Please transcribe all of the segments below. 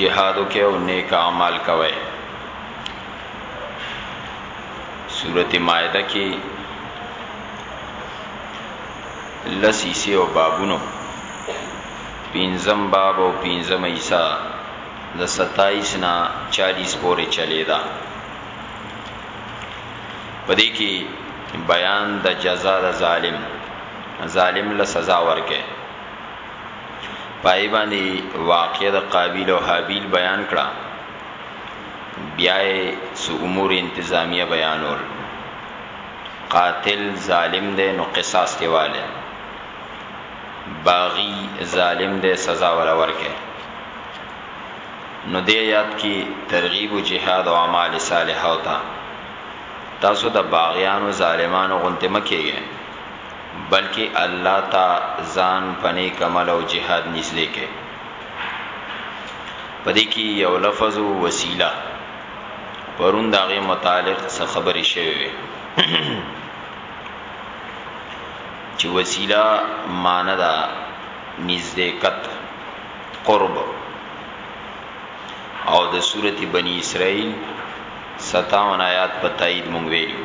جهاد وکي او نیک اعمال کوي سورته مائده کې لسیسی او بابونو پینزم باب او پینزم ایسا د 27 نا 40 پورې چلی دا پدې کې بیان د جزا د ظالم ظالم له سزا ورکه پای باندې واقع د قابیل او حابیل بیان کړه بیا سو امور انتظامیه بیانول قاتل ظالم دی نو قصاص دیواله باغی ظالم دی سزا ولا ورکه نو دې یاد کی ترغیب او جهاد او اعمال صالحه او تا تاسو د باغیانو ظالمانو غنته مکیږئ بلکه الله ته ځان په نیک عمل او جهاد نږدې کړئ. په دې کې یو لفظ او وسیله پرون داغه متعلق څه خبرې شوې وي چې وسیله معنی دا نزدېکت قرب او د سورته بنی اسرائیل 57 آیات په تایید مونږ ویلو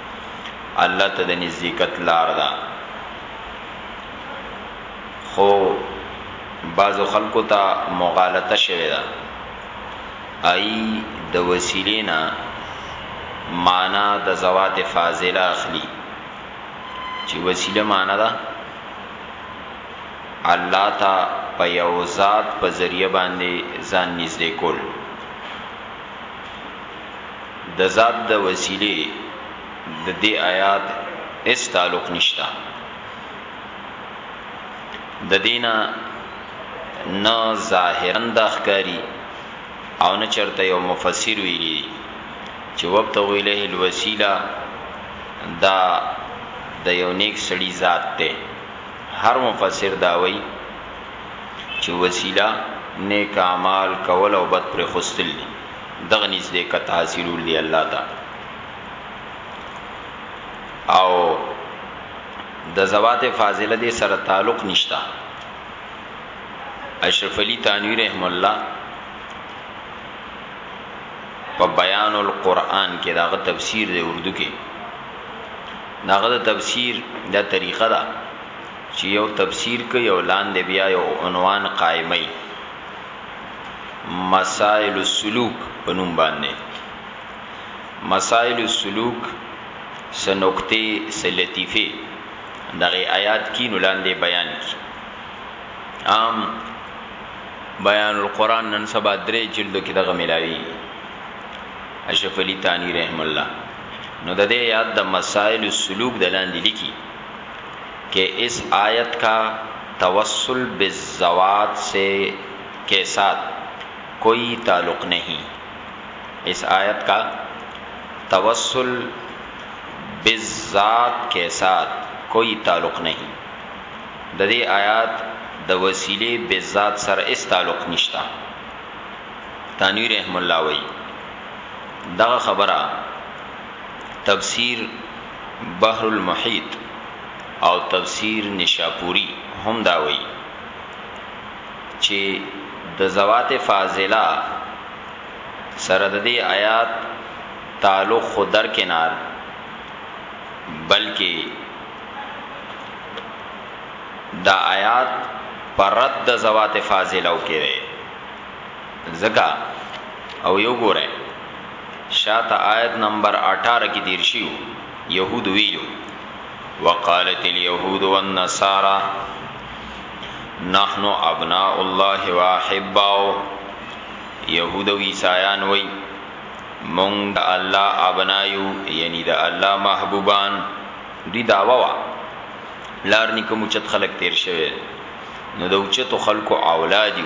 الله ته د نزدېکت لار ده، خو بعضو خلکو ته مغالطه شوې ده، ای د وسیلې نه معنا د زوات فاضله اخلي چې وسیله معنا ده الله ته په یو ذات په ذریعہ باندې ځان نږدې کول د ذات د وسیله د دې آیات اس تعلق نشتا د دینا نه ظاهرا د اخکاری او نه چرته یو مفسر ویلی چې وقت ویله الوسیله دا د یو نیک سړی ذات ته هر مفسر دا وایي چی وسیله نیک اعمال کول او بد پریښوستل دی دغه نزدیکت حاصلول دی الله ته او د زوات فاضله دی سره تعلق نشتا اشرف علی تانوی رحم الله په بیان القرآن کې داغه تفسیر دی اردو کې داغه تفسیر دا طریقه ده چی یو تفسیر کوي او لاندې بیا یو عنوان قائموي مسائل السلوک په نوم باندې مسائل السلوک څه نقطې څه لطیفه دغه آیات کې نو لاندې بیان کی عام بیان القرآن نن سبا درې جلدو کې دغه ملاوي اشرف علي تانی رحم الله نو د دې یاد د مسائل السلوک د لاندې لیکي کې اس آیت کا توسل بالذوات سه کې سات کوي تعلق نهي اس آیت کا توسل بالذات کې سات کوي تعلق نهي د دې آیات د وسیله بالذات سره اس تعلق نشتا تنوی رحم الله وی دغه خبره تفسیر بحر المحیط او تفسیر نشاپوری هم دا وایی چی د ذوات فاضله سره د دې آیات تعلق خو در کنار بلکې دا آیات پر رد د ذوات فاضله وکړي ځکه او یو ګوره شاته آیت نمبر 18 کی تیر شیو یهود ویلو وقالت اليهود والنصارى نحن ابناء الله واحباو یهود او عیسایان وای مونږ د الله ابنایو یعنی د الله محبوبان دی داوا وا لار نکمو چت خلق تیر شوه نو د اوچتو خلقو اولادیو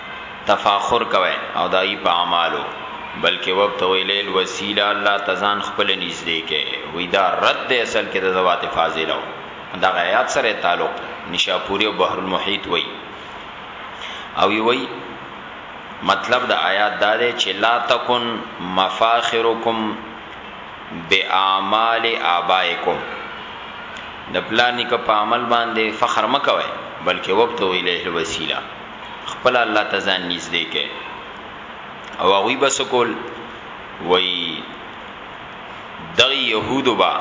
تفاخر کوی او د هغوی په اعمالو بلکه وابتغی الیه الوسیله الله ته ځان خپله نږدې کړه وی دا رد دی اصل کې د ذوات فاضله او دغه آیات سره یې تعلق دی نشاپوری او بحر المحیط وی او وی وی مطلب د آیات دا دی چې لا تکن مفاخرکم باعمال آبائکم د پلان نیکه په عمل باندې فخر مکوئ بلکې وبتو الیه الوسیله خپل الله ته ځان نږدې کې او هغه بس کول وای دغه يهودو با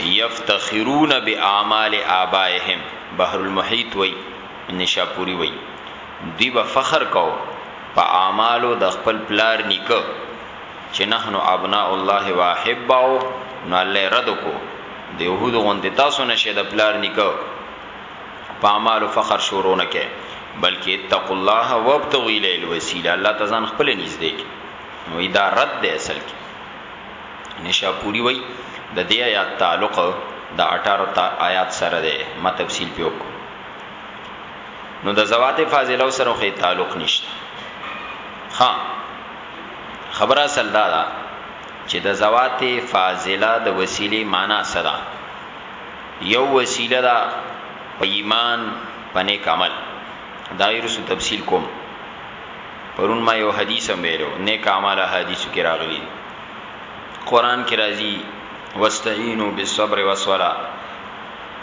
یفتخرون باعمال آبائهم بحر المحیط وای نشاپوری وای دی به فخر کو په اعمالو د خپل پلار نیکه چې نحنو ابناء الله واحباو نو الله رد کو د يهودو غوندې تاسو نشه د پلار نیکه په اعمالو فخر شروع نه کې بلکې اتقوا الله وابتغوا الیه الوسیله الله تزان خپل نږدې کې نو دا رد دی اصل کې نشاپوری وای د دې آیات تعلق د 18 تا آیات سره دی ما تفصیل پیو نو د زوات فاضله سره خو تعلق نشته ها خبره سلدا دا چې د زوات فاضله د وسیله معنا سره یو وسیله ده په ایمان په نیک عمل دا یې رسو تفصیل کوم پرون ما یو حدیث هم ویلو نیک اعمال حدیث کې راغلي قران کې راځي واستعینوا بالصبر والصلاه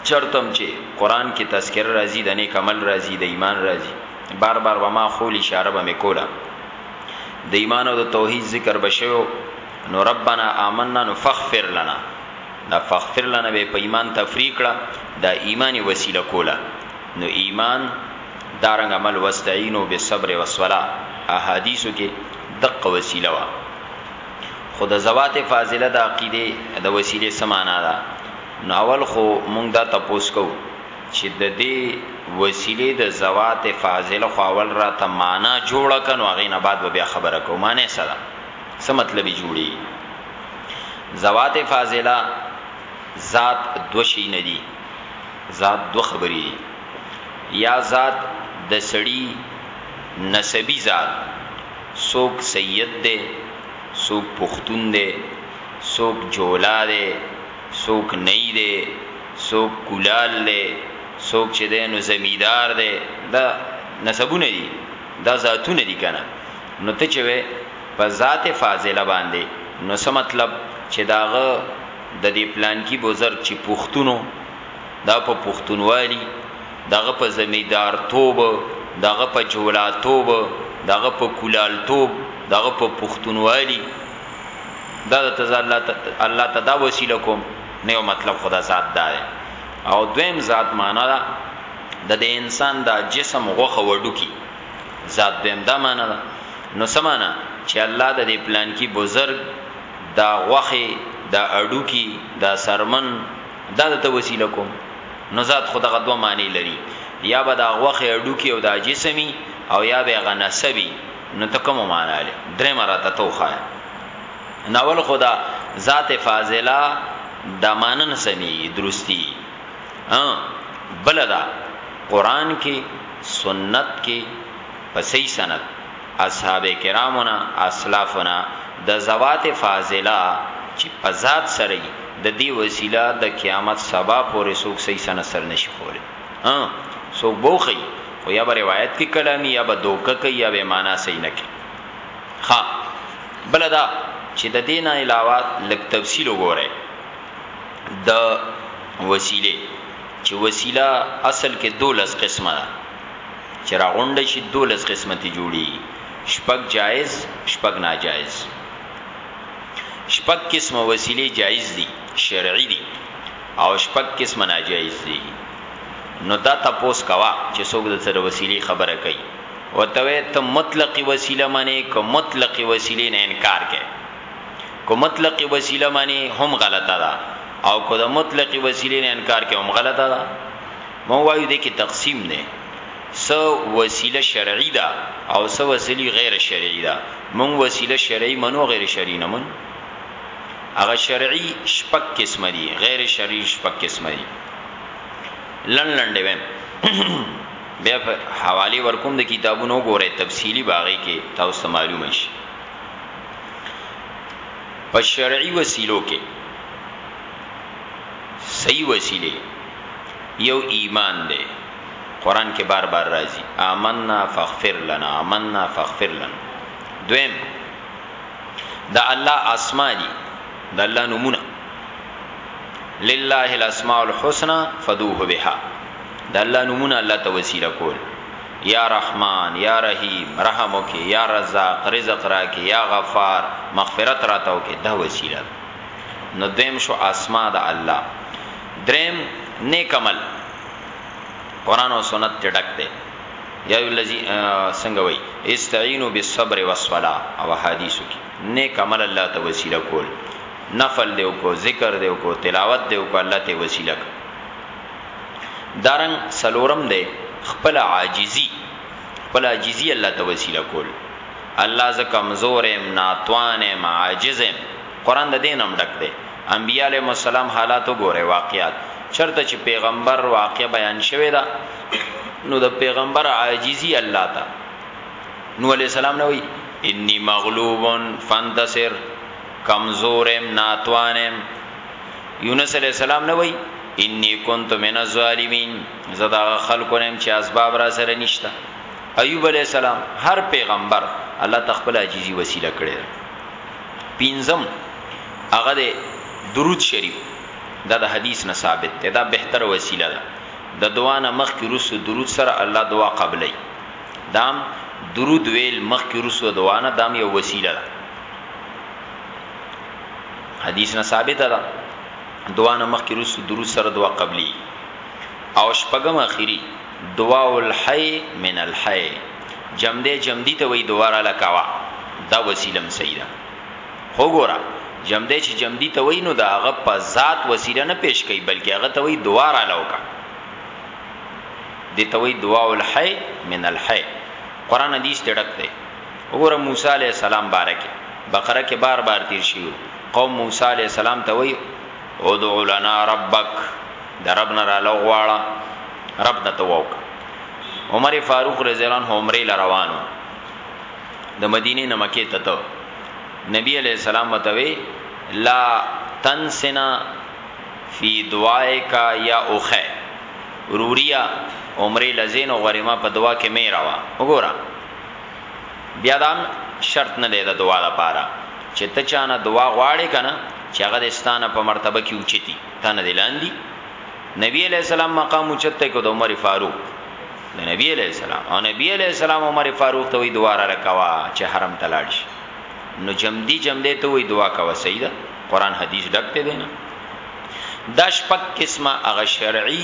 چرتم چې قران کې تذکر راځي د نیک عمل راځي د ایمان راځي بار بار و ما خول اشاره به میکولا د ایمان او د توحید ذکر بشو نو ربنا آمنا نو فغفر لنا دا فغفر لنا به په ایمان تفریق کړه دا ایمانی وسیله کوله نو ایمان دارنګ عمل واستعینوا بالصبر والصلاه احادیثو کې دقه وسیله وا خود زوات فاضله د عقیده د وسیله سمانا ده نو اول خو مونږ دا تپوس کو چې د دې وسیله د زوات فاضله خو اول را ته معنا جوړه کنو هغه نه بعد بیا خبره کو معنی سره څه مطلب جوړي زوات فاضله ذات دو شي نه دي ذات دو خبري یا ذات د سړی نسبی ذات سوک سید دی سوک پختون دی سوک جولا دی سوک نئی دی سوک کولال دی سوک چې دی نو زمیدار دی دا نسبونه دي دا ذاتونه دي کنه نو ته چه وی په ذات فاضله باندی نو څه مطلب چه داغه ددی پلانکی بزرګ چه پښتون ؤ دا په پښتونوالی داغه په زمیدار توب داغه په جولا توب داغه په کولال توب داغه په پښتونوالی دا ته زه الله ته دا وسیله کوم نه یو مطلب خدا ذات دا دی او دویم ذات معنا دا د انسان دا جسم غوخه وډو کی ذات دویم دا معنی ده نو سمانه چې الله د دې پلان کې بزرګ دا غوخه دا اډو کې دا سرمن دا د وسیله کوم نو ذات خدغه دوه معنی لري یا به دا غوخه اډو کې او دا جسمی او یا به غنسبی نو ته کوم معنی لري درې مراته توخه ناول خدا ذات فاضله د مانن سمي درستی ا بلدا قران کې سنت کې په صحیح سند اصحاب کرامنا اسلافنا د زوات فاضله چې په ذات سره د دې وسیله د قیامت سبا پورې څوک صحیح سند سر نشي کولی ا څوک بوخی خو یا به روایت کې کلامی یا به دوکه کوي یا به معنا صحیح نه کوي ها بلدا چې د دینه علاوه لک تفصیل وګورئ د وسیله چې وسیله اصل کې دولس قسمه ده چې راغونډه شي دولس قسمه ته جوړي شپږ جایز شپږ ناجایز شپږ قسمه وسیله جایز دي شرعي دي او شپږ قسمه ناجایز دي نو دا تاسو کوا چې څوک د سره وسیله خبره کوي وتوي ته مطلقي وسیله معنی که مطلقي وسیله نه انکار کوي کو مطلق وسیله معنی هم غلطه ده او کو د مطلق وسیله نه انکار کې هم غلطه ده مو وایو د کې تقسیم نه سو وسیله شرعی ده او سو وسیله غیر شرعی ده مون وسیله شرعی منو غیر شرعی نه منو هغه شرعی شپک قسم دي غیر شرعی شپک قسم دي لن لنډه ویم بیا حوالی ورکوم د کتابونو ګوره تفصیلی باغی کې تاسو معلومه شي په شرعي وسیلو کې صحیح وسیله یو ایمان دی قران کې بار بار راځي آمنا فاغفر لنا آمنا فاغفر لنا دویم دا الله اسماء دي دا الله نمونه لله الاسماء الحسنى فدوه بها دا الله نمونه الله ته وسیله کول یا رحمن یا رحیم رحم وکړې یا رزاق رزق راکې یا غفار مغفرت راته وکړې دا وسیله ده نو دویم شو اسماء د الله دریم نیک عمل قران او سنت ته ډک دی یا الذی څنګه وای استعینوا بالصبر والصلاه او حدیثو کې نیک عمل الله ته وسیله کول نفل دیو کو ذکر دیو کو تلاوت دیو کو الله ته وسیله کول دارنګ سلورم دی خپل عاجزی خپل عاجزی الله ته وسیله کول الله ز کمزور ام ناتوان ام عاجز ام قران د دین هم ډک دی انبیاء علیهم السلام حالات وګوره واقعات چرته چې پیغمبر واقع بیان شوی دا نو د پیغمبر عاجزی الله ته نو علی السلام نو وی انی مغلوبن فانتصر کمزورم ناتوانم یونس علی السلام نه وای انی کنت من الظالمین زدا خلکو نیم چې اسباب را سره نشتا ایوب علی السلام هر پیغمبر الله تخپل عجیزی وسیله کړی پینزم هغه د درود شریف دا د حدیث نه ثابت دی دا بهتر وسیله ده د دعا نه مخ کې رسو درود سره الله دعا قبلای دام درود ویل مخ کې رسو دعا نه دام یو وسیله ده حدیث نه ثابت ده دعا نه مخکې روس درود سره دعا قبلي او شپږم اخیری دعا الحی من الحی جمدې جمدی ته وی دعا را لکوا دا وسیلم سیدا خو ګورا جمدې چې جمدی ته وی نو دا هغه په ذات وسیله نه پیش کوي بلکې هغه ته وی دعا را لوکا دي ته وی دعا الحی من الحی قران حدیث تړک دی وګوره موسی علیه السلام باره کې بقره کې بار بار تیر شیو قوم موسی علیه السلام ته وی ادع لنا ربک د رب نه را لغواړه رب نه تووک عمر فاروق رضی الله عنه عمره لروانو د مدینه نه مکه ته ته نبی علیہ السلام متوي لا تنسنا فی دعائک یا اخی روریا عمره لزین او غریما په دعا کې مې راوا وګورم بیا دا هم شرط نه دی د دعا لپاره چې ته چا نه دعا غواړې کنه چې هغه د ستانه په مرتبه کې اوچتی تا نه دلاندي نبی علیہ السلام مقام اوچت کو د عمر فاروق د نبی علیہ السلام او نبی علیہ السلام عمر فاروق ته وی دعا را لکوا چې حرم تلاړ شي نو جمدی جمدی ته وی دعا کوا سیدا قران حدیث ډکته دی نه دا شپک قسمه هغه شرعي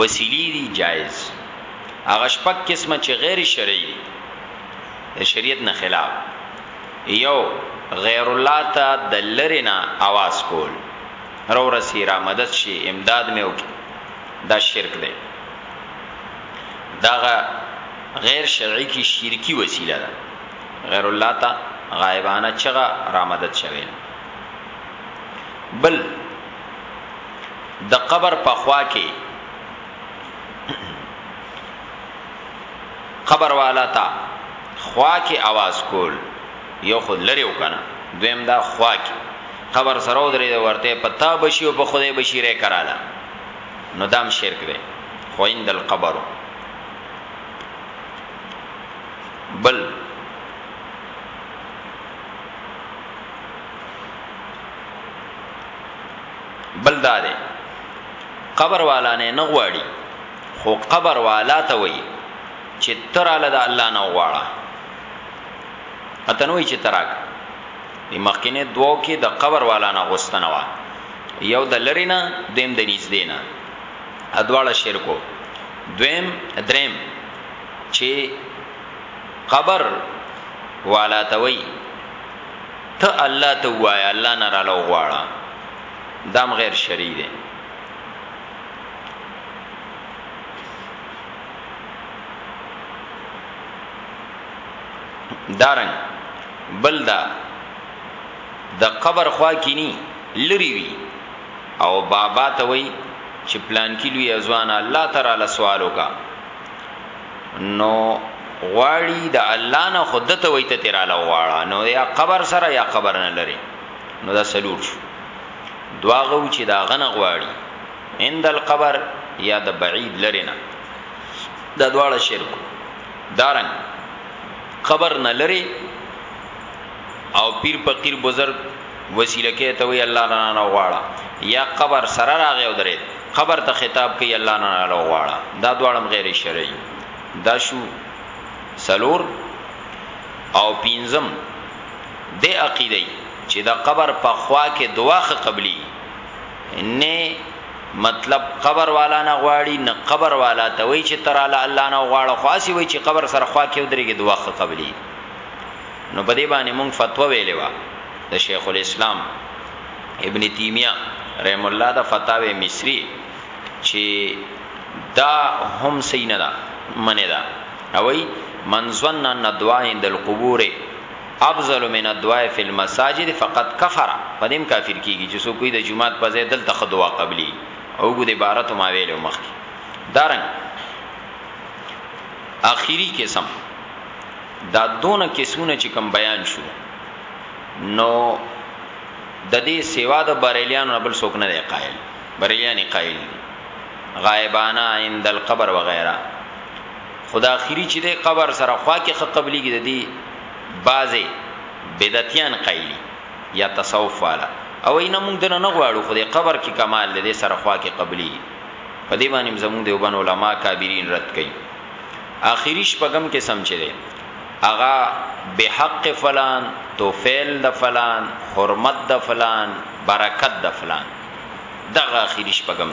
وسیلی دی جایز هغه شپږ قسمه چې غیر شرعي دي د شریعت نه خلاف یو غیر الله ته د لری نه आवाज کول رو رسی را مدد شي امداد مې وکي دا شرک دی داغه غیر شرعي کی شرکی وسیله ده غیر الله ته غایبانه چغه را مدد شوی بل د قبر په خوا کې قبر والا تا خوا کې आवाज کول یو خود لري وکنه دویم دا خوا کې قبر سره ودرې ورته پتا بشي او په خوده بشي رې کراله نو دام شرک دی خو عند القبر بل بل دا دی قبر والا نه نه غواړي خو قبر والا ته وای چې تر الله د الله نه غواړه اته نوې چې تراک د مخکینه دوو کې د قبر والا نه غوستنه وا یو د لرینا دیم د نږدې نه ادواړه شرکو دویم دریم چې قبر والا ته وای ته الله ته وای الله نه را لو غواړه دام غیر شرعي دی دارنګ بل دا د قبر خوا کینی لری وی او بابا ته وی چې پلان کې لوی ازوان الله تعالی سوال وکا نو غواړي د الله نه خودته وی ته تیراله واړه نو یا قبر سره یا قبر نه لري نو دا سلور شو دوا غو چې دا غنه غواړي عند القبر یا د بعید لرنه دا دواړه شرک دارن قبر نه لري او پیر فقیر بزرگ وسیله کې ته وی الله نه نه غواړه یا قبر سره راغی او درې قبر ته خطاب کوي الله نه نه غواړه دا دواړه غیر شرعي دا شو سلور او پینزم دی عقیده یی چی د قبر په خوا کی دعا ښه قبلیږی نه مطلب قبر والا نه غواړی نه قبر والا ته وای چی ته راله الله نه وغواړه خو هسی وای چی قبر سره خوا کی ودریږی دعا ښه قبلیږی نو په دی باندی مونږ فتوا ویلی وه د شیخ الاسلام ابن تیمیه رحم الله د فتاوی مصری چی دا هم صحیح نه ده منه ده اوی من ظن ان دعا عند القبور افضل من الدعاء فی المساجد فقد کفر په دې هم کافر کیږي چې څوک وي د جمعات په ځای دلته خو دعا قبلي او ګو د عبارت ما ویلو مخکې دارنګ اخیری قسم دا دونه قسمونه چې کم بیان شو نو د دې سیوا د بریلیانو بل څوک نه دی قائل بریلیان قائل غایبانه عند القبر وغیرہ خو دا اخیری چې دی قبر سره خوا کې خه قبلیږي د دې بازه بدعتیان قایلی یا تصوف والا او اینا موږ دنه نه غواړو خو د قبر کې کمال لدې سره خوا کې قبلی په دې باندې زموږ دیوبن علما کابرین رد کړي اخیری شپږم کې سم چي دی اغا بحق فلان توفیل د فلان حرمت د فلان برکت د فلان دغه اخیری شپږم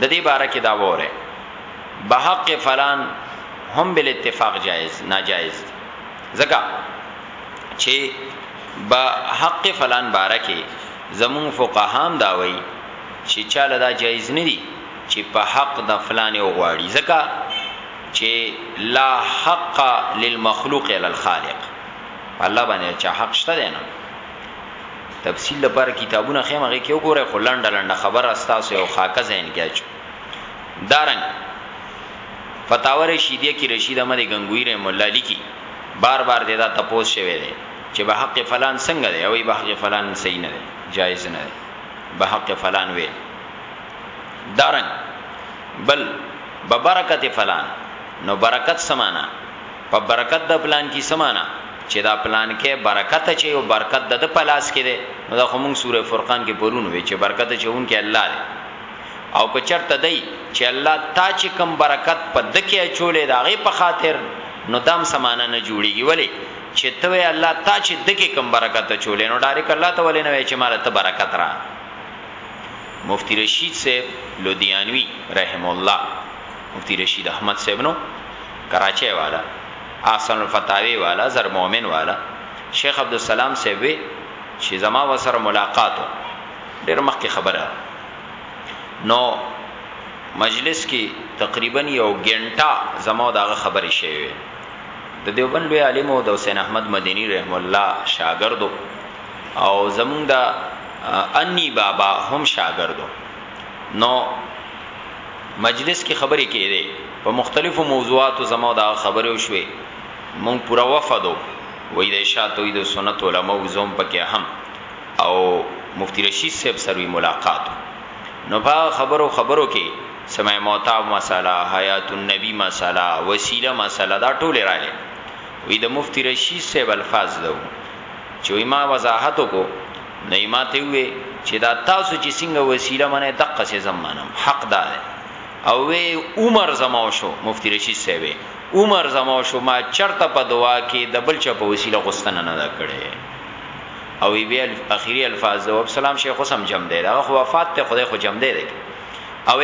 د دې باره کې دا وره بحق فلان هم بل اتفاق جائز ناجائز دي زګه چې با حق فلان باره کې زمون فقهام دا وایي چې چاله دا جایز نه دي چې په حق د فلان او غواړي ځکه چې لا حق للمخلوق الا الخالق الله باندې چا حق شته نه تفصیل لپاره کتابونه خېمه کې وګوره خو لنډه لنډه خبره استاسو یو خاکه زین کې اچو دارنګ فتاور شیدیه کې رشید احمد غنگوی رحم الله لیکي بار بار دې دا تپوس شوی دی چې به حق فلان څنګه دی او به حق فلان صحیح نه دی جایز نه دی به حق فلان وی دارنګ بل ببرکت فلان نو برکت سمانا په برکت د پلانکي څه معنی؟ چې دا پلانکی برکت اچوي، برکت د ده په لاس کې دی. نو دا خو موږ سوره فرقان کې پرون وې چې برکت اچوونکی الله دی. او که چرته دی چې الله تا چې کم برکت په دکې اچولې دا غي په خاطر نو دام سمانه نه جوړيږي ولی چې ته وی الله تا چې دکې کم برکت اچولې نو ډایرک الله ته ولې نه وی چې مال ته برکت را مفتی رشید صاحب لودیانوی رحم الله مفتی رشید احمد صاحب نو کراچۍ والا احسن الفتاوی والا زرمومن والا شیخ عبدالسلام صاحب وی چې زما وسره ملاقات و ډیر مخکې خبره نو مجلس کې تقریبا یو ګنټه زما دغه خبرې شوی د دیوبند لوی عالم او د حسین احمد مدینی رحم الله شاګردو او زمونږ د انی بابا هم شاګردو نو مجلس کې خبرې کېدې، په مختلفو موضوعاتو زما او د هغه خبرې وشوې، موږ پوره وفد و، وایي د ارشاد توحید او سنت علماء وو، زه هم په کې اهم او مفتي رشید صاحب سره وي ملاقات و، نو په هغه خبرو خبرو کې سماع موتاب مساله، حیات النبي مساله، وسیله مساله دا ټولې راغلې، وایي د مفتي رشید صاحب الفاظ دا وو چې وایي ما وضاحت وکړو. نه یې ماته ووې چې دا تاسو چې څنګه وسیله منه دقه سه زم منم حق دا ده او وی عمر زمو شو مفتی رشید صاحب عمر زمو شو ما چرته په دعا کې د بل چا په وسیله غوستنه نه کړې او بیا اخیری الفاظ او سلام شیخ حسام جمع دی دا خو وفات ته خدای خو جمع دی او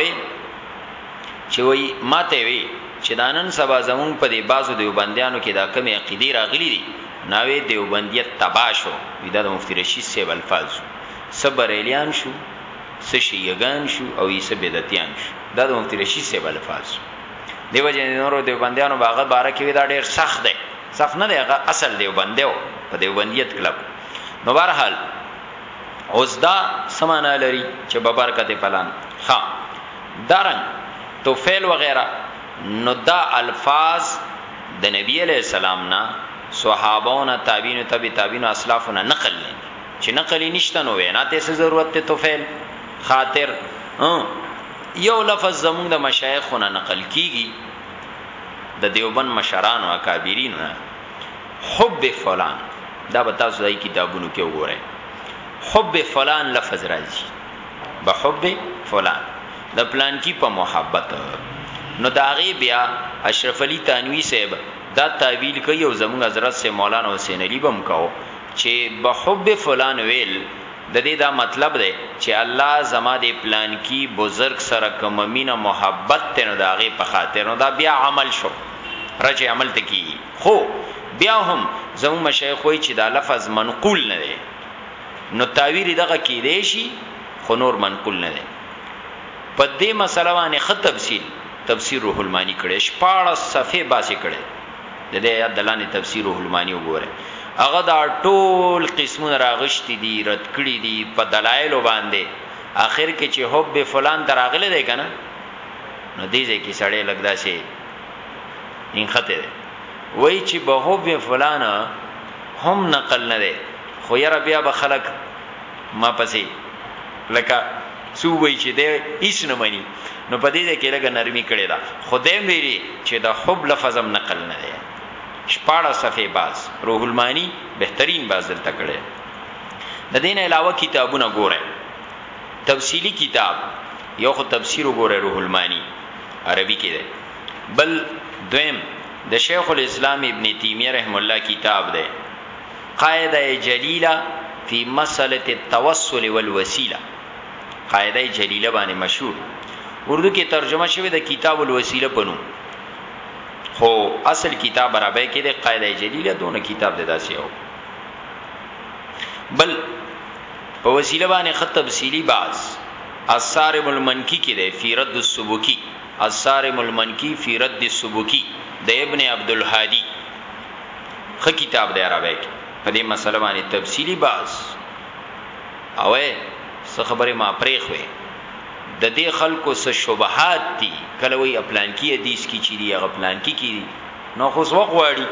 چې وای ماته وی چې دانن سبا زمون په دې بازو دیوبندیانو کې دا کمی عقیده راغلی دي ناوې دیوبندیت تباه شو وی دا د مفتی رشید صیب الفاظ وو څه بریلیان شو څه شیعه ګان شو او یی څه بدعتیان شو دا د مفتی رشید صیب الفاظ وو دی وجه نه نورو دیوبندیانو باغه باره کې دا ډیر سخت دی سخت نه دی هغه اصل دیوبندیو په دیوبندیت کلب نو بهر حال اوس دا سمانه لري چې ببرکت پلان ها دارن تو فعل وغیرہ نو دا الفاظ د نبی علیه السلام نه صحابو نه تابعینو تبع تابعینو اسلافو نه نقل نه چې نقل یې نشته نو وینا ته څه ضرورت ته طفیل خاطر یو لفظ زمونږ د مشایخو نه نقل کیږي د دیوبند مشرانو اکابرینو نه حب فلان دا به تاسو دای کتابونو کې وګورئ حب فلان لفظ راځي بحب فلان د پلانکی په محبت نو د هغه بیا اشرف علی تنوی صاحب دا تعویل کوي او زموږ حضرت سے مولانا حسین علی بم کو چې بحب فلان ویل د دې دا مطلب دی چې الله زما د پلان کی بزرگ سره کوم مینه محبت ته نو داغه په خاطر نو دا بیا عمل شو رج عمل ته کی خو بیا هم زمو مشایخ وای چې دا لفظ منقول نه دی نو تعویل دغه کې دی شي خو نور منقول نه دی په دې مسله باندې خط تفصیل تفسیر روح المانی کړي شپاړه صفه باسي کړي د دې آیات دلانې تفسیر روح المانی وګوره هغه دا ټول قسمونه راغشتي دي رد کړي دي په دلایل باندې اخر کې چې حب فلان دراغله دی کنه نو دې ځکه سړی لګدا شي ان خطه وای چی بهوب فلانه هم نقل نه ده خو یره بیا به خلک ما پسې لکه سو وای چې ده هیڅ نه مني نو په دې کې لګه نرمي کړي دا خدای ویلي چې دا حب لفظ هم نقل نه دی شپاړه صفه باز روح المانی بهترین باز دلته کړي د دین علاوه کتابونه ګوره تفصیلی کتاب یو خو تفسیر وګوره روح المانی عربي کې ده بل دویم د شیخ الاسلام ابن تیمیه رحم الله کتاب ده قاعده جلیله فی مساله التوسل والوسیله قاعده جلیله باندې مشهور اردو کې ترجمه شوی د کتاب الوسیله پنو خو اصل کتاب عربی کې د قاعده جلیله دونه کتاب د داسې او بل په وسیله باندې خط تفصیلی باز اثار المنکی کې ده فی رد السبکی الصارم المنکی فی رد السبکی د ابن عبدالهادی ښه کتاب دی عربی کی په دی مسله باندی تفصیلی بحث اوئ څه خبره ما پریخوی د دی خلکو څه شبهات دی کله وی اپلانکی حدیث کی چی دی هغه پلانکی کی دی نو خو زوق واړی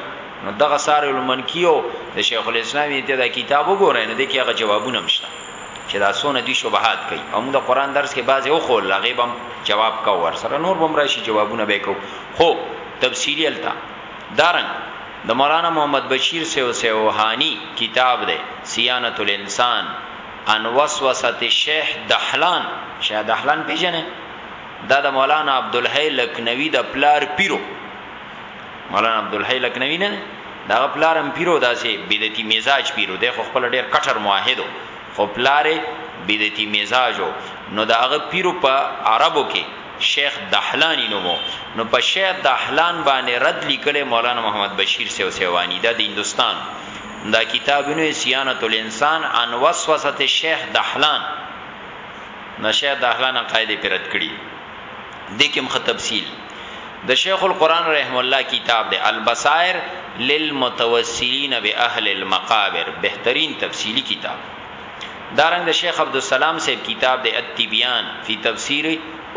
نو دغه صارم المنکی او د شیخ الاسلام ته دا کتاب وګورئ نو دی کی هغه جوابونه مشته چه دا څونه دوی شبهات کوي او موږ د قران درس کې بعضې وخول هغه بم جواب کو ور سره نور بم راشي جوابونه به کو خو تفصیلی التا دارن د دا مولانا محمد بشیر سیو سیوهانی کتاب ده سیانت الانسان ان وسوسه شیخ دحلان شیخ دحلان پیژنه دا د مولانا عبدالحی لکنوی د پلار پیرو مولانا عبدالحی لکنوی نه دا پلارم پیرو داسې بدعتي مزاج پیرو دی خو خپل ډیر کټر موحدو خو پلارې بدعتي مزاجو نو دا هغه پیرو په عربو کې شیخ دحلانی نومو نو په شیخ دحلان باندې رد لیکل مولانا محمد بشیر سیو سیوانی دا د هندستان دا کتابونه سیانت الانسان ان وسوسه شیخ دحلان نشه دحلان قاعده پرد کړي د کوم خ تفصیل د شیخ القران رحم الله کتاب دی البصائر للمتوسلین باهل المقابر بهترین تفصیلی کتاب دارنګ د شیخ عبد السلام صاحب کتاب دی التبیان فی تفسیر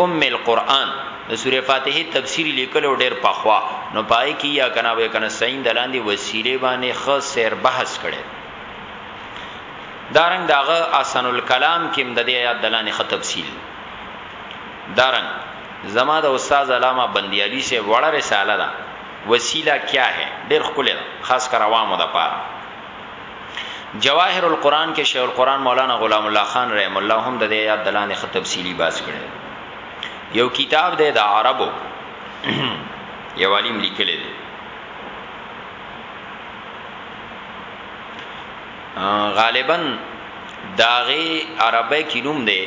ام القران د سوره فاتحه تفسیر لیکل او ډیر پخوا نو پای کی یا کنا به کنا سین دلاندې وسیله باندې خ سیر بحث کړي دارنګ داغه احسن الکلام کې مدد یا دلانې خ تفصیل دارنګ زما د استاد علامه بندیالی صاحب وړه رساله ده وسیله کیا ہے ډیر خپل ده خاص کر عوامو د پاره جواهر القرآن کې شیخ القرآن مولانا غلام الله خان رحم الله هم د دې یاد دلانه خ تفصیلی باس کړي یو کتاب دی د عربو یو عالم لیکلی دی غالبا داغه عربی کې نوم دی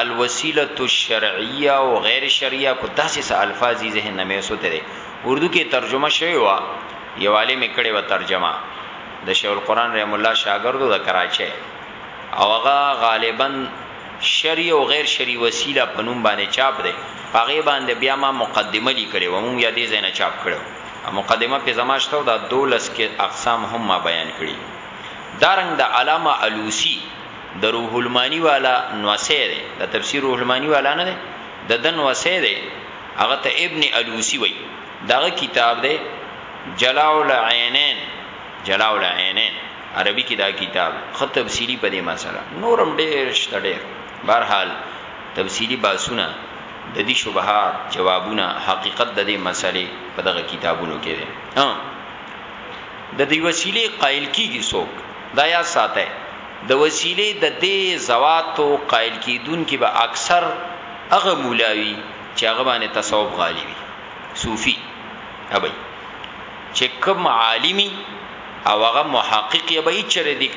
الوسیله الشرعیه او غیر شرعیه کو داسې څه الفاظ یې ذهن نه مې سوته دي اردو کې ترجمه شوی و یو عالم کړي و ترجمه د شیخ القرآن رحم الله شاګردو د کراچۍ او هغه غالبا شری او غیر شری وسیله په نوم باندې چاپ دی هغه باندې بیا ما مقدمه لیکلې و مونږ یادې زنه چاپ کړو مقدمه په زماشته دا دولس کې اقسام هم ما بیان کړی دارنګ د دا علامه الوسی د روح المانی والا نوسه ده د تفسیر روح المانی والا نه ده د دن وسه ده هغه ته ابن الوسی وای دغه کتاب ده جلاء العینین جلاء العینین عربی کې دا کتاب خط تفصیلی په دې مسله نورم ډېر شته ډېر بهرحال تفصیلی باسونه د دې شبهات جوابونه حقیقت د دې مسلې په دغه کتابونو کې ده د دې وسیلې قائل کیږي څوک دا یاد ساتئ، د وسیلې د دې ذواتو قایل کېدونکي به اکثر هغه ملا وي چې هغه باندې تصوف غالي وي، صوفي به وي، چې کوم عالم وي او هغه محقق یې به هیچرې دي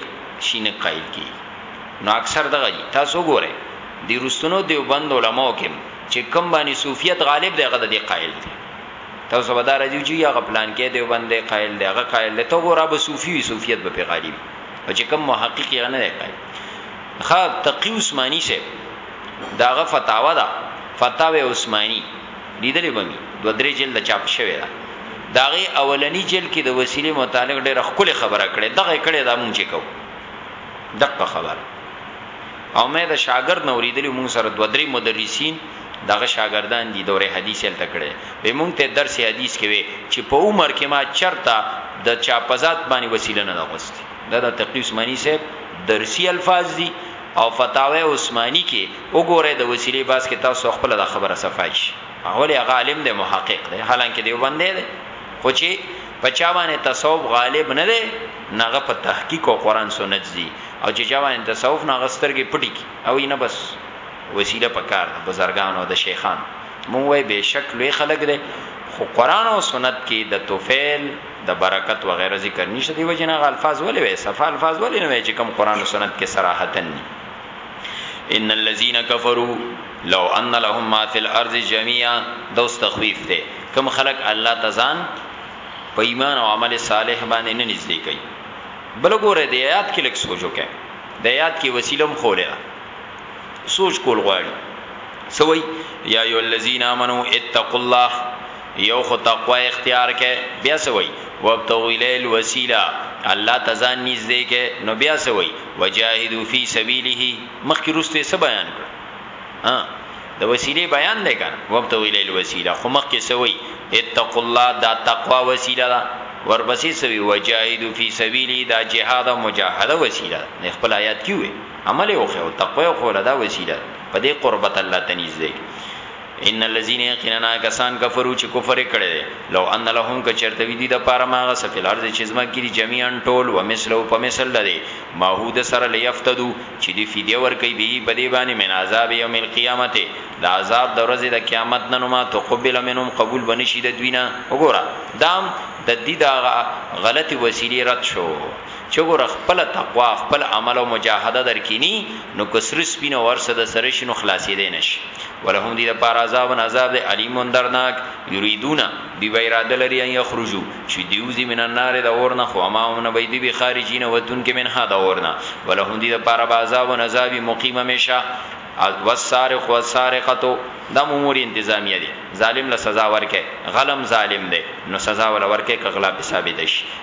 شي نه قایل کېږي. نو اکثر دغه دي. تاسو وګورئ، دې وروستنو دیوبند علماو کې هم چې کوم باندې صوفیت غالب دی هغه د دې قایل دی. ته سو بدار دی چې هغه پلان کې دی باندې قائل دی هغه قائل دی ته ګورا به صوفي وي صوفیت به په غالي او چې کوم محقق یې نه دی قائل خا تقی عثماني شه داغه فتاوا ده فتاوی عثماني لیدلې بمي دو درې جلد چاپ شوی ده داغه اولنی جلد کې د وسیله متعلق ډېر خپل خبره کړې دغه کړې دا مونږ چې کو دغه خبره او مې د شاګرد نوریدلې مونږ سره دو درې مدرسین دهغه شاګردان دي دوره حديث يې هلته کړې وې مونږ ته درس حديث کې وې چې په عمر کې ما چرته د چا په ذات باندې وسيله نه ده غوستې دا د تقي عثماني صاحب درسي الفاظ دي او فتاوی عثماني کې وګوره د وسيلې باس کې تاسو خپل د خبره صفای شي اولی هغه عالم دی محقق دی حالانکه دیو باندې دی خو چې په چا باندې تصوف غالب نه دی ناغه په تحقیق او قران سنت دی او چې چا باندې تصوف ناغسترګې پټی کی او نه بس وسیله پکار ده بزرګانو د شیخانو مونږ وای بیشک لوی خلق دی خو قران او سنت کې د توفیل د برکت و غیره ذکر نشته دی وجنه غ الفاظ ولې وای صفه الفاظ ولې نه وای چې کوم قران او سنت کې صراحتن نه ان الذين كفروا لو ان لهم ما في الارض جميعا دوس تخويف ده کم خلق الله تزان په ایمان او عمل صالح باندې نه نږدې کوي بل ګوره د آیات کې لک سوچو کې د آیات کې وسیلم خوله سوچ کول غواړي سوي یا ایو الذین امنو اتقوا الله یو خو تقوا اختیار کئ بیا سوي وابتغوا الیل وسیلا الله تزان نږدې کئ نو بیا سوي وجاهدوا فی سبیله مخکې رسته څه بیان کړ ها د وسیله بیان دی کنه وابتغوا الیل وسیلا خو مخکې سوي اتقوا الله دا تقوا وسیله ده ورپسې سوي وجاهدوا فی سبیله دا جهاد او مجاهده وسیله نه خپل آیات کیوي عمل او خو تقوا او خو لدا وسیله په دې قربت الله تنیز دی ان الذين يقيننا کسان کفرو چې کفر کړي دي لو ان لهم ک چرته وی دي د پاره ماغه سفل ارض چې زما کړي جميعا ټول و مثلو په مثل لري ماحود سره ليفتدو چې دی فدیه ور کوي به په دې باندې من عذاب يوم القيامت د عذاب د ورځې د قیامت نن ما تقبل منهم قبول بنشي د دوینه وګوره دام د دې دا غلطي وسیله رد شو چه ګوره خپله تقوا خپل عمل او مجاهده در کی نی نو که سره سپین او هرڅه د سره شی نو خلاصیدی نشی ولهم دی لپاره عذاب عذاب دی علیم دردناک یریدون دی به اراده لری ان یخرجو چی دیوزی من النار د اور نه خو ما هم نه بی بی خارجین وتون کی منها د اور نه ولهم دی لپاره به عذاب عذاب مقیم همیشه والسارق والسارقه دا امور انتظامیه دي ظالم له سزا ورکه غلم ظالم دی نو سزا ول ورکه کغلا به ثابت شي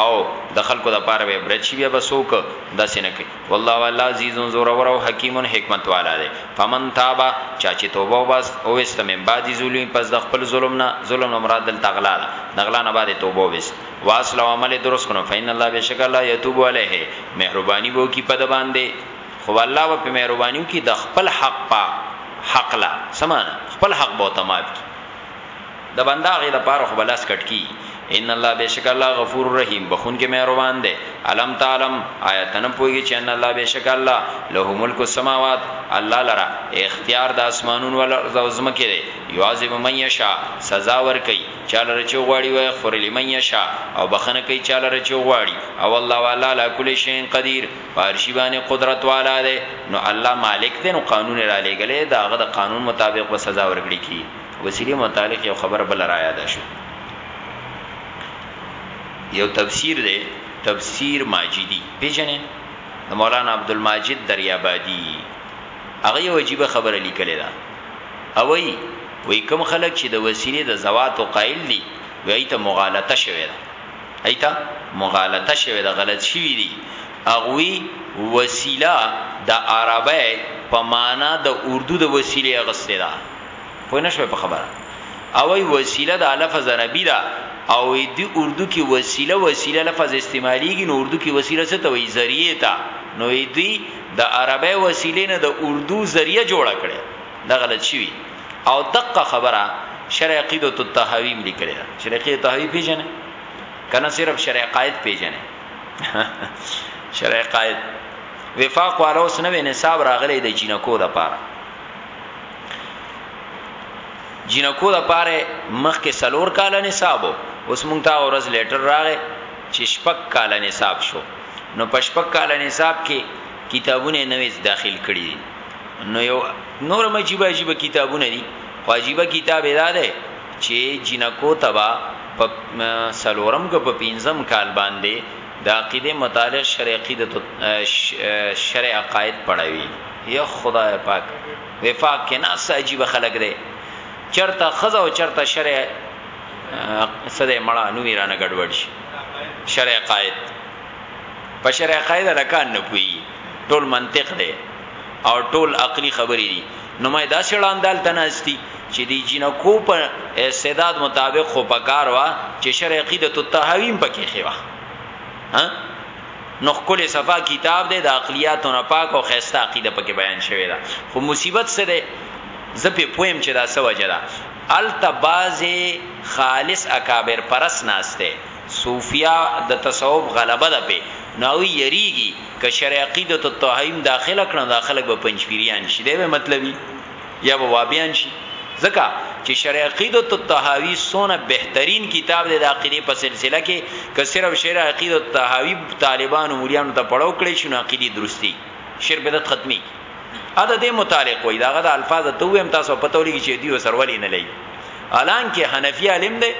او د خلکو د پاره به عبرت شي بیا به سوک داسې نه کوي والله والله عزیز زورور او حکیم حکمت والا دی فمن تاب چا چې توبه وباست او است من بعد ظلم پس د خپل ظلم نه ظلم نه مراد دلته غلا ده د غلا نه بعد توبه وبست واصل او عمل درست کنه فین الله بشک الله یتوب علیه مهربانی بو کی په د باندې خو الله به په مهربانیو کې د خپل حق په حق لا سمانه خپل حق به تمام کی د بنده هغه د پاره خو بلاس کټ کی ان الله بشک الله غفور رحیم بخون کې مهربان دی علم تعلم آیت نه پوهیږي چې ان الله بشک الله له ملک السماوات الله لرا اختیار د اسمانون ول ارض او زمکه دی یعذب من یشا سزا ور کوي چاله رچ غواړي وای خور لمن یشا او بخنه کوي چاله رچ غواړي او الله والا لا کل شی قدیر پارشی باندې قدرت والا دی نو الله مالک دی نو قانون را لګلې داغه د قانون مطابق به سزا ورګړي کی وسیله متعلق یو خبر بل را یاد شو یو تفسیر دی تفسیر ماجدی پیژنې د مولانا عبدالماجد دریابادی هغه یو عجیب خبره لیکلې ده او وی وی کم خلک چې د وسیله د زوات او قائل دي وی ته مغالطه شوی ده ایته مغالطه شوی ده غلط شوی دي اغوی وسیله د عربه په معنا د اردو د وسیله غسته ده پوه نه شوې په خبره او ای وسیله د لفظ عربی دا او دی اردو کې وسیله وسیله لفظ استعمالیږي نو اردو کې وسیله څه ته وایي ذریعہ ته نو دی د عربی وسیله نه د اردو ذریعہ جوړ کړي دا غلط شوی او دقه خبره شرع عقیده التهاوی لیکل دا شرع عقیده التهاوی پیژنه کنه صرف شرع قائد پیژنه شرع قائد وفاق والو سنوي نصاب راغلي د جنکو د پاره جنکو د پاره مخ کې سلور کال نصابو اوس مونږ ته اورز لیټر راغې چې شپک کال نصاب شو نو پشپک کال نصاب کې کتابونه نوې داخل کړي دي نو یو نور مجيبه عجيبه کتابونه دي خو عجيبه کتاب ادا ده چې جنکو تبا په سلورم کو په پینزم کال باندې د عقیده مطالعه شرع عقیده شرع عقاید پڑھاوی یا خدای پاک وفاق کې ناس عجیب خلک دی چرته خزه او چرته شرع سده مړه نو میرانه ګډوډ شي شرع قائد په شرع قائد لکان نه پوي ټول منطق دی او ټول عقلي خبرې دي نو مې دا شړان دال تناستی چې دی جنکو په استعداد مطابق خو پکار وا چې شرع عقیدت التهاویم پکې خوا ها نو ښکلی صفا کتاب دی د عقلیاتو نه پاک او خیسته عقیده پکې بیان شوی ده خو مصیبت څه دی زه په پویم چې دا څه وجه ده الته بازې خالص اکابر پرس ناسته صوفیا د تصوف غلبه ده په نو یریږي که شرع عقیدت التوحیم داخله کړه دا خلک به پنځپیریان شي دی به مطلبي یا به وابیان شي ځکه چې شرع عقیده الطحاوی سونه بهترین کتاب دی د عقیده په سلسله کې که صرف شرع عقیده الطحاوی طالبانو مليانو ته پړاو کړی شنو عقیده درستی شر بدعت ختمي اده دې متعلق وای داغه د الفاظ ته ویم تاسو په تولګي چې دی وسر ولی نه لای الان کې حنفی عالم دی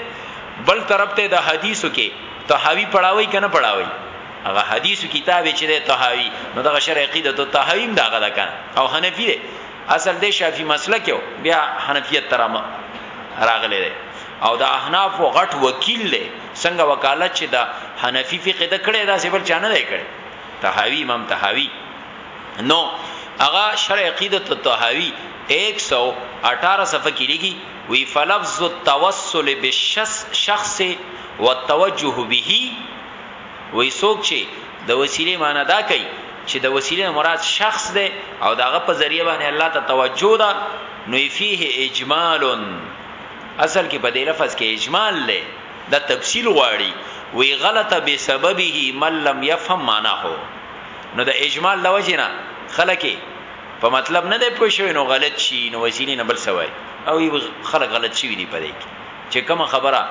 بل طرف ته د حدیثو کې طحاوی پړاوي کنه پړاوي هغه حدیثو کتاب چې د طحاوی نو دغه شرع عقیده الطحاوی داغه ده کنه او حنفی دی اصل دی شافعی مسلک یو بیا حنفیت تر راغلی دی او د احناف و غټ وکیل دی څنګه وکالت چې د حنفی فقه د کړه دا سیبل چانه دی کړه تهاوی امام تهاوی نو اغا شرع عقیده تهاوی 118 صفحه کې لګي وی فلفظ التوسل بالشخص والتوجه به وایي څوک چې د وسیلې معنی دا کوي چې د وسیلې نه مراد شخص دی او داغه په ذریعہ باندې الله ته توجه ده نو فيه اجمال اصل کې په دې لفظ کې اجمال لې دا تفصیل غواړي وی غلطه بسببه من لم يفهم معناه نو د اجمال لوجنا خلک په مطلب نه دی پوه شوی نو غلط شي نو وسیلی نه بل سوای او خلک غلط شي وی دی پدې چې کوم خبره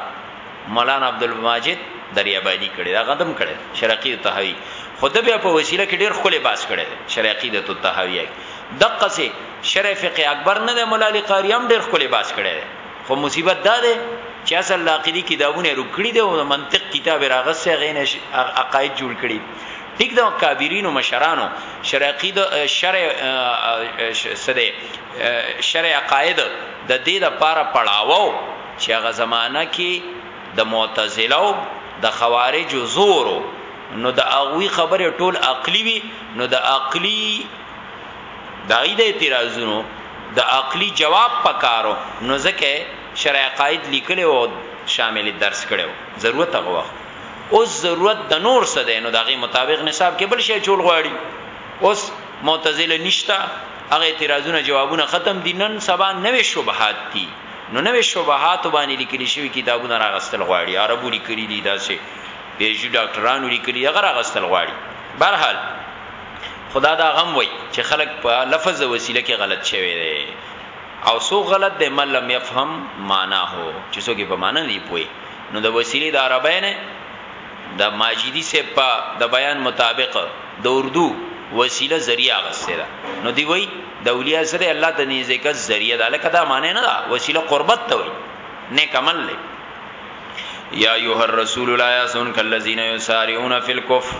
مولانا عبدالماجد دریابادی کړي دا غدم کړي شرقی تهوی خود بیا په وسیله کې ډیر خلې باس کړي شرقی د تهوی دقه سي شرع فقه اکبر نه د مولا علی قاری هم ډیر خلې باس کړي خو مصیبت دا ده چې اصل لاقدی کتابونه رکړي دي او منطق کتاب راغسه غینه عقاید جوړ کړي ټیک د کابرین او مشرانو شرعقی د شرع سره شرع عقاید د دې لپاره پړاوو چی هغه زمانه کی د معتزله او د خوارجو زور وو نو د هغوی خبری ټول عقلی وی نو د عقلی د هغوی د اعتراضونو د عقلی جواب پکار وو نو ځکه یې شرح عقاید لیکلی وو او شامل درس کړی وو ضرورت هغه وخت وو اوس ضرورت د نور څه دی نو د هغی مطابق نصاب کی بل شی اچول غواړی اوس معتزله نشته هغه اعتراضونه جوابونه ختم دی نن سبا نوی شبهات دی. نو نوې شبهات باندې لیکل شوی کتابونه راغستل غواړي عربو لیکلي دي داسې پیجو ډاکټرانو لیکلي دي غره غستل غواړي بهر حال خدا دا غم وای چې خلک په لفظ او وسیله کې غلط شوی دی او سو غلط دی مل لم يفهم معنا هو چې سو کې په معنا نه پوي نو د وسیله د عربی نه د ماجدي صیب په د بیان مطابق د اردو وسیله ذریعه اغسته ده نو دی وای د اولیاء سره الله د نزدېکت ذریعه ده لکه دا معنی نه ده وسیله قربت ته وای نیک عمل له یا ایه الرسول لا یحزن کلذین یسارعون فی الکفر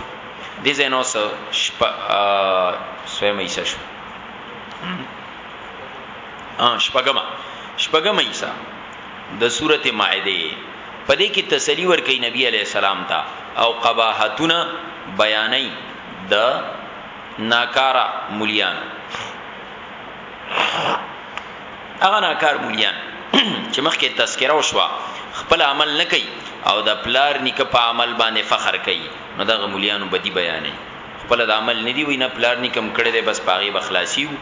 دې زینو سو شپ سویم ایسه شو ا شپګما شپګما ایسه د سورت مائده په دې کې تسلی ورکوي نبي عليه السلام ته او قباحتونه بيانوي د ناکاره مليانو هغه ناکار مليان چې مخکې تذکره وشوه خپل عمل نه کوي او د پلار نیکه په عمل باندې فخر کوي نو دغه مليانو بدی بیانوي خپل د عمل ندی وی نه پلار نیکم کړی دی بس پاغي بخلاصیو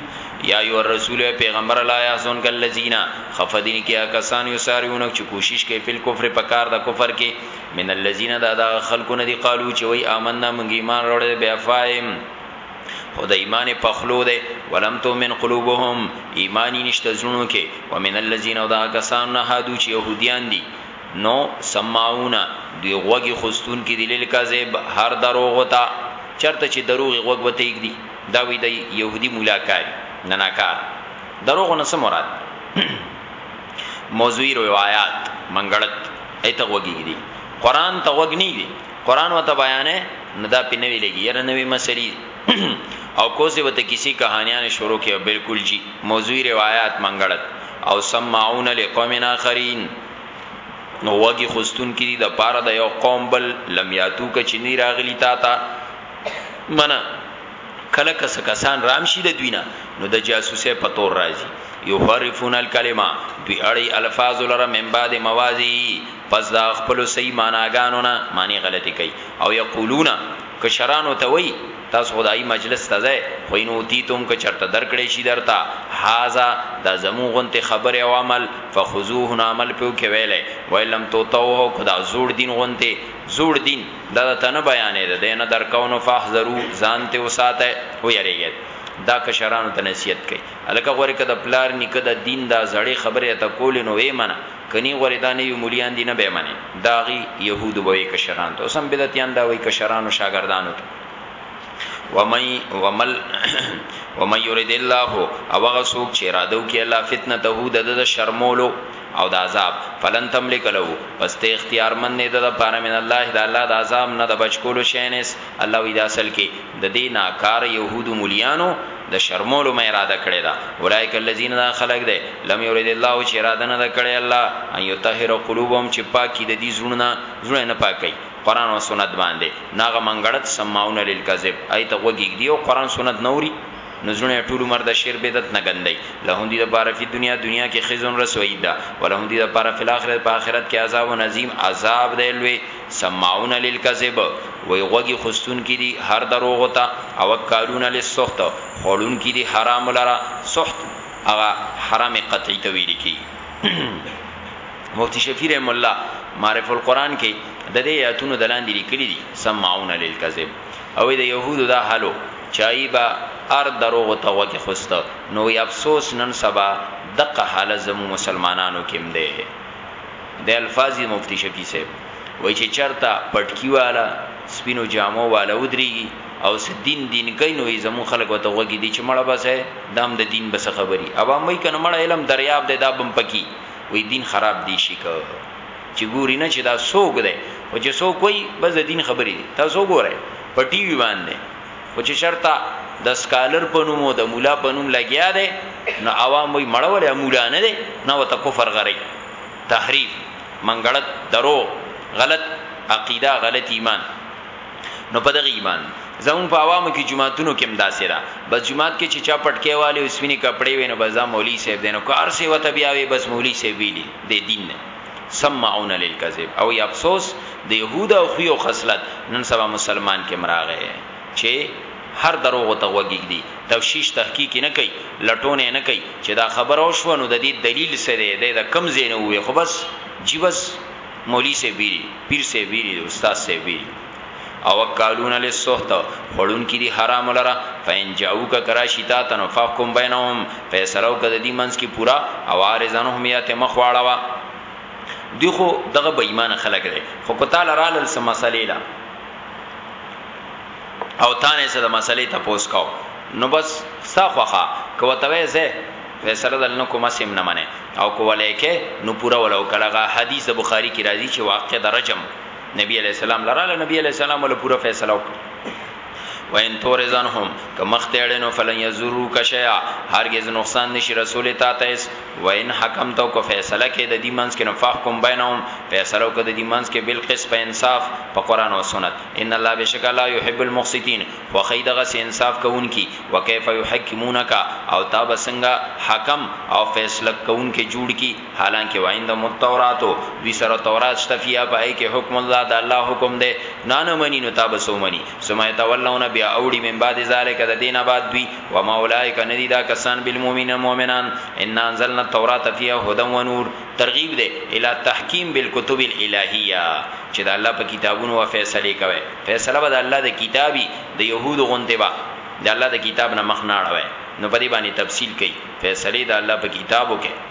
یا ایو الرسول پیغمبر لا یحزن کل الذین خفدین کیا کسان یسارون چې کوشش کوي فل کفر پکار د کفر کې من الذین دا دا خلکو ندی قالو چې وی آمنا من ایمان وروړي بیا فایم خو د ایمان په خلو ده ولم تو من قلوبهم ایمانی نشته زونو کې ومن الذین او دا کسان نه هادو چې يهوديان دي نو سماعون دوی غوږ اخستونکي دي للکذب هر دروغ ته چرته چي دروغ يې غوږ وته ايږدي دا وي د يهودي ملا کار دي نه ناکاره دروغ نه څه مراد موضوعي روايات منګړت ايته غوږ ايږدي قران ته غوږ نه دي قران وته بیانې نه دا پې نه وی لګي يره نوې مسلې او کوزه وته کسی کہانیان شروع کړي بالکل جی موضوعي روایت منګړت او سمعون لقومنا خرین نو وګي خوستون کې د پاره د یو قوم بل لم یاتو ک چې نه راغلی تا تا منه کله کس کسان رامشي د دوینا نو د جاسوسه په تور راځي یو حرفون الکلمه دوی اړي الفاظ لره من بعد موازی پس دا خپل صحیح معناګانو نه معنی غلطی کوي او یقولون کشرانو ته وای تاسو خدای مجلس ته ځئ خو ان اوتیتم که چرته درکړې شي درته هاذا دا زمو غونته خبره او عمل فخذوه نو عمل پیو کې ویلې ویلم تو تو خدا زوړ دین غونته زوړ دین دا ته نه بیانې ده دینه درکاو نو فاحذرو ځان ته وساته او یریږي دا کشرانو ته نصیحت کوي الکه غوري کده پلار نیکه د دین دا زړې خبره ته کول نو وې منه کنی غوره دا نوی مولیان دی نه به منی داغی یهودو به وی کشران ته اوس هم بدعتیان دا وی کشرانو شاګردانو ته ومن ومل ومن يريد الله او هغه څوک چې اراده وکړي الله فتنه ته د د شرمولو او د عذاب فلن تملک له پس ته اختیار من نه د لپاره من الله د الله د عذاب نه د بچ کولو شینس الله وی دا اصل کې د دې ناکاره یهودو مولیانو د شرمولو مې اراده کړې ده اولایک الذین دا خلق ده لم یرید الله چې اراده نه ده کړې الله ان یطهر قلوبهم چې پاکي د دې زړونه زړه نه پاکي قران او سنت باندې ناغه منګړت سماعون للکذب ایت وګیګ دی او قران سنت نوري نزونه ټول عمر د شر بدعت نه غندای لهون دي د پاره په دنیا دنیا کې خزون رسوي دا ولهون دي د پاره په آخرت په آخرت کې عذاب و نظیم عذاب دی لوی سماعون للکذب وای غوږی خستون کی دی هر دروغ ته او کالون للسخط خړون کی دی حرام لرا سخط هغه حرام قطعی ته ویل کی مفتی شفیع رحم الله معرف القرآن کې د دې آیاتونو دلاندې لیکلي دي سمعون للکذب او د يهودو دا حالو چایبا ار دروغ ته وګه خوسته نو افسوس نن سبا دغه حال زمو مسلمانانو کې مده د الفاظ یې مفتی شفیع صاحب وای چې چرته پټکی والا سپینو جامو والا ودریږي او س دین دین کین وې زمو خلک وته وګی دي چې مړه بسه دام د دین بس خبري عوام وای کنه مړه علم دریاب د دابم پکی وې دین خراب دي شي که چې ګوري نه چې دا سوګ ده او چې سو کوي بس د دین خبري تاسو ګوره پټي وی باندې خو چې شرطه د سکالر په نوم او د مولا په نوم لګیا دی نو عوام وي مړولې مولا نه دی نه وته کفر غري تحریف منګړت درو غلط عقیده غلط ایمان نو په دغه ایمان زمون په عوامو کې جمعهتونو کې مداسې را بس جمعهت کې چې چا پټکې والي او سپینې کپڑے وینو بس دا مولوی صاحب دینو کار سی وته بیا وي بس مولوی صاحب ویلی د دین نه سمعون للکذب او افسوس د يهود او خو او خصلت نن سبا مسلمان کې مراغه چې هر دروغ ته وګیګ دي تفشیش تحقیق نه کوي لټونه نه کوي چې دا خبر او شو نو د دې دلیل سره دی د کم زینو وي خو بس جی بس مولوی سه بیری پیر سه بیری استاد سه بیری او کالون للسحت خړون کی دی حرام لرا فین جاوک کرا شتا تن فحکم بینهم فیصله وکړه دی منس کی پورا او ارزنهم یات مخواړه وا دی خو دغه بې ایمان خلک دی خو کو تعالی را لل سم مسلې لا او تانه سره مسلې ته پوس کاو نو بس صافخه کو توې زه فیصله دل نو کومه سیم نه منه او کو ولیکه نو پورا ولو کړه حدیث بخاری کی راضی چې واقع درجم نبی علیہ السلام لراله نبی علیہ السلام ول پورا فیصله وکړه وین تورزن هم که مختړنو فلن یزرو کشیا هرگز نقصان نشي رسول تا تیس وین حکم تو کو فیصله کې د دې منس کې نفاق کوم بینهم فیصله کو د دې منس کې بالقسط په انصاف په قران او سنت ان الله بشک لا يحب المقسطين وخید غس انصاف کوونکی وکيف يحكمونک او تا بسنګ حکم او فیصله کوونکی جوړ کی حالانکه وایند متورات وی سره تورات شتفیا پای کې حکم الله د الله حکم دی نه نه منی نو تاب سو منی سمای تولونه بیا اوړي من بعد ذالک د دینه بعد دوی و ما اولایک ندی دا کسان بالمؤمنین مؤمنان ان انزلنا التوراۃ فیها هدى و نور ترغیب دی الی تحکیم بالکتب الالهیه چې د الله په کتابونو و فیصله کوي فیصله به د الله د کتابي د يهود غونته با د الله د کتاب نه مخ نه اړوي نو په دې باندې تفصیل کوي فیصله د الله په کتابو کې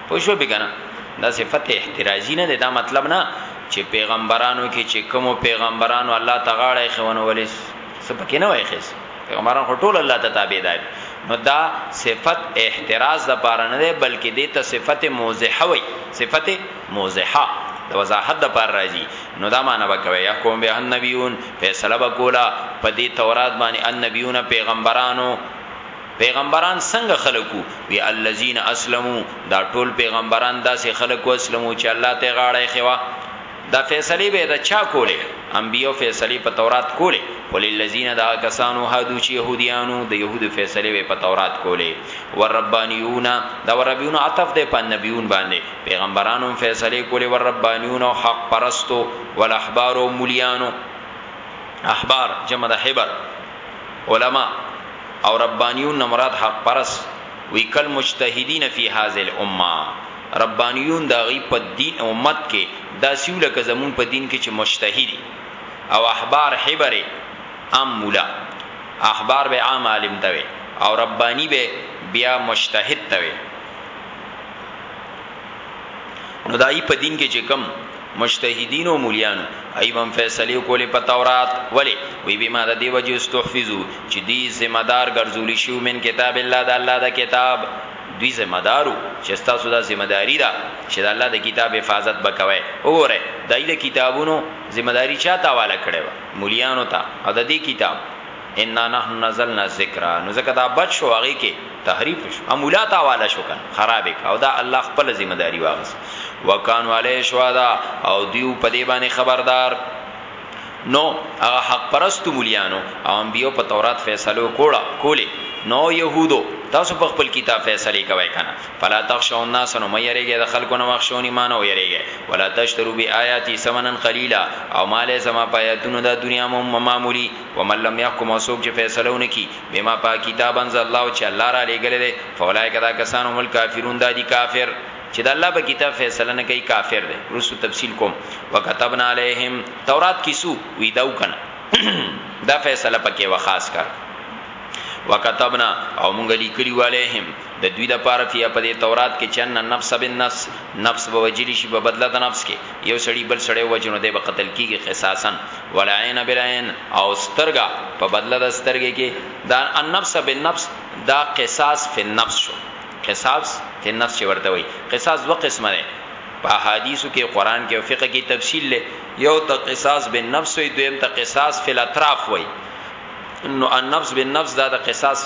پوه شو به کنه دا صفت احترازی نه ده دا مطلب نه چې پیغمبرانو کې چې کوم پیغمبرانو الله تعالی خونه ولې سپکې نه وای خېس پیغمبران ټول الله ته تابعدار نو دا صفت احتراز د پاره نه ده بلکې دې ته صفت موضحه وای صفت موضحه د وضاحت د پاره راځي نو دا معنی وکوي یا کوم به النبیون فیصله وکولا په دې تورات باندې النبیون پیغمبرانو پیغمبران څنګه خلق وو وی الذین اسلمو دا ټول پیغمبران داسې خلق اسلمو چې الله ته غاړه خوا دا فیصله به دا چا کوله انبیو فیصله په تورات کوله وللذین دا کسانو هادو چې يهودیانو د يهودو فیصله به په تورات کوله وربانیون دا وربیون عطف ده په نبیون باندې پیغمبرانو فیصله کوله وربانیون او حق پرستو والاحبار او مليانو احبار جمع د حبر علماء او ربانیون نه مراد حق پرست وی کالمجتهدین فی هذه الامه ربانیون د هغوی په دین او امت کې داسې وو لکه زموږ په دین کې چې مجتهد دي او احبار حبر عام ملا احبار به عام عالم ته وی او ربانی به بیا مجتهد ته وی نو دای په دین کې چې کم مجتهدین او مولیان ایبم فیصله کولې په تورات ولی وی به ما د دی وجه استحفظو چې دی ذمہ دار ګرځول شو من کتاب الله د الله د کتاب دوی ذمہ دارو چې تاسو دا ذمہ داری ده چې د الله د کتاب حفاظت وکوي وګوره دای د کتابونو ذمہ داری چا تاواله کړو مولیانو ته او د دې کتاب ان نحن نزلنا الذکر نو زکه دا بچ شو هغه کې تحریف شو امولا تا والا شو کنه خراب کا او دا الله خپل ذمہ داری واغس وکانو علی شوادا او دیو په دی باندې خبردار نو هغه حق پرست مولیانو او انبیو په تورات فیصلو کوړه کولی نو يهودو تاسو په خپل کتاب فیصله کوي کنه فلا تخشوا الناس نو مې یریږي د خلکو نو مخشونی مان او یریږي ولا تشترو بی آیاتی ثمنن قلیلا او مال زما پیاتونو د دنیا مو معمولی ومن لم يحكم وسوق چې فیصله ونکي بما پا کتاب انزل الله چې الله را لګل دي فولایک دا کسان هم کافرون دادي کافر چې د الله په کتاب فیصله نه کوي کافر دي رسو تفصیل کوم وكتبنا عليهم تورات کې سو وی دا وکنه دا فیصله پکې وخاص کړ وكتبنا او مونږ لیکلی عليهم د دوی لپاره فيه په دې تورات کې چې ان النفس بالنفس نفس به وجل شي په بدله د نفس کې یو سړی بل سړی ووجه نو دی به قتل کیږي قصاصا والعين بالعين او سترګه په بدله د سترګې کې دا النفس بالنفس دا قصاص فی النفس شو قصاص فی النفس چې ورته وي قصاص دوه قسمه دی په احادیثو کې قران کې او فقہ کې تفصیل لې یو ته قصاص بالنفس وي دویم ته قصاص فی الاطراف وي نو النفس بالنفس دا د قصاص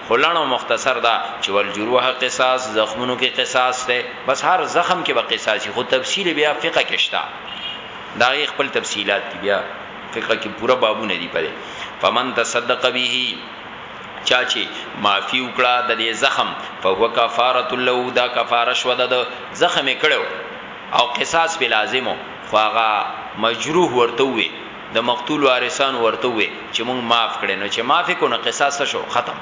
خو لڼ او مختصر دا چې والجروح قصاص زخمونو کې قصاص ده بس هر زخم کې به قصاص وي خو تفصیل بیا فقه کې شته دا یې خپل تفصيلات دي بیا فقه کې پورا بابونه دي پدې فمن تصدق به چا چې معافي وکړه د دې زخم فهو کفاره له دا کفاره شو د زخم کړو او قصاص به لازمو خو هغه مجروح ورته وي د مقتول وارثانو ورته ووې چې مونږ معاف کړې نو چې معاف کو نو قصاص څه شو ختم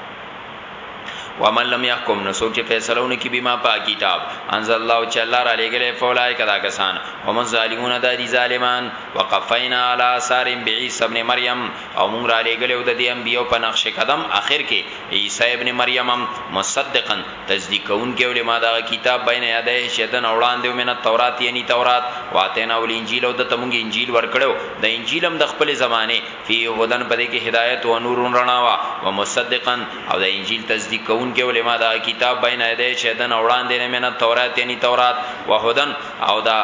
ومن لم يحكم نو څوک چې فیصلهونه کې بما په کتاب انزل الله چې الله را لګلې فولای کدا کسان هم ظالمون د دي ظالمان وقفینا علی سارم بعیسی ابن مریم او مونږ را لګلې د دې انبیو په نقش قدم اخر کې عیسی ابن مریم مصدقا تصدیق کوونکی ولې ما دغه کتاب بین یاده شیدن اوړاندې ومنه تورات یعنی تورات واتینا ول انجیل او د تمونګ انجیل ورکړو د انجیل هم د خپل زمانه فی هدن پدې کې هدایت او نور رڼا وا و مصدقا او د انجیل تصدیق کوونکی ولې ما دغه کتاب بین یاده شیدن اوړاندې نه منه تورات یعنی تورات و هدن او دا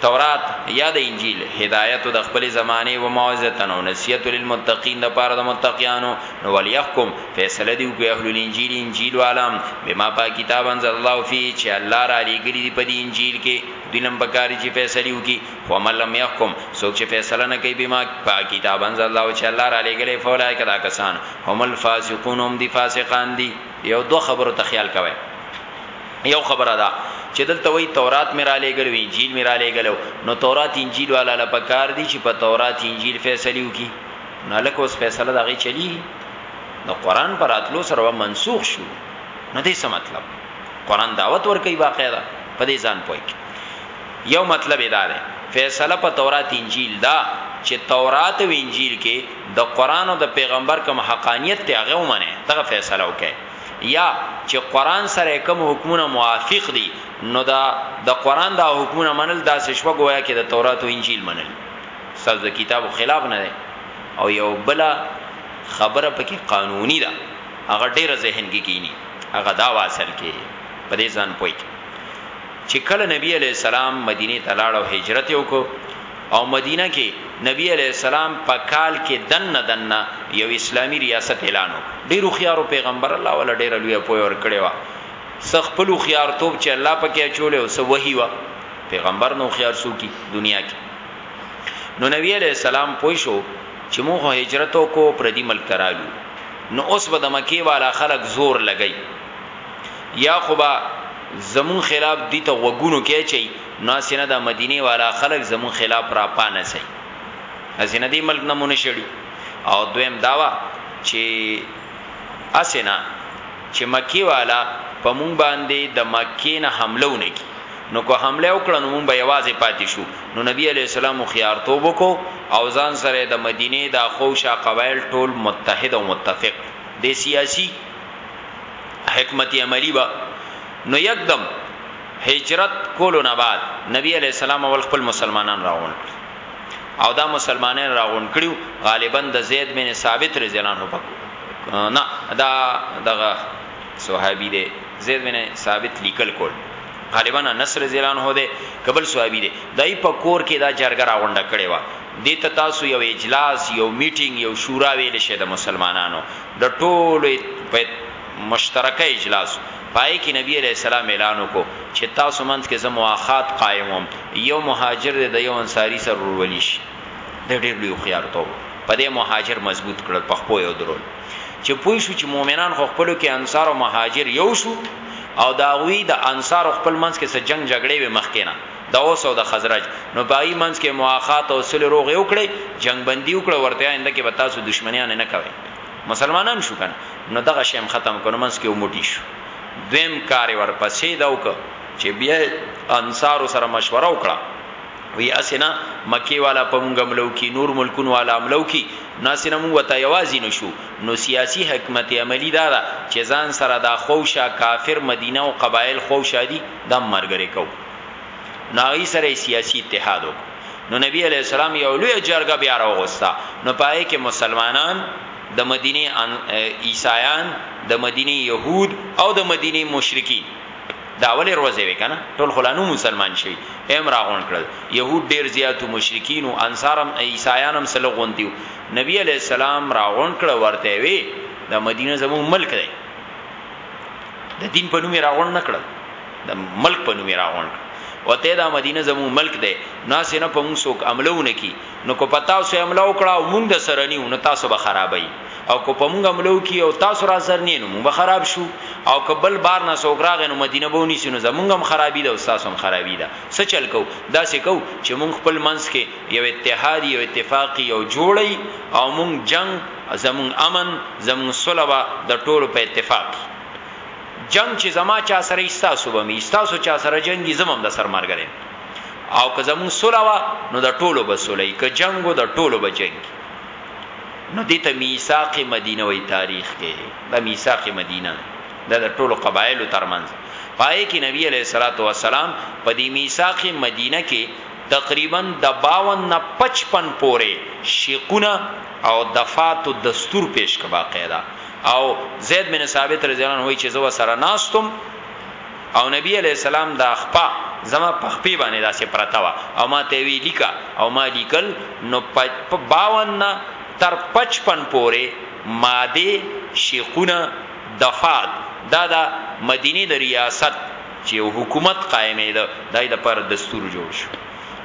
تورات یا د انجیل هدایت د خپل زمانه و موعظه او نصیحت للمتقین د پاره د متقیانو نو ولیحکم فیصله دی کو اهل الانجیل انجیل والام بما پا کتاب انزل الله فی چې الله را لګلی دی په دې انجیل کې دینم بکاری چې فیصله وکي خو ملم یحکم سوچ چې فیصله نه کوي بما پا کتاب انزل الله چې الله را لګلی فولای کدا کسان هم الفاسقون هم دی فاسقان دی یو دو خبرو ته خیال کوي یو خبره ده چې دلته وایي تورات مې رالېږلی او انجیل مې رالېږلی و، نو تورات انجیل والا له پکار دي چې په تورات انجیل فیصلې وکړي، نو هلکه اوس فیصله د هغې چلېږي، نو قرآن په راتلو سره به منسوخ شو، نو دې څه مطلب دی؟ قرآن دعوت ورکوي باقاعده، په دې ځان پوه کړئ. یو مطلب یې دا دی، فیصله په تورات انجیل ده چې تورات او انجیل کې د قرآن او د پیغمبر کوم حقانیت دی هغه ومنئ، دغه فیصله وکړئ. یا چې قران سره کوم حکمونه موافق دي نو دا د قران دا حکمونه منل دا څه شو گویا کې د تورات او انجیل منل ساز د کتابو خلاف نه ده او یو بل خبره پکې قانوني ده هغه ډیره ذهن کې کینی هغه دا واصل کې په دې ځان پوي چې کله نبی علی السلام مدینه ته لاړ او هجرت وکړ او مدینه کې نبی علیه السلام په کال کې دننه دننه یو اسلامي ریاست اعلان وکړ. ډېر هوښیارو پیغمبر الله وله ډېره لویه پوهه ورکړې وه، څه خپل هوښیارتوب چې الله پکې اچولی او څه وحي وه، پیغمبر نه هوښیار څوک دي دنیا کې. نو نبی علیه السلام پوه شو چې موږ خو هجرت وکړو او پردي ملک ته راغلو، نو اوس به د مکې والا خلک زور لګوي، یا خو به زموږ خلاف دوی ته غوږونو کې اچوي، نو هسې نه دا مدینې والا خلک زموږ خلاف راپانه څي، هسې نه دې ملک نه مو نه شړي او دویم دا وه چې هسې نه چې مکې والا په موږ باندې د مکې نه حمله ونه کړي، نو که حمله وکړه نو موږ به یوازې پاتې شو، نو نبي علیه السلام هوښیارتوب وکړو او ځان سره د مدینې دا خوا او شا قبایل ټول متحد او متفق کړل، دې سیاسي حکمت عملي وه، نو یکدم. هجرت کولو نه بعد نبی علی السلام اول خپل مسلمانان راغون او دا مسلمانان راغون کړیو غالبا د زید بن ثابت رضی الله عنه پکو نه دا دغه صحابي دی زید بن ثابت لیکل کول غالبا نصر رضی الله عنه دی قبل صحابي دی دای په کور کې دا جرګه راغونډه کړي وا د ته تاسو یو اجلاس یو میټینګ یو شورا ویل شه د مسلمانانو د ټولو په مشترکه اجلاس پای کې نبی علیه السلام اعلان وکړو چې تاسو منځ کې زه مواخات قائموم، یو مهاجر دې د یو انصاري سره ورورولي شي. دا ډېر لوی هوښیارتوب و، په دې مهاجر مضبوط کړل، په خپو یې ودرول، چې پوه شو چې مؤمنان خو خپلو کې انصار او مهاجر یو شو او د هغوی، د انصارو، خپل منځ کې څه جنګ جګړې وې مخکې نه، د اوس او د خزرج، نو په هغوی منځ کې مواخات او سولې روغې وکړې، جنګ بندي وکړه، ورته وایه آینده کې به تاسو دښمنیانې نه کوئ. مسلمانان شو کنه نو دغه شیم ختم کړو منس کې ومټی شو دویم کار ورپسې دا وک چې بیا انصار سره مشوره وکړه وی اسنه مکی والا په مونږ عملو کی نور ملکون والا عملو کی ناسنه مونږ وتا یوازی نشو نو سیاسی حکمت عملی دا دا چې ځان سره دا خوشا کافر مدینه او قبایل خوشا دي د مرګره کو ناغي سره سیاسي اتحاد وکړو نو نبی علی السلام یو لوی جرګه بیا راوغوستا نو پای کې مسلمانان د مدینه عیسایان د مدینه يهود او د مدینه مشرکین دا ولې روزه وکنه ټول خلانو مسلمان شي ایم راغون کړل يهود ډیر زیاتو مشرکین او انصارم عیسایان هم سره غون دیو نبی علی السلام راغون کړ ورته وی د مدینه زمو ملک دی د دین په نوم راغون نکړل د ملک په نوم یې راغونډ کړ او ته دا مدینه زموږ ملک دی نو هسې نه په موږ څوک حمله ونه کړي نو که په تاسو حمله وکړه او موږ د سره نیو نو تاسو به خرابئ او که په موږ حمله وکړي او تاسو را سر نه نو موږ به خراب شو او که بل بار نه څوک راغی نو مدینه به ونیسي نو زموږ هم خرابي ده او تاسو هم خرابي ده څه چل کو داسې کو چې موږ خپل منځ کې یو اتحاد یو اتفاق یو جوړی او موږ جنگ زموږ امن زموږ صلح به د ټولو په اتفاق جنګ چې زما چا سره وي ستاسو به هم وي، ستاسو چا سره جنګ وي زه به هم درسره ملګری یم او که زموږ سوله وه نو د ټولو به سوله وي، که جنګ و د ټولو به جنګ وي. نو دې ته میثاق مدینه وایي تاریخ کې دا میثاق مدینه ده دا د ټولو قبایلو ترمنځ پای کې نبی علیه الصلاۃ والسلام په دې میثاق مدینه کې تقریبا د 52 نه 55 پورې شیقونه او دفات الدستور پیش کړ باقاعده او زید بن ثابت رضی الله عنه وی چې زو سره ناستم او نبی علی السلام دا خپا زما پخپی باندې داسې پرتا وا او ما ته وی لیکا او ما لیکل نو په 52 نه تر 55 پورې ماده شیخونه دفات دا دا مدینه د ریاست چې حکومت قائمې ده دای د پر دستور جوړ شو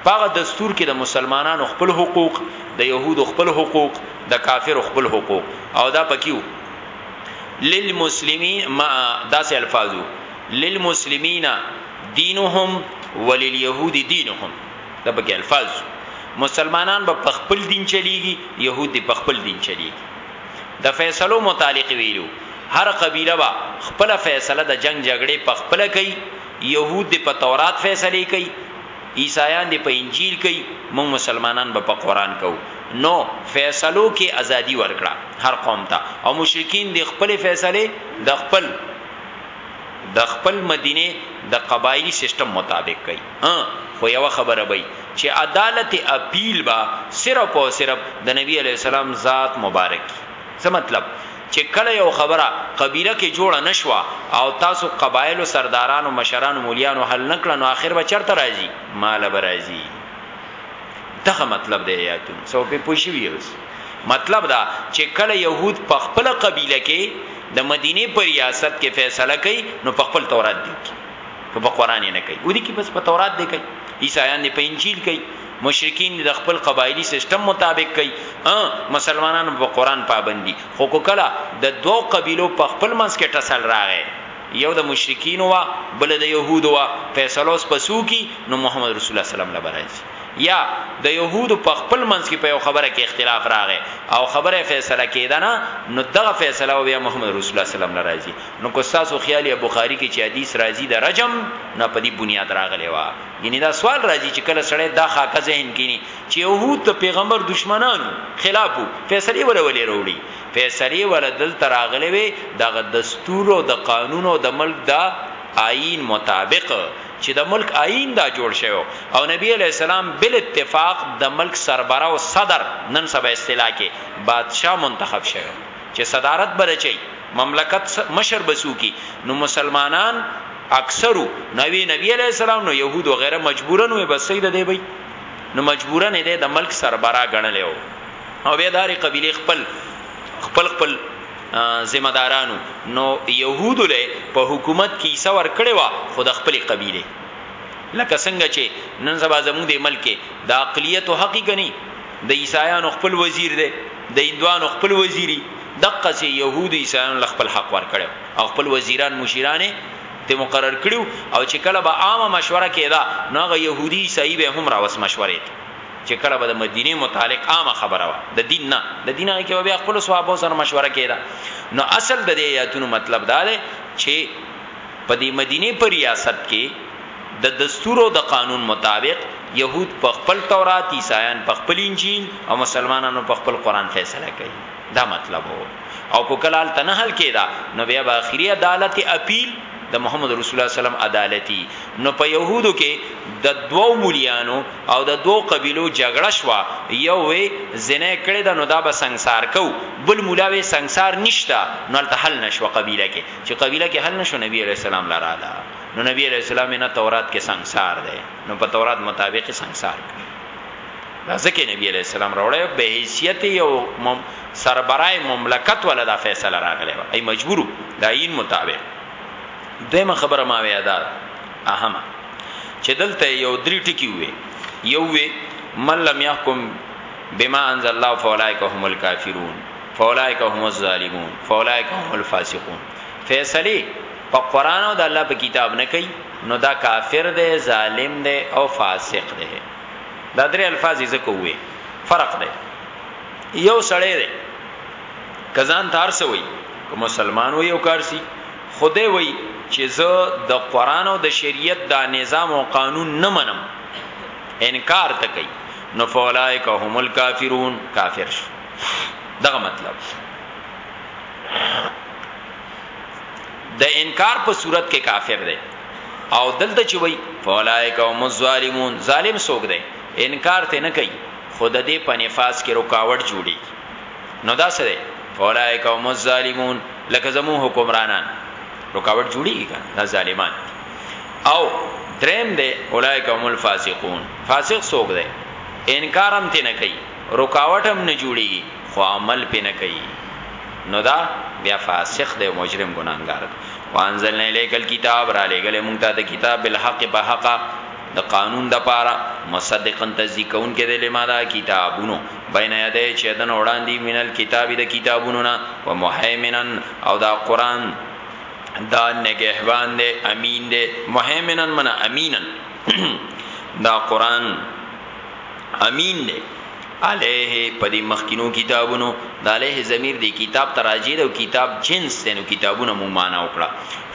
په هغه دستور کې د مسلمانانو خپل حقوق، د یهودو خپل حقوق، د کافرو خپل حقوق او دا پکیو للمسلمین ما داسې الفاظو للمسلمین دینهم وللیهود دینهم دا پکې الفاظ مسلمانان به په خپل دین چلیږي يهود دی په خپل دین چلیږي د فیصلو متعلق ویلو هر قبیله با خپل فیصله د جنگ جګړې په خپل کوي يهود دی په تورات فیصله کوي عیسایان دې په انجیل کوي موږ مسلمانان به په قران کوو نو فیصلو کې ازادي ورکړه هر قوم ته او مشرکین دې خپل فیصله د خپل د خپل مدینه د قبایلی سیستم مطابق کوي ها خو یو خبره به چې عدالت اپیل با صرف او صرف د نبی علی السلام ذات مبارک څه مطلب چې کله یو خبره قبیله کې جوړه نه شوه او تاسو قبایلو سردارانو مشرانو مولیانو حل نه کړه نو اخر به چرته راځي ماله به راځي دغه مطلب دی یاتون سو په پوه شوی اوس مطلب دا چې کله يهود په خپل قبيله کې د مدینه پر ریاست کې فیصله کوي نو په خپل تورات دی په قران نه کوي ودي کې بس په تورات دی کوي عیسایان دی په انجیل کوي مشرکین دې د خپل قبایلی سیستم مطابق کوي ا مسلمانانو په قران پابند دي خو کو کله د دوو قبیلو په خپل منځ کې ټسل راغی یو د مشرکین وا بل د يهودو وا فیصلوس پسو کی نو محمد رسول الله سلام الله برازي یا د يهودو په خپل منځ کې په یو خبره کې اختلاف راغی او خبره فیصله کېده نه نو دغه فیصله بیا محمد رسول الله سلام الله راځي نو کو تاسو خیالي بخاری کې چې حدیث راځي د رجم نه په دې بنیاد راغلی و یعنی دا سوال راځي چې کله سړی دا خاکه ذهن کینی چې یهود ته پیغمبر دشمنانو خلافو فیصله ولا ولې وروړي فیصله ولا دل تراغلې وي دغه دستور او د قانون او د ملک دا آئین مطابق چې د ملک آئین دا جوړ شوی او نبی علی السلام بل اتفاق د ملک سربره او صدر نن سبا اصطلاح کې بادشاہ منتخب شوی چه صدارت به دچه مملکت مشر به څوک وی نو مسلمانان اکثر وو نو وی نبی علیه السلام نو یهود وغیره مجبورا وی بس څه یی ددی بی نو مجبورا یی دی دملک سربراه ګڼلی وو او بیا دهری قبیلی خپل خپل خپل ذمه داران وو نو یهودو له په حکومت کی حصه ورکړی وه خو دخپلی قبیلی لکه څنګه چه نن سبا زموږ دی ملک کی داقلیتو حق یی کنی د عیسایانو خپل وزیر دی، د هندوانو خپل وزیري، دقسې یهودو عیسایانو له خپل حق ورکړی وو او خپل وزیران مشیران یې ترې مقرر کړي وو او چې کله به عامه مشوره کېده نو هغه یهودي عیسایي به یې هم راوست مشورې ته چې کله به د مدینې متعلق عامه خبره وه د دین نه د دین هغه کې به بیا خپلو صحابو سره مشوره کېده نو اصل د دې ایاتونو مطلب دا دی چې په دې مدینې په ریاست کې د دستور او د قانون مطابق يهود په خپل تورات، عیسایان په خپل انجیل او مسلمانانو په خپل قران فیصله کوي دا مطلب وو او کو کلال تنه حل کیدا نو بیا به اخیری عدالت اپیل د محمد رسول الله سلام عدالتي نو په يهودو کې د دوو مليانو او د دوو قبيلو جګړه شو یو وی زنه کړي د نو دا به ਸੰسار کو بل مولا وی ਸੰسار نشتا نو تل حل نشو قبيله کې چې قبيله کې حل نشو نبی عليه السلام لاراله نو نبی علیہ السلام نه تورات کې سنگسار دی نو په تورات مطابق سنگسار دا ځکه نبی علیہ السلام راوړی به حیثیت یو مم سربرای مملکت ولا دا فیصله راغلی و ای مجبورو دا این مطابق دیمه خبره ما وی ادا اهمه چې دلته یو دری ټکی وی یو وی من لم يحكم بما انزل الله فاولئک هم الكافرون فاولئک هم الظالمون فاولئک هم الفاسقون فیصله په قران او د الله په کتاب نه کوي نو دا کافر دی ظالم دی او فاسق دی دا درې الفاظ یې زکه وې فرق دی یو سړی دی کزان تار سوی که مسلمان وي او کارسي خدای وي چې زه د قران او د شریعت دا نظام او قانون نه منم انکار ته کوي نو فولائک هم الکافرون کافر شو دغه مطلب د انکار په صورت کې کافر دی او دلته چې وای فولائک هم الظالمون ظالم سوګ دی انکار ته نه کوي خود دې په نفاس کې رکاوټ جوړي نو دا سره فولائک هم الظالمون لکه زمو حکمرانان رکاوټ جوړي دا ظالمان او دریم دی اولائک هم الفاسقون فاسق سوګ دی انکار هم ته نه کوي رکاوټ هم نه جوړيږي خو عمل پې نه کوي نو دا بیا فاسق دی مجرم ګناهګار دی وانزلنا الیک الكتاب را لګل مونږ ته د کتاب بالحق په حق د قانون د پاره مصدقا تصدیقون کې د لما دا کتابونو بین یده چې دن وړاندې مینل کتابي د کتابونو نه و مهیمنن او دا قران دا نگهبان دی امین دی مهیمنن من امینن دا قران امین دی علیه په دې مخکینو کتابونو د علیه ضمیر دې کتاب ته راجع دی او کتاب جنس دی نو کتابونه مو معنا وکړه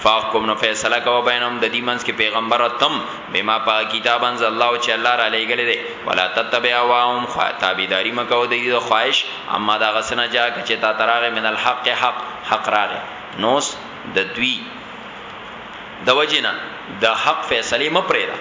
فاحکم نو فیصله کوه بینهم د دې منځ کې پیغمبر تم بما په کتاب انزل الله چې الله را لېږلی دی ولا تتبع اهواهم خوا تابعداري مه کوه د دې د خواهش اما دا غسنه جا که چې تا ته راغی من الحق حق حق راغی نوس د دوی د وجنه د حق فیصله مپریدا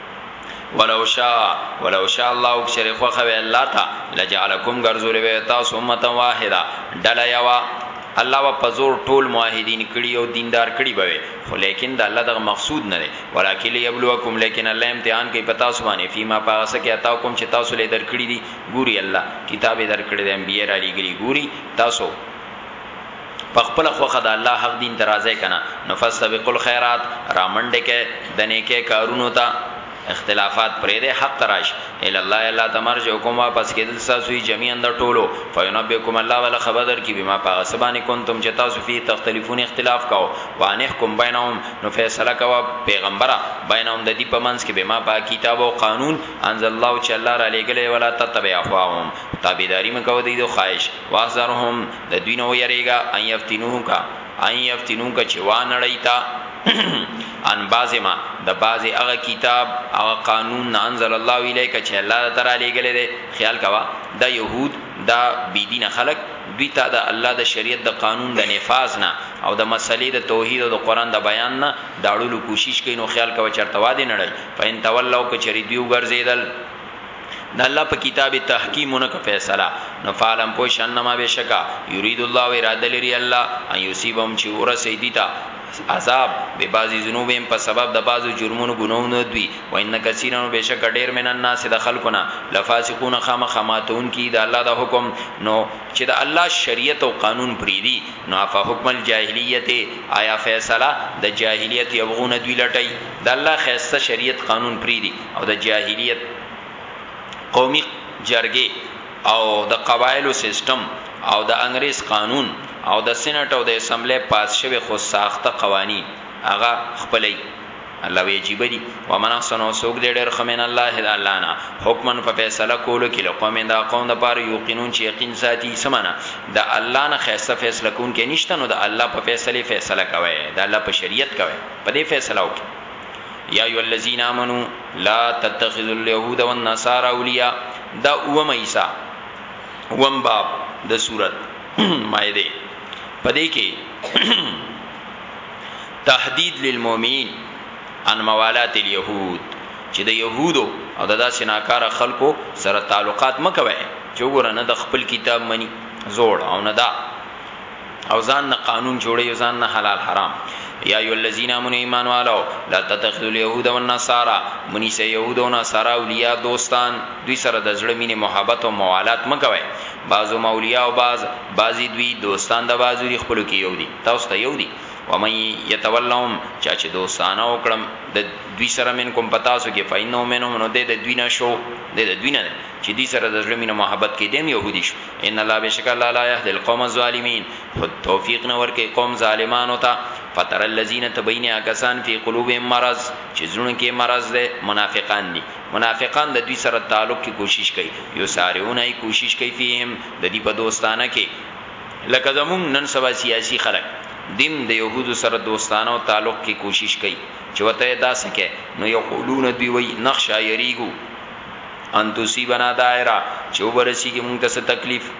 ولو شاء ولو شاء الله وکشر خو خو الله تا لجعلکم غرزول وی تاسو امه واحده ډل یوا الله و پزور ټول موحدین کړي او دیندار کړي بوي خو لیکن د الله دغه مقصود نه دی ولکه یبلوکم لیکن الله امتحان کوي پتا سو باندې فيما پاسه کې اتا کوم چې تاسو له درکړي دي ګوري الله کتاب درکړي د انبیای را لګري ګوري تاسو په خپله خوښه د الله حق دين ته راځئ کنه نو فاستبقوا الخيرات رامنډه کړئ د نيکۍ کارونو ته اختلافات پريږدئ حق ته راشئ الي الله الله ته مرجعکم واپس کيدل تاسو يي جميعا د ټولو فينبئکم الله ولا خبر درکړي بما په هغه څه باندې کنتم چې تاسو فيه تختلفون اختلاف کاوه وان احکم بينهم نو فيصله کوه پيغمبره بينهم د دې په منځ کې بما په کتاب او قانون انزل الله چې الله را لېږلی ولا تتبع اهواهم تابعداري مکوه د دې خواهش واحذرهم د دوی نو یریګا ان یفتنوک ان یفتنوک چې وانړی تا ان بازه ما د بازه هغه کتاب او قانون انزل الله الیک چې الله تعالی لګلې ده خیال کوا د يهود دا بی دین خلق دوی ته د الله د شریعت د قانون د نفاذ نه او د مسلې د توحید او د قران د بیان نه داړو کوشش کینو خیال کوا چرته وادي نړی فین تولوا کچری دیو ګرځیدل د الله په کتاب تحکیم ونک فیصله نو فالم پوش انما بشکا یرید الله و اراده لري الله ان یصيبهم چې ورسې دي تا عذاب به بعضی ذنوبهم په سبب د بعضو جرمونو ګناونو دوی و ان کثیرن بشک ډیر من الناس د خلقنا لفاسقون خامخ ماتون کی د الله د حکم نو چې د الله شریعت او قانون پریدي نو اف حکم الجاهلیت آیا فیصله د جاهلیت یبغون دوی لټای د الله خاصه شریعت قانون پریدي او د جاهلیت قومي جرګې او د قبایلو سیستم او د انګريز قانون او د سېنات او د اسمبلی پاس شوی خو ساخته قواني هغه خپلې الله وی عجیب دي ومن احسن وسوق دې ډېر خمن الله الا الله نه حکمن په فیصله کولو کې لقوم دا قوم د پاره یو قانون چې یقین ساتي سمانه د الله نه خیسه فیصله کون کې نشته نو د الله په فیصله فیصله کوي د الله په شریعت کوي په دې فیصله وکړي یا ایو الذین آمنو لا تتخذوا اليهود والنصارى اولیاء دا اوم ایسا اوم باب د صورت مائده پدې کې تهدید للمؤمنین ان موالات اليهود چې د يهودو او د داسې ناکاره خلکو سره تعلقات مکوي چې وګوره نه د خپل کتاب مني زوړ او نه دا او ځان نه قانون جوړي او ځان نه حلال حرام یا ایو الذین امنوا ایمان والو لا تتخذوا اليهود والنصارى منی سه یهود او نصارا اولیاء دوستان دوی سره د زړه مینه محبت او موالات مکوي بعضو مولیاء او بعض بعضی دوی دوستان د بعضو دی خپل کې یو دي تاسو ته یو دي ومن یتولهم چا چې دوستانه وکړم د دوی سره من کوم پتا سو کې فینو منو نو د دوی نه شو د دوی نه چې دوی سره د زړه مینه محبت کې دیم یهودي شو ان الله بشک الله لا يهدي القوم الظالمين خود توفیق نه ورکه قوم ظالمانو ته فتر الذين تبين اكسان في قلوبهم مرض چې زړه کې مرض ده منافقان دي منافقان د دوی سره تعلق کی کوشش کوي یو ساريونه ای کوشش کوي فيهم د دې په دوستانه کې لکه زمون نن سبا سیاسي خلک دیم د يهودو سره دوستانه او تعلق کې کوشش کوي چې وته داسې کې نو یقولون دوی وی نخشا یریګو ان تصيبنا دائره چې وبرسيږي مونږ ته څه تکلیف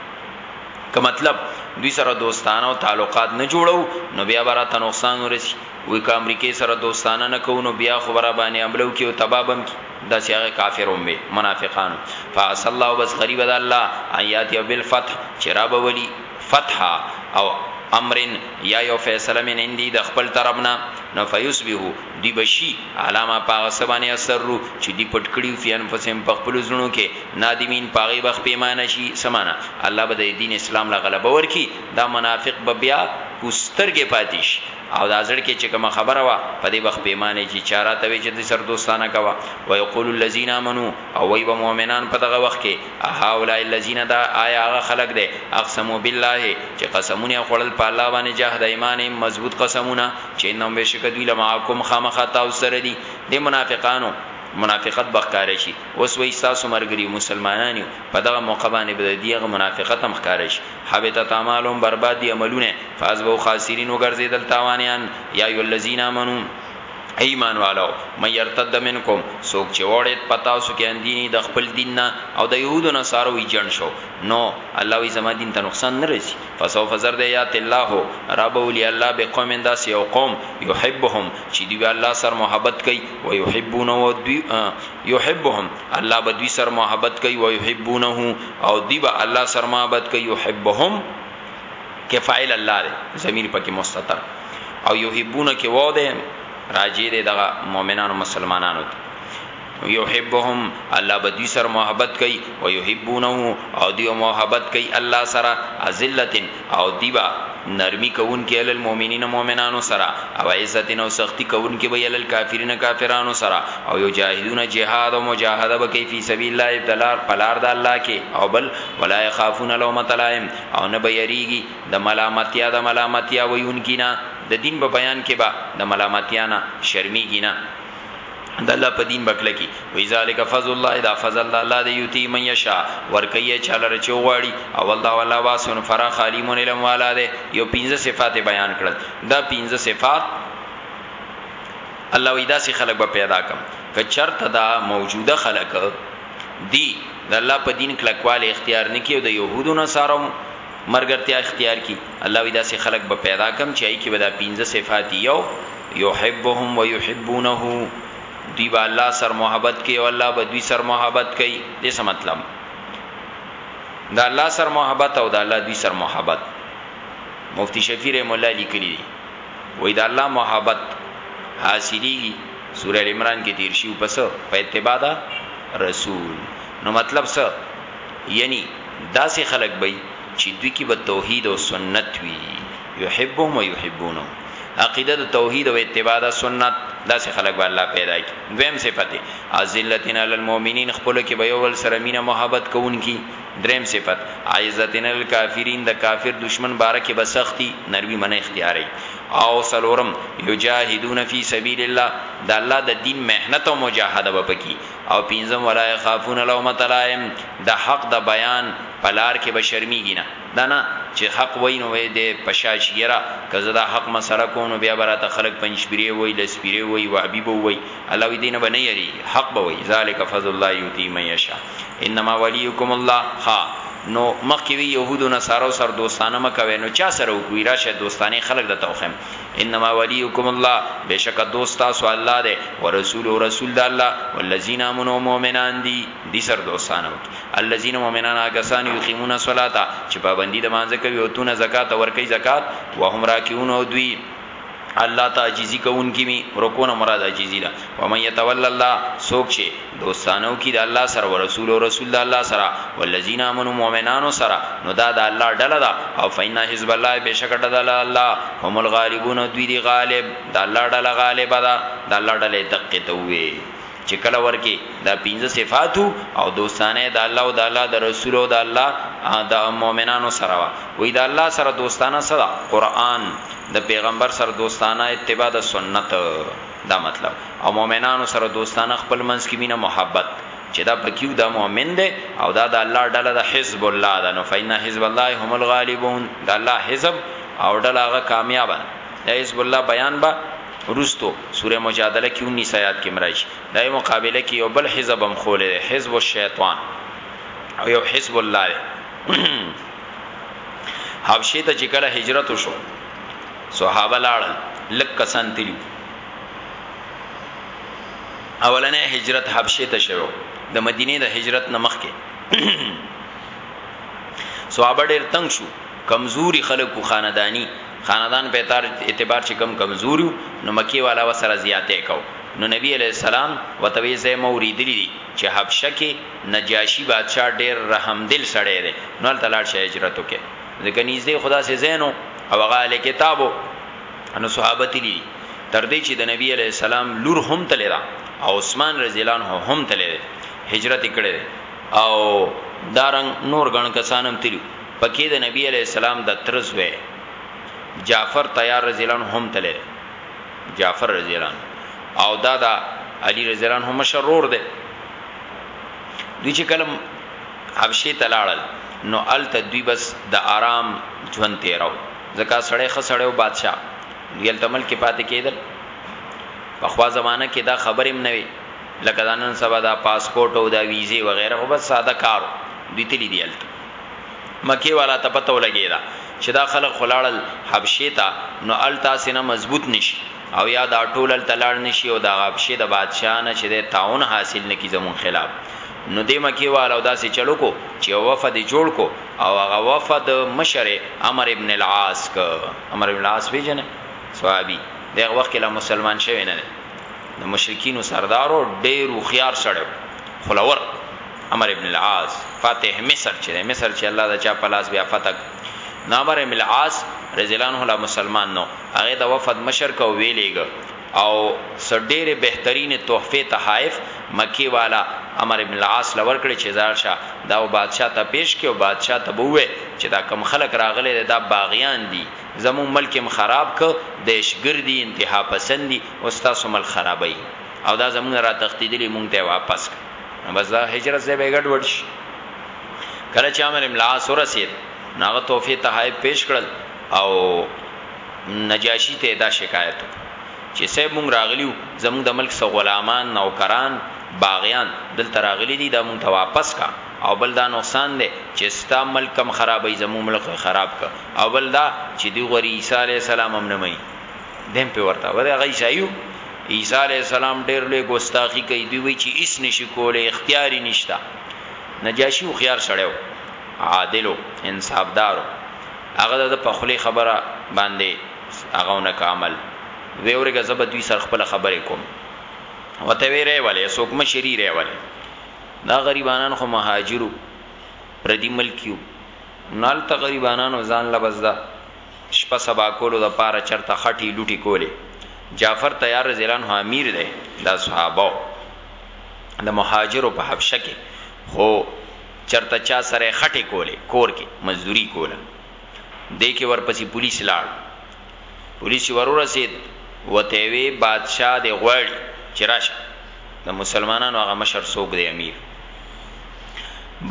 که مطلب دوی سره دوستانه او تعلقات نه جوړو نو بیا برا ته نقصان ورسی وی که امریکای سره دوستانه نه کو نو بیا خو برا باندې عملو کیو تبابم کی دا سیاغه کافر هم وی منافقان فاس الله بس غریب د الله ایات یو بالفتح چرابه ولی فتح او امرن یا یو فیصله من اندی د خپل طرفنا نو فیسبحو دوی به شي علی ما په هغه څه باندې اصرو چې دوی پټ کړي وو فی انفسهم په خپلو زړونو کې، نادمین په هغې به ښپېمانه شي، څه معنی؟ الله به د دین اسلام له غلبه ورکړي، دا منافق به بیا کوز سترګی پاتې شي او دا زړه کې چې کومه خبره وه په دې به ښپېمانه شي چا راته وې چې ته سر دوستانه کوه، ویقول الذین آمنو او وایي به مؤمنان په دغه وخت کې، اهؤلاء الذین دا آیا هغه خلک دی، اقسموا بالله چې قسمونه یې خوړل په الله باندې جهد ایمانهم مضبوط قسمونه، چی انهم بیشکه دوی لمعکم خامخا تاسو سره دی دی منافقانو منافقت به ښکاره شی اوس وایی ستاسو ملګری یو مسلمانان یو په دغه موقع باندی به ددی هغه منافقت هم ښکاره شی حبطت اعمالهم برباد دی عملونه فاصبحو خاسرین وګرځیدل تاوانیان یا ایها الذین آمنو ای ایمان والو من یرتد منکم څوک چی واوړید په تاسو کی عن دینه د خپل دین نه او د یهودو نصارو وی جنډ شو نو الله وایی زما دین ته نقصان نه رسی. فسوف زر دی یات الله رابولی الله بقوم داس یو قوم یحبهم چې دی الله سر محبت کوي او یحبونه او دی یحبهم الله به دوی سر محبت کوي او یحبونه او دی به الله سر محبت کوي یحبهم کفایل الله دی ضمیر پکې مستتر او یحبونه کې وو دی راجی دی دغه مؤمنانو مسلمانانو ته یحبهم الله به دوی سره محبت کوي او یحبونه او دوی محبت کوي الله سره ازلتن او دیبا نرمی کون کې ال المؤمنین مؤمنانو سره او عزتن او سختی کون کې به ال الکافرین کافرانو سره او یو جاهدون جهاد او مجاهده به کوي فی سبیل الله ابتلار پلار د الله کې او بل ولا یخافون لومۃ لائم او نه به یریږي د ملامتیا د ملامتیا ویون کینا د دین په بیان کې با د ملامتیا نه شرمیږي نه د الله په دین بکله کی وی ذالک فضل الله دا فضل الله دی یوتی من یشا ور کوي چاله رچو غواړي او الله ولا واسن فرا خالیمون علم والا دی یو پنځه صفات بیان کړل دا پنځه صفات الله ویدا سی خلق به پیدا کم که چرته دا موجوده خلق دی د الله په دین کلکواله اختیار نکي او د يهودو نصارو ملګرتیا اختیار کړي الله وی داسې خلک به پیدا کم چې هغه کې به دا پنځه صفات یو یحبهم ويحبونه دی با الله سر محبت کوي او الله به دوی سر محبت کوي دې څه مطلب دا الله سر محبت او دا الله دوی سر محبت مفتی شفیع رحم الله لیکلی دی وای دا الله محبت حاصلېږي سورہ عمران کې تیر شیو پس په اتباع دا رسول نو مطلب څه یعنی داسی خلک به یی چی دوی کی به توحید او سنت وی یحبهم و یحبونه عقیده د توحید او اتباع د سنت داسی خلک به الله پیدا کی دویم صفت اذلتنا للمؤمنین خپل کی به یو بل سره مینه محبت کوونکی دریم صفت عزتنا للکافرین د کافر دشمن بارکه به سختی نروی منه اختیاری او سلورم یجاهدون فی سبیل الله د الله د دین مهنت او مجاهده به پکی او پنځم ولا يخافون لومت لائم د حق د بیان په لار کې به شرمیږي نه دا نه چې حق وای نو وای دې پشاش یرا که زه دا حق مسله کوم نو بیا به راته خلک پنځپیرې وای لسپیرې وای وهبي به وای الله وی دینه به نه یری حق به وای ذالک فضل الله یؤتی من یشاء انما ولیکم الله ها نو مخکې وی يهودو نصارو سر دوستانه مکوي نو چا سره وکوي راشه دوستانه خلک د توخم انما وليكم الله بشک دوست تاسو الله دی ورسول او رسول د الله والذین امنوا مؤمنان دي دي سر دوستانو الذين مؤمنان اگسان یقیمون الصلاه چې پابندي د مانځ کوي او تونه زکات او ورکي زکات وهم راکیون او دوی الله تعجزی کوونکی می رکونه مراد عجزی ده و من یتول الله سوک چه دوستانو کی د الله سره ورسول او رسول د الله سره والذین امنوا مؤمنانو سره نو دا د الله ډله ده او فإن حزب الله بشک ډله الله هم الغالبون دوی دی غالب د الله ډله غالب ده د الله ډله دقه ته وی چې کله ورکی دا پنځه صفات او دوستانه د الله او د الله د رسول او د الله د مؤمنانو سره وي د الله سره دوستانه سره قران د پیغمبر سره دوستانه اتباع د سنت دا مطلب او مؤمنانو سره دوستانه خپل منځ کې مینه محبت چې دا پکیو دا مؤمن دی او دا د الله ډله د حزب الله ده نو فإن حزب الله هم الغالبون دا الله حزب او ډله هغه کامیاب ده د حزب الله بیان با روستو سوره مجادله کې 19 آیات کې مرایش دای مقابله کې یو بل حزب هم خوله حزب الشیطان او یو حزب الله حبشه ته چې کله هجرت وشو صحابه لاړل لک کسان تلو اولنې هجرت حبشه ته شوو د مدینه د هجرت نمخ کې صحابه ډېر تنگ شو کمزوري خلکو خاندانی خاندان په اعتبار چې کم کمزوري نو مکی والا وسره زیاتې کو نو نبی علی السلام وتوی زې موري دلی دي چې حبشه کې نجاشي بادشاہ ډېر رحم دل سړی دی نو تلاړ شي هجرت وکړي ځکه نږدې خدا سي زینو او هغه اهل کتابو انو صحابه تللی تر دې چې د نبی علی السلام لور هم تللی دا او عثمان رضی الله عنه هم تللی هجرت کړی او دارنګ نور غن کسانم تلو پکې د نبی علی السلام د ترز وې جعفر تیار رضی الله عنه هم تللی جعفر رضی الله عنه او دادا علی رضی الله عنه مشرور دی دوی چې کلم حبشې ته لاړل نو هلته دوی بس د آرام ژوند تیراو ځکه سړی ښه سړی او بادشاه دوی هلته ملک کې پاتې کېدل په خوا زمانه کې دا خبرې هم نه وي لکه دا نن سبا دا پاسپورت او دا ویزه وغیرہ خو بس ساده کارو دوی تللی دی هلته مکی والا ته پته ولګی دا چې دا خلک خلاړل حبشې ته نو هلته سینه مضبوط نشي او یا دا ټول هلته لاړ نشي او دا حبشې د بادشاه نه چې د تعاون حاصل نکي زمون خلاف نو دې مکې والو داسې چل وکړو چې یو وفد یې جوړ کړو او هغه وفد مشر یې عمرو ابن العاص کړ، عمرو ابن العاص پېژنئ؟ صحابي دی، هغه وخت کې لا مسلمان شوی نه دی، د مشرکینو سردار و، ډېر هوښیار سړی و، خولور، عمرو ابن العاص، فاتح مصر چې دی، مصر چې الله د چا په لاس بیا فتح کړ، نو عمرو ابن العاص رضی الله عنه لا مسلمان نه و، هغه د وفد مشر کړ او ویې لېږه. او څه ډېرې بهترینې تحفې تحائف مکې والا عمر بن العاص له ورکړې چې ځار شه دا و بادشاه ته پېش کړې او بادشاه ته به ووایې چې دا کوم خلک راغلې دې دا باغیان دي زموږ ملک یې هم خراب کړ دهشګر دي انتها پسند دي او ستاسو ملک خرابوي او دا زموږ نه راتښتېدلي موږ ته یې واپس کړ نو بس دا هجرت ځای به یې ګډ وډ شي کله چې عمر بن العاص ورسېد نو هغه تحفې تحائف پېش کړل او. نجاشی ته دا شکایت چې سه مونږ راغلیو زمونږ د ملک سه غلامان نوکران باغیان دل تراغلی دي دا مونږ ته واپس کا او بل دا نقصان دی چې ستا ملک کم خرابې زمو ملک خراب ک او بل دا چې دی غری عیسی علی السلام هم نه مې دیم په ورته وره غي شایو عیسی علی السلام ډېر لوی ګستاخی کوي دی وی چې اس نشي کوله اختیاري نشتا نجاشي خيار سړیو عادلو انصافدارو هغه دده په خولې خبره باندې هغه ونه که عمل وې ورګه زه به دوی سره خپل خبرې کوم وته وې رې ولې سوک مشری رې ولې دا غریبانان خو مهاجرو پردي ملکیو نال ته غریبانانو ځان لبس ده شپه سبا کولو د پاره چرته خټي لوټي کولې جعفر تیار زلان هو امیر دی د صحابه د مهاجرو په حبشه کې خو چرته چا سره خټې کولې، کور کې مزدوري کوله، دې کې ورپسې پولیس لاړ، پولیس چې ورورسېد وته وې بادشاه دې غواړي چې راشه د مسلمانانو هغه مشر څوک دی امیر،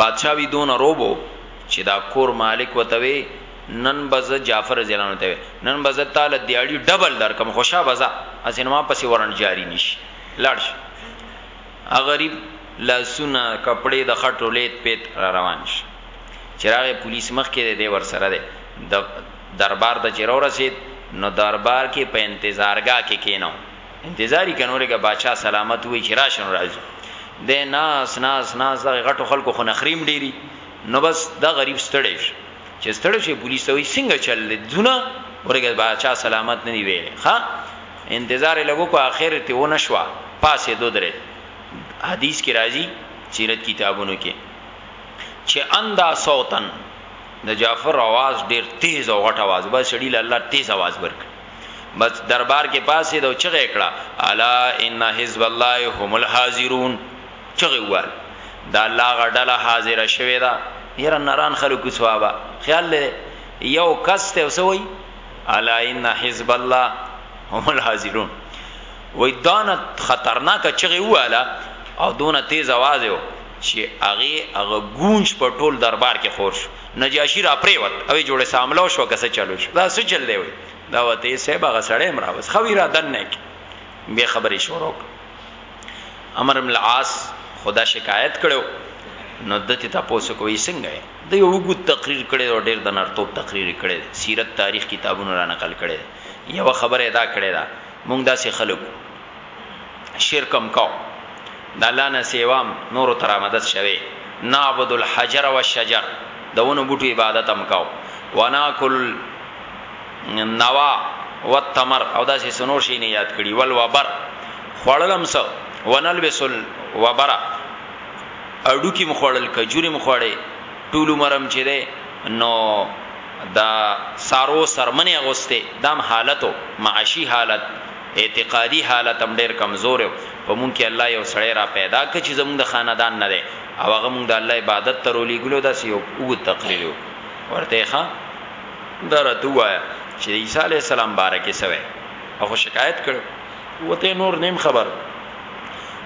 بادشاه وي دونه روب و چې دا کور مالک وته وې نن به زه جعفر رضی الله عنه ته وې نن به زه تاله دیاړي ډبل درکم خو شه به ځه هسې نو ما پسې ورنډ جاري نشي لاړ شه. غریب لاسونه کپړې د خټو لېت پېت را روان شو. چې راغی پولیس مخکې دی دی ورسره دی د دربار ته چې راورسېد نو دربار کې په انتظارګاه کې کېنو انتظار یې کنو لږه باچا سلامت ووایي چې راشه نو راځي دی ناست ناست ناست دغه غټو خلکو خو نخرې هم ډېري نو بس دا غریب ستړی شو چې ستړی شو پولیس ته وایي څنګه چل دی ځونه ورګه باچا سلامت نه دی ویلی ښه انتظار یې لږ وکړ، اخر ترې ونه شوه، پاڅېد ودرېد. حدیث کې راځي، سیرت کتابونو کې، چې اندی صوتاً، د جعفر اواز ډېر تېز او غټ اواز و، بس سړي له الله تېز اواز ورکړ، بس دربار کې پاڅېد او چغه یې کړه، الا ان حزب الله هم الحاضرون! چغې ووهلې، د الله هغه ډله حاضره شوې ده. یاره نران خلک وو، څه واه واه خیال لري، یو کس دی او څه وايي؟ الا ان حزب الله هم الحاضرون وای دانه خطرناک چغه واله او دونه تیز आवाज یو چې هغه هغه گونج په ټول دربار کې خور شو نجاشی را پریوت او جوړه ساملو شو کسه چلو شو دا څه چل دی وای دا وته سه بغه سړی مرا بس خو را دن نه کی به خبرې شروع امر مل عاص خدا شکایت کړو نو دته تاسو کوی څنګه دی یو اوږد تقریر کړی دی او ډېر د نرتوب تقریر یې کړی دی، سیرت تاریخ کتابونو را نقل کړی دی، یوه خبره یې دا کړې ده، موږ داسې خلک وو، شرک هم کوو، د الله نه سېوا هم نورو ته رامدد شوی، نعبد الحجر والشجر، د ونو بوټو عبادت هم کوو، وناکل النوی والتمر او داسې څه نور شیان یې یاد کړي، والوبر، خوړل هم څه، ونلبس الوبر، هډوکي مو خوړل کجوري مو خوړې ټول عمرم چې ده نو دا سارو سرمنې اغوسته دام حالتو معاشي حالت اعتقادي حالت هم ډېر کمزور او په مونږ کې الله یو سړی را پیدا کړ چې زمونږ د خاندان نه دی او هغه مونږ د الله عبادت ته رولیږلو داسې یو اوږد تقریر ورته ښه دا راته ووایه چې د عیسی علیه السلام باره کې څه وایي هغه شکایت کړو وته نور نیم خبر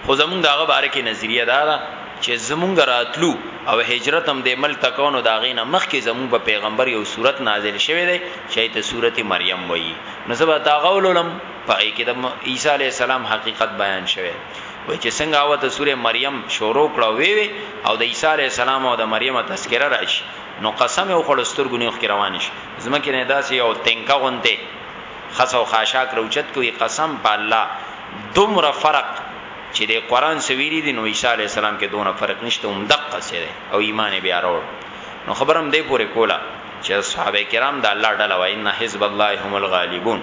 خو زمونږ داغه باره کې نظریه دا ده چې زمونږ راتلو او هجرت هم د مل تکونو دا غینه مخ کې زمونږ په پیغمبر یو صورت نازل شوه دی چې ته صورت مریم وایي نو زبا دا غولولم پای کې د عیسی علی السلام حقیقت بیان شوه وای چې څنګه هوا ته سوره مریم شروع کړه وی وی او د عیسی علی السلام او د مریم تذکرہ راشي نو قسم او خلستر ګنیو خ روان شي زمکه نه داسې او تنکا غونته خس او خاشاک راوچت کو یی قسم په الله دومره فرق چی دی قران سه ویلی دی نو عیسی علیه السلام کی دونه فرق نشته هم دقه سه دی او ایمان یی بیا راوړ نو خبره هم دی پوری کوله چی صحابه کرام د الله ډله وای ان حزب الله هم الغالبون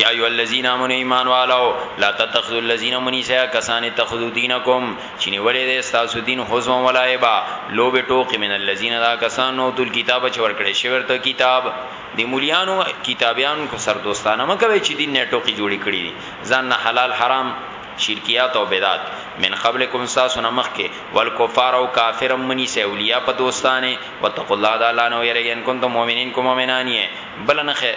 یا ایو الذین آمنوا ایمان والو لا تتخذوا الذین منیسا کسان تخذو دینکم چنی ولې دې تاسو دین حزو ولایبا لوب ټوک من الذین دا کسانو تل کتاب چور کړي شورته کتاب د مولیانو کتابیانو په سر دوستانه مه کوی چی دین نه ټوقی جوړی کړی دی ځان نه حلال حرام شرکیات او بدعات من قبلکم ستاسو نه مخکی والکفار او کافر هم مه نیسئ اولیاء په دوستانه واتقوا الله د الله نه ویریږئ ان کنتم مؤمنین که مؤمنان یی بله نښه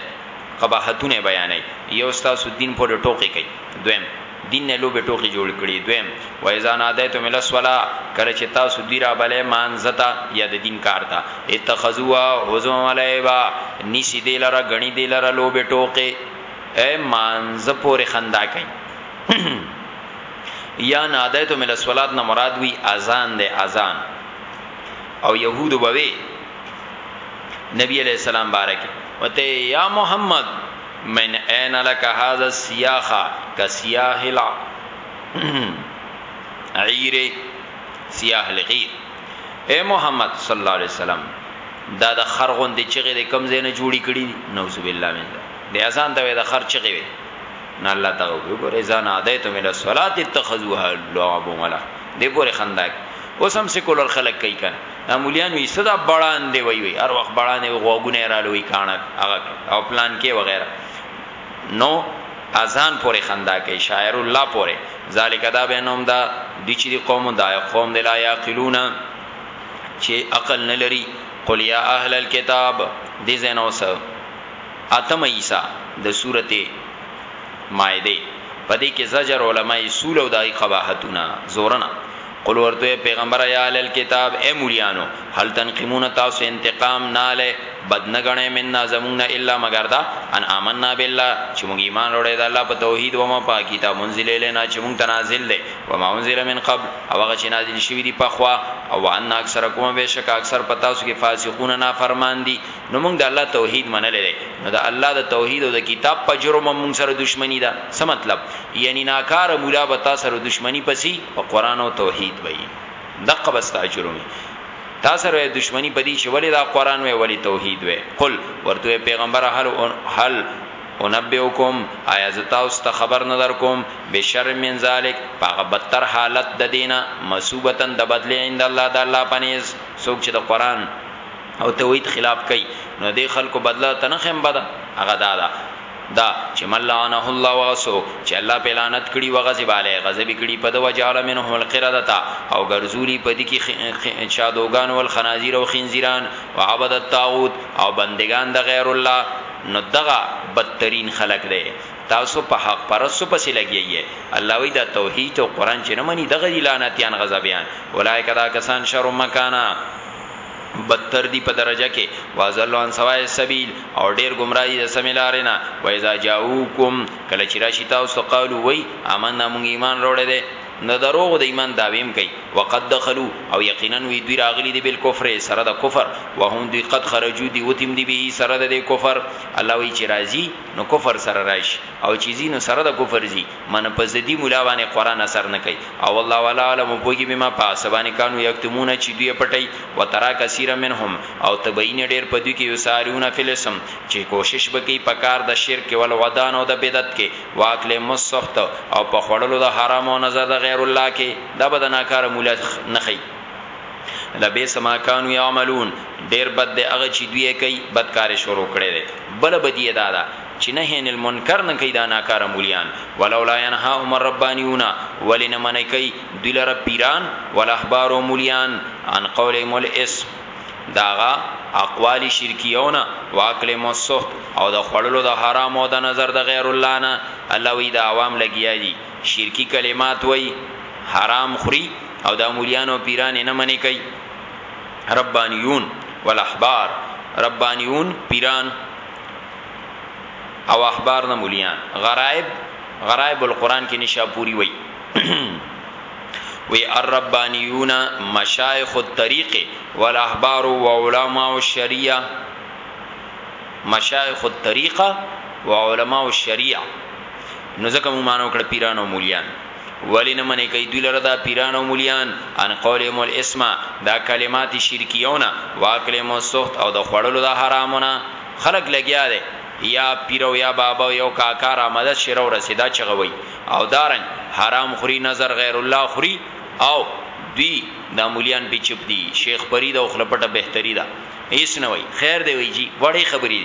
قباحتونه بیانوی یو ستاسو دین پورې ټوقی کوي دویم دین نه لوبې ټوقې جوړې کړي دویم واذا نادیتم الی الصلا کله چې تاسو دوی را بلې مانځه ته یا د دین کار ته اتخذوها هزوا ولعبا نیسی دې لره غنی دې لره لوبې ټوقې اې مانځه پورې خندا کوي یا نادیتم الی الصلا نه مراد وی اذان دې اذان او یهودو بوي نبی علیہ السلام بارک وته یا محمد من اين لک هذا السياخ کسياح العير سياح الغير اے محمد صلی الله علیه وسلم دا د خر غوندې چغې د کم زینه جوړی کړي نوذ بالله من ذلک د اذان د وې د خر چغې وي نه الله ته وګوره اذان عادت ته مله صلات اتخذوها لعب ولا دې پورې خندای اوس هم سیکولر خلک کوي کنه دا مولیان وی صدا بڑان دی وی وی هر وخت بڑان وی غوګونه را لوي کانک هغه او پلان کې وغیرہ نو اذان پورې خندا کوي شاعر الله پورې ذالک دا بینهم دا د چری قوم دا قوم لا یاقلون چې عقل نه لري قل یا اهل الكتاب دې زنو سره اتم عیسی د سورته مائده پدې کې زجر علماي سول او دای قباحتونه زورنا قل ورته وی پیغمبره یا اهل الکتاب ای مولیانو هل تنقمون تاسو انتقام نه اله بد نه غنی مننا زمون نه الا مگر دا ان آمنا بالله چې موږ ایمان وروړی دا الله په توحید و ما په کتاب منزل الینا چې موږ تنازل ده و ما انزل من قبل او هغه چې نازل شوی دی په خوا او ان اکثرکم بشک اکثر پتا سو کې فاسقون نافرمان دي نو موږ د الله توحید منلې ده نو د الله د توحید او د کتاب په جرم موږ سره دښمنی ده څه مطلب یعنی ناکار مولا به تاسو سره دښمنی پسی په قران او توحید وي دغه بستا جرم تاسو سره دښمنی پدی چې ولې دا قران وي ولې توحید وي قل ورته پیغمبر هل هل انبئکم آیا زتا اوس ته خبر نه در کوم بشر من ذالک پاغه بدتر حالت د دینه مصوبتن د بدلی عند الله د الله پنیز سوک چې د قران او توحید خلاف کوي نو دې خلکو بدله ته نه خیم بده هغه دا دا دا چې ملانه الله واسو چې الله په لعنت کړي وغضب علی غضب کړي په د وجال منهم القردتا او ګرزولی په دې کې شادوغان ول خنازیر او خنزیران او عبد الطاغوت او بندگان د غیر الله نو دغه بدترین خلق دی تاسو په حق پرسو پسې لګیږئ الله وی دا توحید او قران چې نه مني دغه لعنتیان غضبیان اولایک دا کسان شر مکانا بدتر دي په درجه کې واضل عن سواء السبيل او ډیر گمراه دي د سم لارې نه و اذا جاءوکم کله چې راشي تاسو قالو وای امن موږ ایمان وروړی دي نه دروغ د ایمان داویم کوي وقد دخلوا او یقینا وی دوی راغلي دي بل کفر سره د کفر وهم دوی قد خرجوا دي وتیم دي به سره د کفر الله وی چې راضي نو کفر سره راشي او چې زینو سره د کفر زی من په زدی ملا باندې قران اثر نه کوي او الله والا علم او پوهیږي بما په هغه څه باندې کانو یکتمون چې دوی یې پټوي وترا کثیرا منهم او ته به وینې ډېر په دوی کې یسارعون فی الاسم چې کوشش به کوي په کار د شرک کې والعدوان او د بدعت کې واکلهم السحت او په خوړلو د حرامو او نظر د غیر الله کې دا به د ناکاره ملا نه ښيي. لبیس ما کانو یعملون ډیر بد دی هغه چې دوی کوي بدکارې شروع کړي دي بل بدی دا ده چی نهی عن المنکر نه کوي دا ناکاره مولیان ولولا ینهاهم الربانیون ولی نه منع کوي دوی لره پیران والاحبار او مولیان عن قولهم الاسم داغه اقوال شرکیونه واکلهم السحت او د خړلو د حرام او د نظر د غیر الله نه الله وی دا عوام لګیا دي شرکی کلمات وای حرام خوري او د مولیان او پیران نه منع کوي ربانیون والاحبار ربانیون پیران او اخبار نه مليان غرائب غرائب القرآن کې نشاپوری وای وی الربانیون مشایخ الطریق والاحبار وعلماء الشریعه مشایخ الطریقه وعلماء الشریعه نو ځکه مو مانو کړ پیرانو مولیان ولی نه منی کوي دوی لره دا پیران او مليان ان قولهم الاسم دا کلمات شرکیونه واکلهم السخط او د خړلو د حرامونه خلق لګیا دی یا پیر او یا بابا یو کاکا را مدد شره او رسیدا چغوي او دارنګ حرام خوري نظر غیر الله خوري او دوی د مليان په چپ دي شیخ فرید او خلپټه بهتري ده هیڅ نه وای خیر دی وی جی وړې خبرې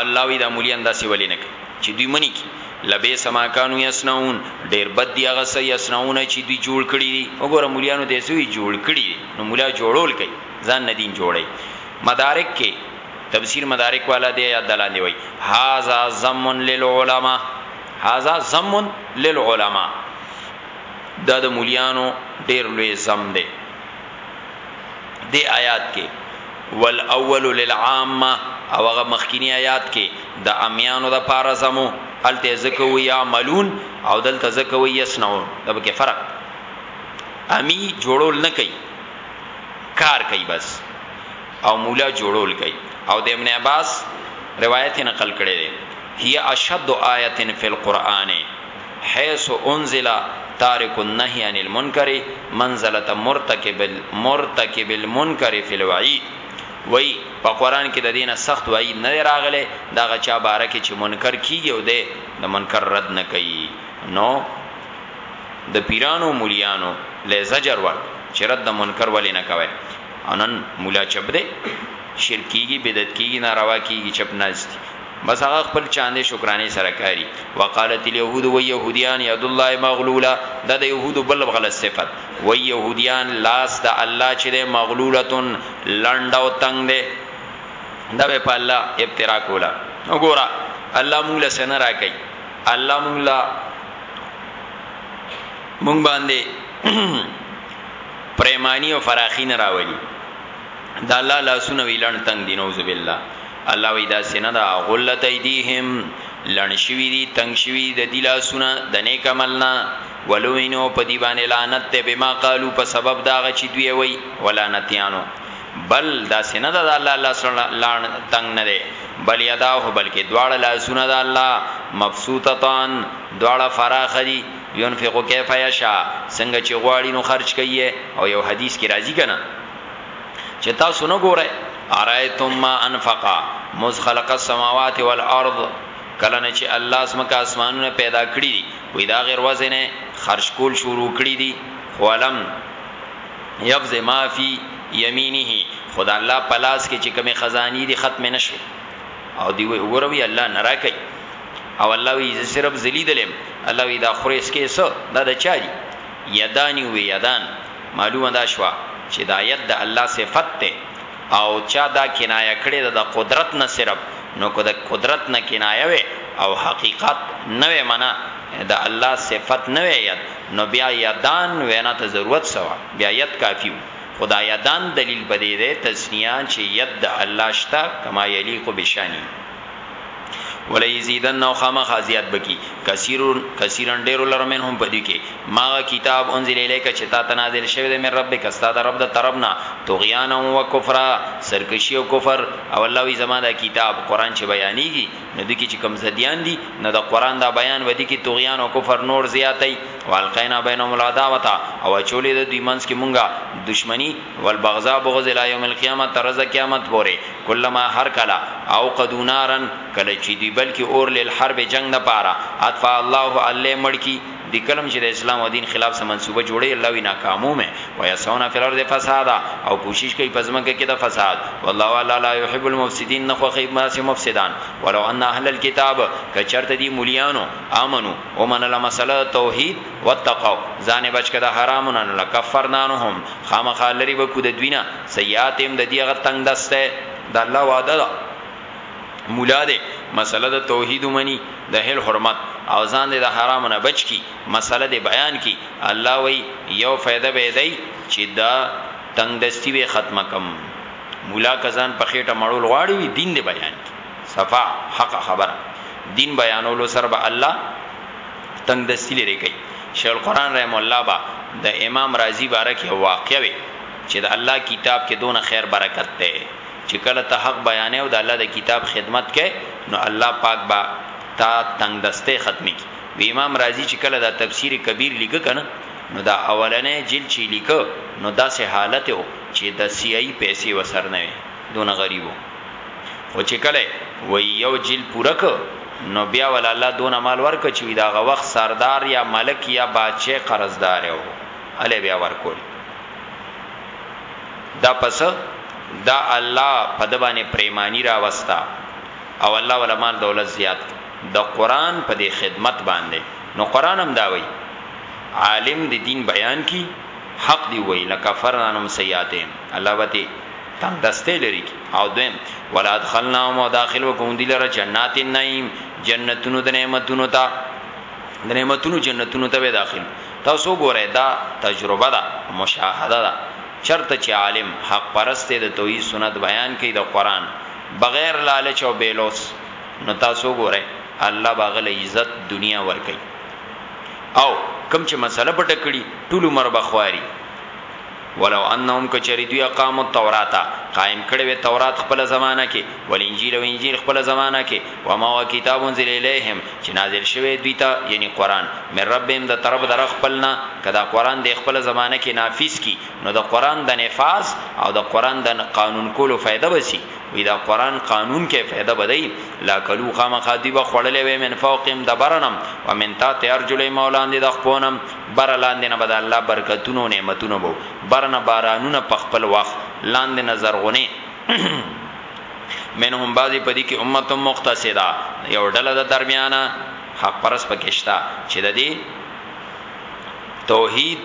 الله وی د مليان داسې ولې نه کوي چې دوی منی کی لبیس ما کانو یصنعون ډیر بد دی هغه څه یصنعون چی دوی جوړ کړی دی وګوره مولیانو ته سوی جوړ کړی دی نو مولا جوړول کوي ځان نه دین جوړی مدارک کې تفسیر مدارک والا دی یا دلاندې وای هاذا ذم للعلماء هاذا ذم للعلماء دا د مولیانو ډیر لوی ذم دی دی آیات کې والاول للعامه او هغه مخکینی آیات کې د امیانو د پاره زمو الته زکه وی عملون او دلته زکه وی یسنعون دا به فرق امی جوړول نه کوي کار کوي بس او مولا جوړول کوي او د ابن عباس روایت نقل کړي دي هي اشد آیه فی القرآن حيث انزل تارک النهی عن المنکر منزلة مرتکب مرتکب المنکر فی الوعید وایی په قران کې د دې نه سخت وعید نه دی راغلی د هغه چا باره کې چې منکر کیږي او دی د منکر رد نه کوي نو د پیرانو مولیانو له زجر ور چې رد د منکر ولې نه کوي انن مولا چپ دی شرک کیږي بدعت کیږي ناروا کیږي چپ ناز دي بس هغه خپل چاندې شکرانې سره کاری وقالت اليهود و يهوديان يد الله مغلوله دا د يهودو بل غلط صفت و يهوديان لاس د الله چې د مغلولتن لند او تنگ ده دا په الله ابترا کولا وګوره الله مونږ له سن راکې الله مونږ لا مونږ باندې پریمانی او فراخی نه راولي دا الله لاسونه ویلن تنگ دي نوذ بالله الله وی داسی نه ده غلت ایدیهم لڼ شوی دی تنگ شوی د دی لاسونه د نیک عمل نه ولوینو په دی باندې لعنت ته بما قالو په سبب دا غ چی دوی وی ولعنتیانو بل داسی نه ده الله الله سره لان تنگ نه ده بل یداه بلکې دواړه لاسونه ده الله مبسوطتان دواړه فراخ دي ينفقو کیف یشا څنګه چې غواړي نو خرج کوي او یو حدیث کې راځي کنه چې تاسو نه ګورئ ارایتم ما انفقا مز خلق السماوات والارض کله نه چې الله سمکه اسمانونه پیدا کړی دي وې دا غیر وزنه خرج کول شروع کړی دي ولم یبز ما فی یمینه خدا الله پلاس کې چې کومه خزانی دي ختم نشو او دی وګوروي الله نه راکي او الله وی صرف ذلیدلم الله وی دا خورې اسکه سو دا د چاري یدانی وی یدان معلومه دا شوه چه دا یت د الله صفت ده او چا دا کنایه کړی ده د قدرت نه صرف نو که د قدرت نه کنایه وی او حقیقت نه وی معنی یعنی د الله صفت نه وی یت نو بیا یدان وینا ته ضرورت څه وه بیا یت کافی وو خو دا یدان دلیل په دی ده تثنیه چه ید د الله شته کما یلیق بشانه. ولا یزیدن نو خامخ زیات بکی کثیرون کثیرن ډیر لرمن هم پدی کې ما کتاب انزل الیک چې تا تنازل شوی د من ربک استاد رب د طرفنا طغیان او کفر سرکشی او کفر او الله وی زما د کتاب قران چې بیانېږي نو د کی چې کم زدیان دي نو د قران دا بیان ودی کې طغیان او کفر نور زیاتې والقینا بینهم العداوه او چولې د دوی منځ کې مونږه دشمنی والبغضاء بغض الى يوم القيامه تر ورځې قیامت پورې کلما هر کله او قدو نارن کله چې دی بلکې اور للحرب جنگ نه پاره اطفاء الله الله مړ کی دی کلم چې د اسلام او دین خلاف سم منسوبه جوړي الله وی ناکامو مې ويا سونه فی الارض فساد او کوشش کوي پزمکه کې د فساد والله والا لا يحب المفسدين نخو خیب ماس مفسدان ولو ان اهل الكتاب کچرته دی مليانو امنو ومن لمسله توحید واتقوا ځان بچ کړه د حرامو نه لکفرنا عنهم خامخا لري وکړو د دوی نه سیئاتهم د دې هغه تنگ دسته د الله وعده ده مولا دې مسله د توحید منی د هل حرمت او ځان دې د حرام نه بچ کی مسله دې بیان کی الله وی یو فائدہ به دی چې دا تنگ دستی به ختمه کم مولا کزان په خېټه مړول غواړي دین دې بیان کی صفا حق خبره دین بیانولو سره به الله تنګ دستی لري کوي شیخ القران رحم الله با د امام رازی باره کې واقع وي چې د الله کتاب کې دونه خیر برکت ته چې کله ته حق بیانې او د الله د کتاب خدمت کې نو الله پاک با تا تنګ دسته ختمي کی وی امام رازی چې کله دا تفسیر کبیر لیک کنه نو دا اولنې جلد چې لیک نو داسې حالت او چې د سیای پیسې وسر نه وي دونه غریبو او چې کله وی یو جیل پوره ک نو بیا ول الله دونه مال ورک چې وی داغه وخت سردار یا ملک یا بادشاہ قرضدار او الی بیا ورکول دا پس دا الله په دبانې پریمانی را وستا او الله ول مال دولت زیات د قران په دې خدمت باندې نو قران هم دا وی عالم د دین بیان کی حق دی وی لکفرنا نم سیاتهم الله وتی تنگ دسته لري کی او دویم ولا ادخلناهم او داخل وکوم دی لره جنات النعیم جنتونو د نعمتونو ته د نعمتونو جنتونو ته به داخل تاسو ګورئ دا تجربه ده مشاهده ده چرته چې عالم حق پرسته د توحید سنت بیان کوي د قران بغیر لالچ او بیلوس نو تاسو ګورئ الله باغله عزت دنیا ور کوي او کم چې مسله پټه کړي ټول عمر بخواري ولو انهم که چېرې دوی اقامو التورات قائم کړې وې تورات خپله زمانه کې والانجیل او انجیل خپله زمانه کې وما او کتاب انزل الیهم چې نازل شوې دوی ته یعنی قرآن من ربهم د طرف د رب خپل نه که دا قرآن دې خپله زمانه کې نافذ کی نو د قرآن د نفاذ او د قرآن د قانون کولو فائده به سی وی دا قرآن قانون کې فائده به دی لا کلو خامخا دوی به خوړلې وې من فوقهم د برنم ومن تحت ارجلهم او لاندې د خپونم بره لاندې نه به د الله برکتونه او نعمتونه به بره نه بارانونه په خپل وخت لاندې نه زرغونې منهم بعضی پدی کې امه مقتصده یو ډله د درمیانه حق پرس پکشتا چې د دې توحید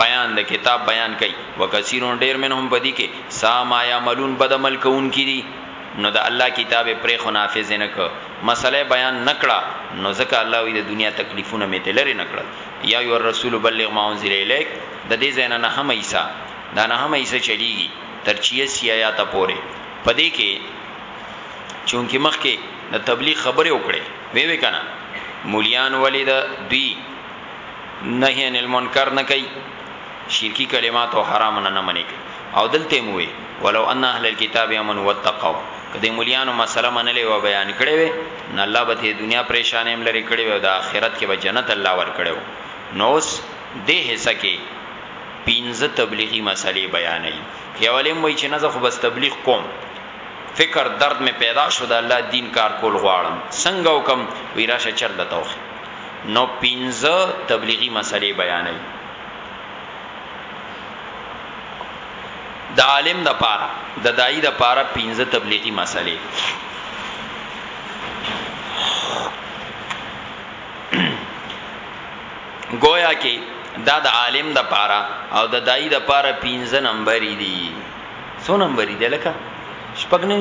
بیان د کتاب بیان کوي وکثیرون ډیر منهم بدی کې سا ما یعملون بد عمل کوون کی دي نو د الله کتاب یې پرېښو نافذ یې نه کړ مسئله یې بیان نه کړه نو ځکه الله وایي د دنیا تکلیفونه مې ترې لرې نه کړل یا ایها الرسول بلغ ما انزل الیک د دې ځای نه نهمه حصه دا نهمه حصه چلیږي تر چیاسی ایاته پورې په دې کې چونکې مخکې د تبلیغ خبرې وکړې وې وې کنه مولیان ولې د دوی نهی عن المنکر نه کوي شرکی کلمات او حرام نه نه منع کړي او دلته هم وویل ولو ان اهل الکتاب امنوا واتقوا که دې مولیانو مسله منلې وای او بیان کړې وای نو الله به ترې دنیا پریشانې هم لرې کړې وای او د اخرت کې به جنت الله ورکړی وو نو اوس دې حصه کې پنځه تبلیغي مسلې بیانوي یوله هم وایي چې نه زه خو بس تبلیغ کوم فکر درد مې پیدا شو د الله دین کار کول غواړم څنګه وکم وی راشه چرته توخ نو پنځه تبلیغي مسلې بیانوي د عالم د پاره د دای د پاره پنځه تبلیغي مسلې گویا کې دا د عالم د پاره او د دای د پاره پنځه نمبر دي څو نمبر دي لکه شپږ نه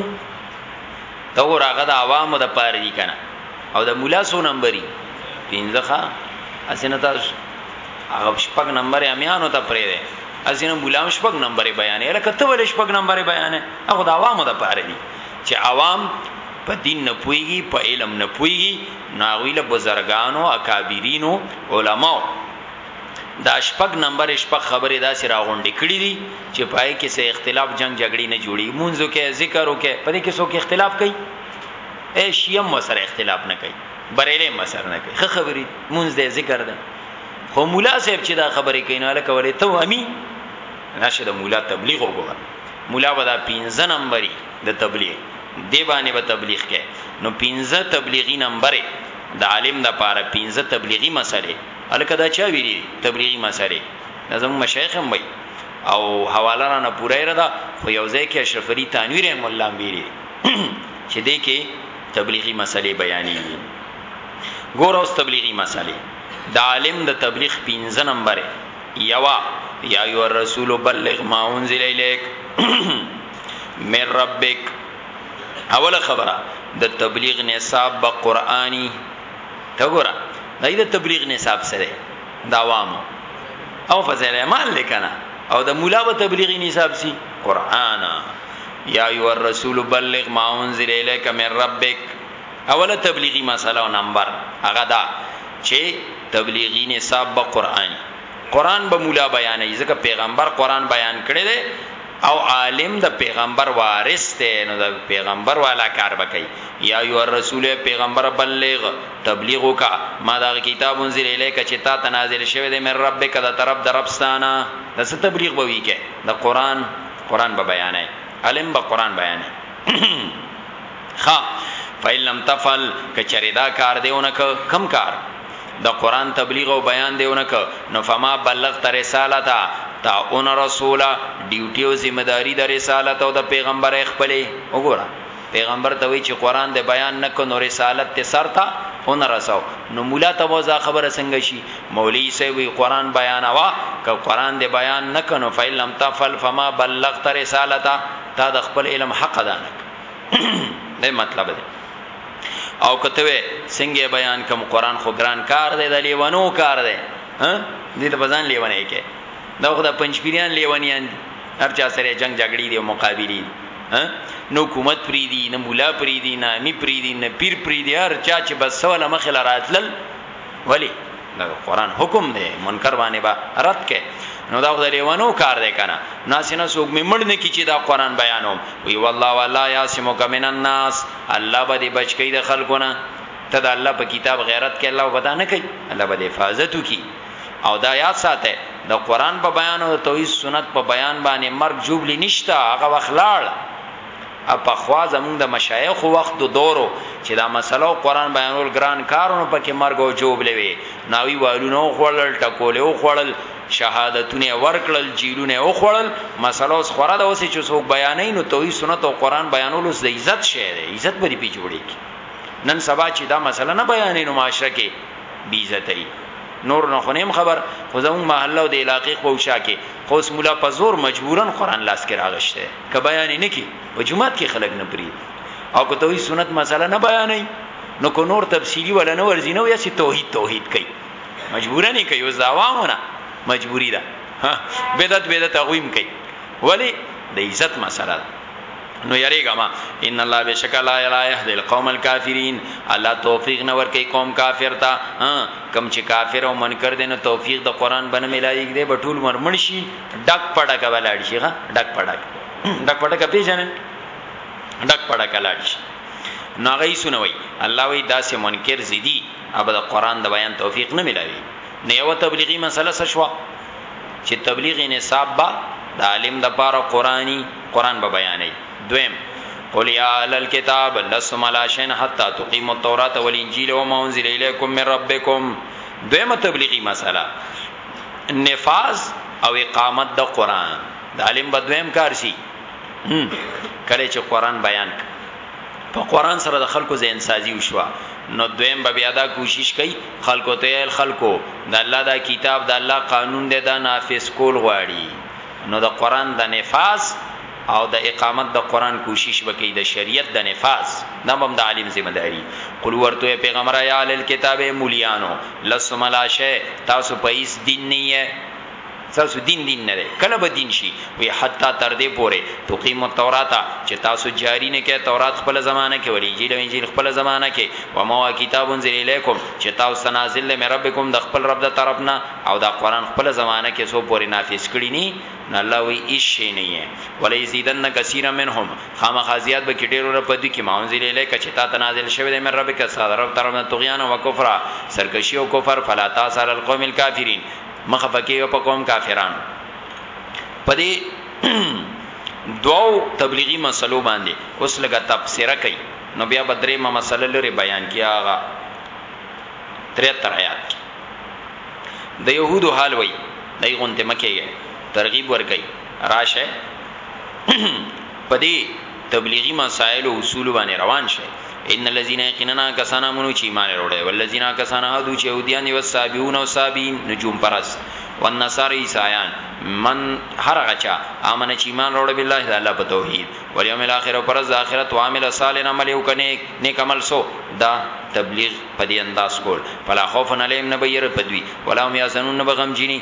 دا ورغه د عوامو د پاره دي کنه او د مولا څو نمبر دي پنځه ښا اسنه تاسو هغه شپږ نمبر امیانو ته پرې دی ازینه مولام شپږ نمبر بیانې لکه ته ولې شپږ نمبر بیانې هغه د عوامو د پاره دي چې عوام په دین نه پويږي په علم نه پويږي ناویله بزرګانو اکابرینو علماو دا شپږ نمبر شپږ خبره دا سره غونډې کړې دي چې پای کې سه اختلاف جنگ جګړې نه جوړي مونږه کې ذکر وکې په دې کې څوک اختلاف کوي اے شیعه مسره اختلاف نه کوي بریلې مسر نه کوي خه خبرې مونږ دې ذکر ده خو مولا صاحب چې دا خبرې کین له کولې ته امي نشه د مولا تبلیغ وګوره مولا ودا 15 نمبرې د تبلیغ دی باندې به تبلیغ کوي نو 15 تبلیغي نمبرې د عالم د پاره 15 تبلیغي مسلې الکه دا چا ویلي تبلیغي مسلې زمو مشایخ هم وي او حواله نه پوره را ده خو یو ځای کې اشرف علي تنویر هم الله ویلي چې دې کې تبلیغی مسئلې بیانیږي ګور اوس تبلیغی مسئلې د عالم د تبلیغ 15 نمبر یوا یا ایو الرسول بلغ ما انزل الیک من ربک اوله خبره د تبلیغ نصاب به قرآنی ته ګوره دای د تبلیغ نصاب سره دا وامو او فضل اعمال لیکنه او د مولا به تبلیغی نصاب سی قرآن یا ایو الرسول بلغ ما انزل الیک من ربک اوله تبلیغی مسله او نمبر هغه دا چې تبلیغی نصاب به قران قران به مولا بیانې ځکه پیغمبر قران بیان کړي دی او عالم د پیغمبر وارث دی نو د پیغمبر والا کار وکي یا ایو الرسول پیغمبر بلغ تبلیغ وکا ما دا کتاب انزل الیک چې تا تنازل شوی دی من ربک د طرف د ربستانه د ست تبلیغ بوي کې د قران قران به بیانای علم به قران بیانای خا فإن لم تفعل کچری دا کار دیونه ک کم کار د قران تبلیغ او بیان دیونه ک نو فما بلغت رسالتا تا اون رسولا ډیوټي او ذمہ داری د رسالت او د پیغمبر خپلې وګوره پیغمبر ته وی چی قران د بیان نه کنو رسالت ته سرته اون رساو نو مولا ته وځه خبره څنګه شي مولوی سه وی قران بیان وا ک قران د بیان نه کنو فیلم تفل فما بلغت رسالتا تا د خپل علم حق ادا نه د مطلب دی او کته وی څنګه بیان کوم قران خو ګران کار دی د لیونو کار دی ها دې ته بزن لیونه کې دا خو د پنځپیران لیونیان هر چا سره جنگ جګړې دی او مقابلې نه حکومت پریدي نه مولا پریدي نه امی پریدي نه پیر پریدي هر چا چې بس سوال مخ لا راتلل ولی دا قران حکم دی منکر باندې با رد کې نو دا خدای لیوانو کار دی کنه ناسینه سوګ می مړ نه کی چې دا قران بیانوم وی والله والا یاسمک من الناس الله به دې بچ کړي د خلکو نه ته د الله په کتاب غیرت کې الله وبدا نه کوي الله به حفاظت وکي او دا یاد ساته د قران په بیان او توحید سنت په بیان باندې مرګ جوړلی نشتا هغه وخلاړ ا په خوا زمونږ د مشایخ وخت د دورو چې دا مسله او قران بیانول ګران کارونه پکې مرګ او جوړلې وي ناوی والونو خوړل ټکول او خوړل شهادتونه ورکړل جیلونه او خوړل مسله اوس خورا د اوسې چې څوک بیانې نو توحید سنت او قران بیانول اوس د عزت شی دی عزت به دې پی جوړی نن سبا چې دا مسله نه بیانې نو معاشره کې بی عزتۍ نور نو خو نیم خبر خو زموږ محله او د علاقې خو او شا کې خو اوس مولا په زور مجبورن قران لاس کې راغشته ک بیان نه کی په جمعات کې خلک نه بری او که توحید سنت مسله نه بیانې نو کو نور تفصیلی ولا نه ورزی نو یا سی توحید توحید کوي مجبورا نه کوي زاوامونه مجبوری ده بدعت بدعت غویم کوي ولی د عزت مسله ده نو یریګه ما ان الله بشک لا لا يهدي القوم الكافرين الله توفیق نه ورکي قوم کافر تا کم چې کافر او منکر دي نو توفیق د قران باندې ملایګ دي بټول مرمن شي ډک پړک ولاړ شي ها ډک پړک ډک پړک پیژنې ډک پړک لاړ شي نو غي سنوي الله وی داسې منکر زیدي اب د قران د بیان توفیق نه ملایوي نه یو تبلیغي مسله شوا چی تبلیغ نصاب به د عالم د پاره قرآنی قرآن به بیانوی دویم قل یا اهل الکتاب لستم علی شین حتی تقیموا التوراة والانجیل وما انزل الیکم من ربکم دویمه تبلیغی مسئله نفاذ او اقامت د قرآن د عالم به دویم کار سی کله چی قرآن بیان ک په قران سره د خلکو ذهن سازي وشوه نو دویم به بیا دا کوشش کوي خلکو ته ال خلکو د الله دا کتاب د الله قانون دی دا نافذ کول غواړي نو د قران د نفاذ او د اقامت د قران کوشش وکي د شریعت د نفاذ دا هم د عالم ذمہ داری قل ورته پیغمبر یا ال کتاب مولیانو لسملاشه تاسو په هیڅ دین نه ستاسو دین دین نه دی کله به دین شي وی حتی تر دې پورې تقیم التورات چې تاسو جاری نه کې تورات خپل زمانہ کې ولې انجیل او انجیل خپل زمانہ کې و ما کتاب انزل الیکم چې تاسو نازل له ربکم د خپل رب د طرف نه او دا قران خپل زمانہ کې سو پورې نافذ کړی ني نه الله وی هیڅ شي نه یې ولې زیدن کثیر منهم خامخازیات به کې ډیرو په دې کې ما انزل الیک چې تا تنازل شوی د من ربک سره رب طرف نه طغیان او کفر سرکشی او کفر فلا تاسو علی القوم الکافرین مه خفه کیږه په قوم کافرانو په دې دوو تبلیغي مسلو باندې اوس لګه تفسیر کوي نو بیا بدرې ما مسله لري بیان کیاغه 73 آیات د يهودو حال وای دای غونته مکیږي ترغیب ورکي راشه په دې تبلیغی مسائل او اصول باندې روان شی ان الذين يقيننا کسانا منو چی ایمان وروړي والذین کسانا هدو چی یهودیان دی وسابیون او سابین نجوم پرس والنصارى عیسایان من هر غچا امن چی ایمان وروړي بالله تعالی په توحید والیوم الاخر او پرز اخرت وعمل صالحا عمل یو کنه نیک عمل سو دا تبلیغ په دې انداز کول فلا خوف علیهم نبیر پدوی ولا هم یحزنون بغم جنی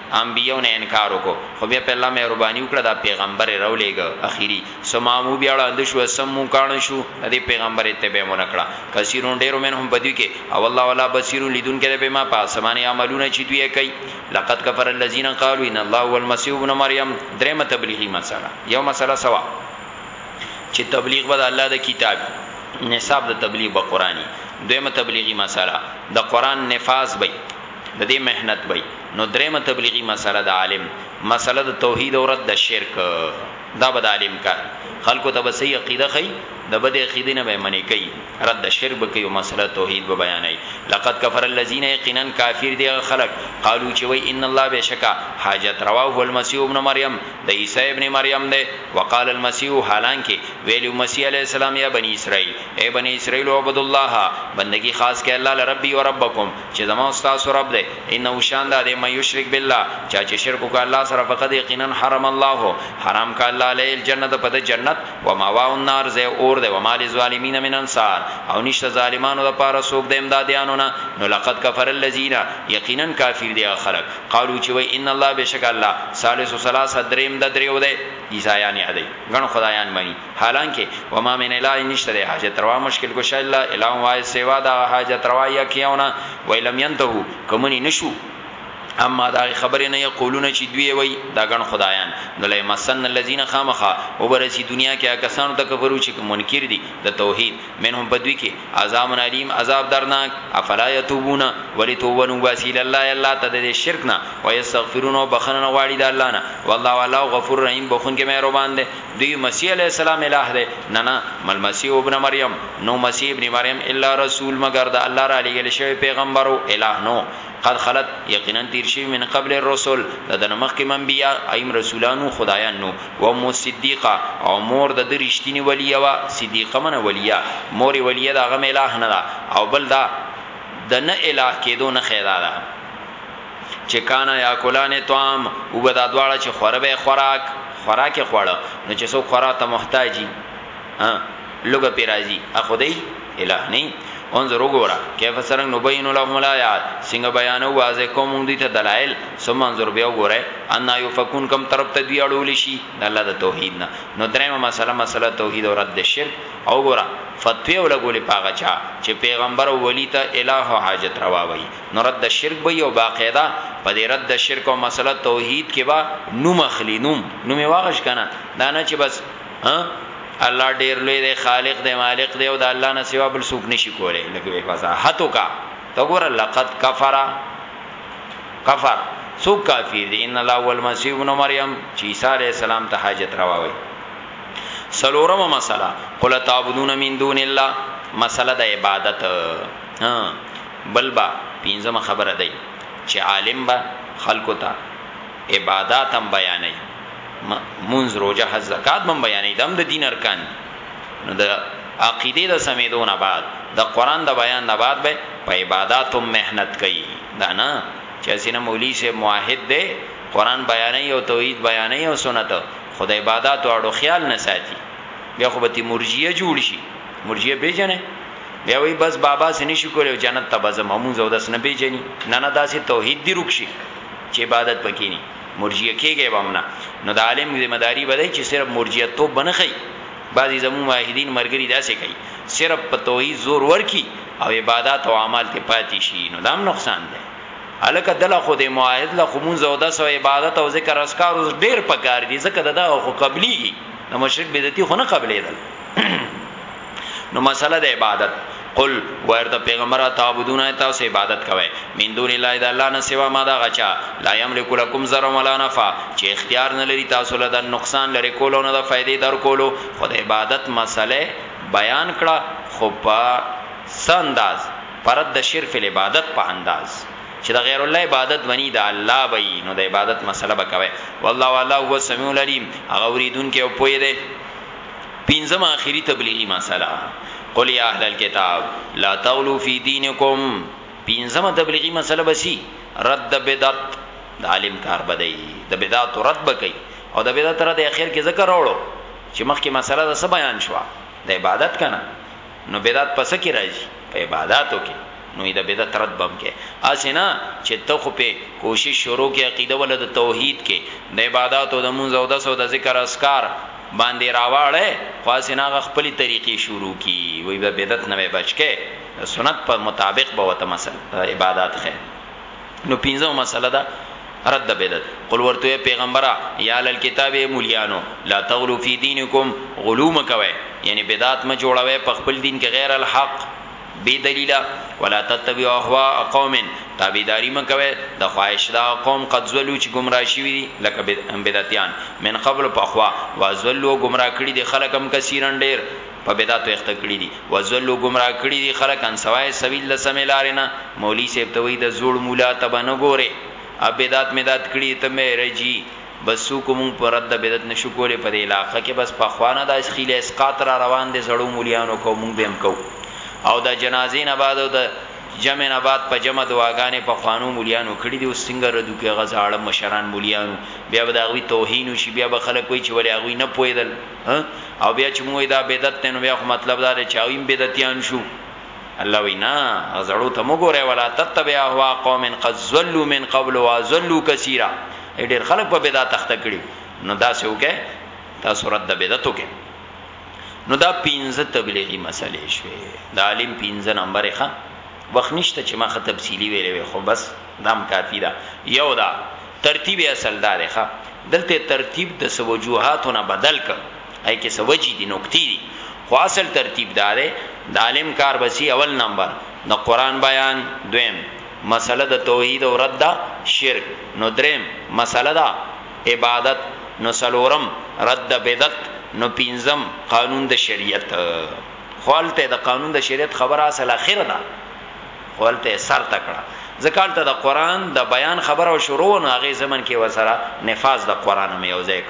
انبیو نه انکار وکړو خو بیا په الله مهرباني وکړه دا پیغمبر راولېګ اخیری سمامو بیا ړاند شو سمو کانو شو دې پیغمبر اتباع مون کړه کثیرون ډیرو منهم بدوی کې او الله ولا بصیر لیدون کې به ما په سمانه عملونه چې دوی کوي لقد کفر الذين قالوا ان الله هو المسيح ابن مريم درېمه تبلیغي مسله یو مسله سوا چې تبلیغ به الله د کتاب نصاب د تبلیغ به قرآني دویمه تبلیغي مسله د قرآن نفاذ به د دې محنت وي نو درېمه تبلیغي مسئله د عالم مسئله د توحید او رد د شرک دا به د عالم کار خلکو ته به صحیح عقیده ښیي د بد عقیدې نه به منې کوي رد د شرک به کوي او مسئله توحید به بیانوي لقد کفر الذین یقینا کافر دی خلک قالو چې وای ان الله بشکا حاجت رواه هو المسیح ابن مریم د عیسی ابن مریم دی وقال المسیح حالانکه ویلو مسیح علی السلام یا بنی اسرائیل ای بنی اسرائیل عبد الله بندگی خاص کې الله لربی او ربکم چې زما او ستاسو رب دی، انه شان دا دی من یشرک بالله چا چې شرک وکړ الله سره فقد یقینا حرم الله حرام کړ الله علیه الجنة په ده جنت وماواه النار ځای اور دی وما للظالمین من انصار او نشته ظالمانو لپاره څوک د امدادیانو نه نو لقد کفر الذین یقینا کافر دی هغه خلک قالو چې وایي ان الله بېشکه الله ثالث ثلاثة دریم د دریو دی عیسایان یادوي ګڼ خدایان مني. حالانکه وما من اله نشته دی حاجت روا مشکل کشا الا اله واحد سوا دا حاجت روا یا کیونه ویلم ينتهو کمنی نشو اما دا خبره نه یقولون چې دوی وای دا ګن خدایان نو لای مسن الذين خامخا وبرسي دنیا کې کسانو ته کفرو چې منکر دي د توحید منهم بدوی کې عذاب علیم عذاب درناک افلا یتوبون ولتوبون واسیل الله الله ته د شرک نه ويستغفرون وبخنه غواړي د الله نه والله والا غفور رحیم بخون کې مهربان دي دوی مسیح علیه السلام اله دی نه نه ملمسیح ابن مریم نو مسیح ابن مریم الا رسول مګر د الله را لګل شوی پیغمبر او اله نو قد خلت یقینا تیر شوی من قبل الرسل د دنه مخکې منبیا ایم رسولانو خدایان نو و مو صدیقه او مور د د رښتینی ولی وا صدیقه من ولیا مور ولی دا غم اله نه دا او بل دا د نه اله کېدو نه خیدا ده چې کانا یاکلان طعام او به دا دواړه چې خوره به خوراک خوراک یې خوړه نو چې څوک خوراک ته محتاجی ها لوګه پی راځي اخدای الہ نه انظر وګوره کیف سرنګ نبین لهم الایات څنګه بیان او واضح کوم دوی ته دلایل ثم انظر بیا وګوره ان یفکون کم طرف ته دی اړول شي د الله د توحید نه نو درېمه مسله مسله توحید او رد شرک او ګوره فتوی ولګولې پاغه چا چې پیغمبر او ولی ته الہ حاجت روا وي نو رد شرک به یو باقاعده په دې رد شرک او مسله توحید کې به نوم اخلي نوم نوم واغش کنه دا نه چې بس ها الله ډیر لوی دی خالق دی مالک دی او د الله نه سوا بل څوک نشي کولای لکه په فصاحت وکا ته ګور لقد کفر کفر سو کافر دی ان الله والمسيح ابن مریم چې عیسی علی السلام ته حاجت روا وي سلورم مسله قل تعبدون من دون الله مسله د عبادت ها بل با پنځمه خبره دای چه عالم به خلکو ته عبادات هم بیانوی مونځ روژه حج زکات به هم بیانوی دا هم د دین ارکان دی نو د عقیدی د سمیدو نه بعد د قران د بیان نه بعد به په عبادات هم محنت کوي دا نه چه هسی نه مولی صاحب موحد دی قران بیانوی او توحید بیانوی او سنت خو د عبادات اړو خیال نه ساتی بیا خو به تی مرجیه جوړ شي مرجیه پیژنه بیا وی بس بابا سنی شي کولای جنت ته بزم موږ او داس نه پیژني نه نه داسې توحید دی رکشي چې عبادت پکې نه مرجیه کېږي وامنا نو د عالم ذمہ داری بدای چې صرف مرجیه تو بنخي بعضی زمو واحدین مرګري داسې کوي صرف په توحید زور ورکی او عبادت او اعمال ته پاتې شي نو دام نقصان دی الکه دله خو د معاهد له خمون زو د سو عبادت او ذکر اسکار اوس ډیر پکار دي ځکه دغه خو قبلي د مشرک بدعتي خو نه قبلې ده نو مسله د عبادت قل ورته پیغمبره تعبدون تاسو عبادت کوئ من دون الله د الله نه سوا ما دا غچا لا یملک لكم ضرر ولا نفع چې اختیار نه لري تاسو له د نقصان لري کولو نه د فائدې در کولو خو د عبادت مسله بیان کړه خو په سنداز پرد د شرف العبادت په انداز چې د غیر الله عبادت ونی د الله وی نو د عبادت مسله بکوي والله والله هو سميع العليم هغه اوریدونکو پوي دی پنځمه اخري تبلیغي مسله قل یا اهل الكتاب لا تغلو فی دینکم پنځمه تبلیغي مسله بسی رد بدعت د عالم کار بدای د بدعت رد بکای او د بدعت رد اخر کې ذکر راوړو چې مخکې مسله د څه بیان شو د عبادت کنه نو بدعت په څه کې راځي په عباداتو کې نو دا بدعت رد بم کې اسینا چې ته خو په کوشش شروع کې عقیده ول د توحید کې د عبادت او د منځ او د سو د ذکر اسکار باندې راواړې خو اسینا غ خپل طریقې شروع کی وې به بدعت نه بچکه سنت په مطابق به وته مثلا عبادت خې نو پنځمه مسئله ده رد بدعت قل ورته وای پیغمبره یا اهل الکتاب ای مولیانو لا تغلو فی دینکم غلو مه کوی یعنی بدعت مه جوړوی په خپل دین کې غیر الحق بی دلیله ولا تتبعوا اهواء قوم تابعداری مه کوی د خواهش دا قوم قد زلو چې گمراه شوی دي لکه بدعتیان من قبل پخوا واذلوا گمراه کړي دي خلقم کثیرن ډیر په بدعت اخته کړی دي وزلو گمراه کړی دي خلک ان سوای سبیل لسم لارنه مولوی صاحب ته وی د زوړ مولا ته بنه ګوره ا بدعت مدات کړی ته مې رجی بس کوم پر رد بدعت نشو کولې په علاقې کې بس په خوانه د اسخیل اسقات را روان دي زړو مولیانو کو مونږ بهم کو او د جنازې نه بعد او د جمع نه بعد په جمع دعاګانې په خوانو مولیانو کړی دی او څنګه ردو کې غزاړه مشران مولیانو بیا به داغوی توهین شي بیا به خلک وایي چې ولې هغه نه پویدل او بیا چې موږ دا بدعت ته نو بیا خو مطلب دا دی چې اویم بدعتیان شو الله وینا غزړو ته موږ غره ولا تتبع اهوا قوم قد زلوا من قبل وازلوا كثيرا ډېر خلک په بدعت تخته کړي نو دا څه وکه تاسو رد بدعت وکه نو دا پینځه تبلیغي مسلې شوې دا عالم پینځه نمبر ښه وخت نشته چی ما ښه تفصیلی ویلی وی خو بس دا هم کافی ده یو دا ترتیب اصل دا دی ښه دلته یې ترتیب د څه وجوهاتو نه بدل کړ هغه کی څه وجی دی نکتی دی خو اصل ترتیب دا دی د عالم کار به سی اول نمبر د قران بیان دویم مسله د توحید او رد ده شرک نو دریم مسله ده عبادت نو څلورم رد ده بدعت نو پنځم قانون ده شریعت. خالته د قانون د شریعت خبره اصل اخر ده خالته سر تکړه ځکه ته د قران د بیان خبره شروع نه هغه زمن کې وسره نفاذ د قران مې یو ځای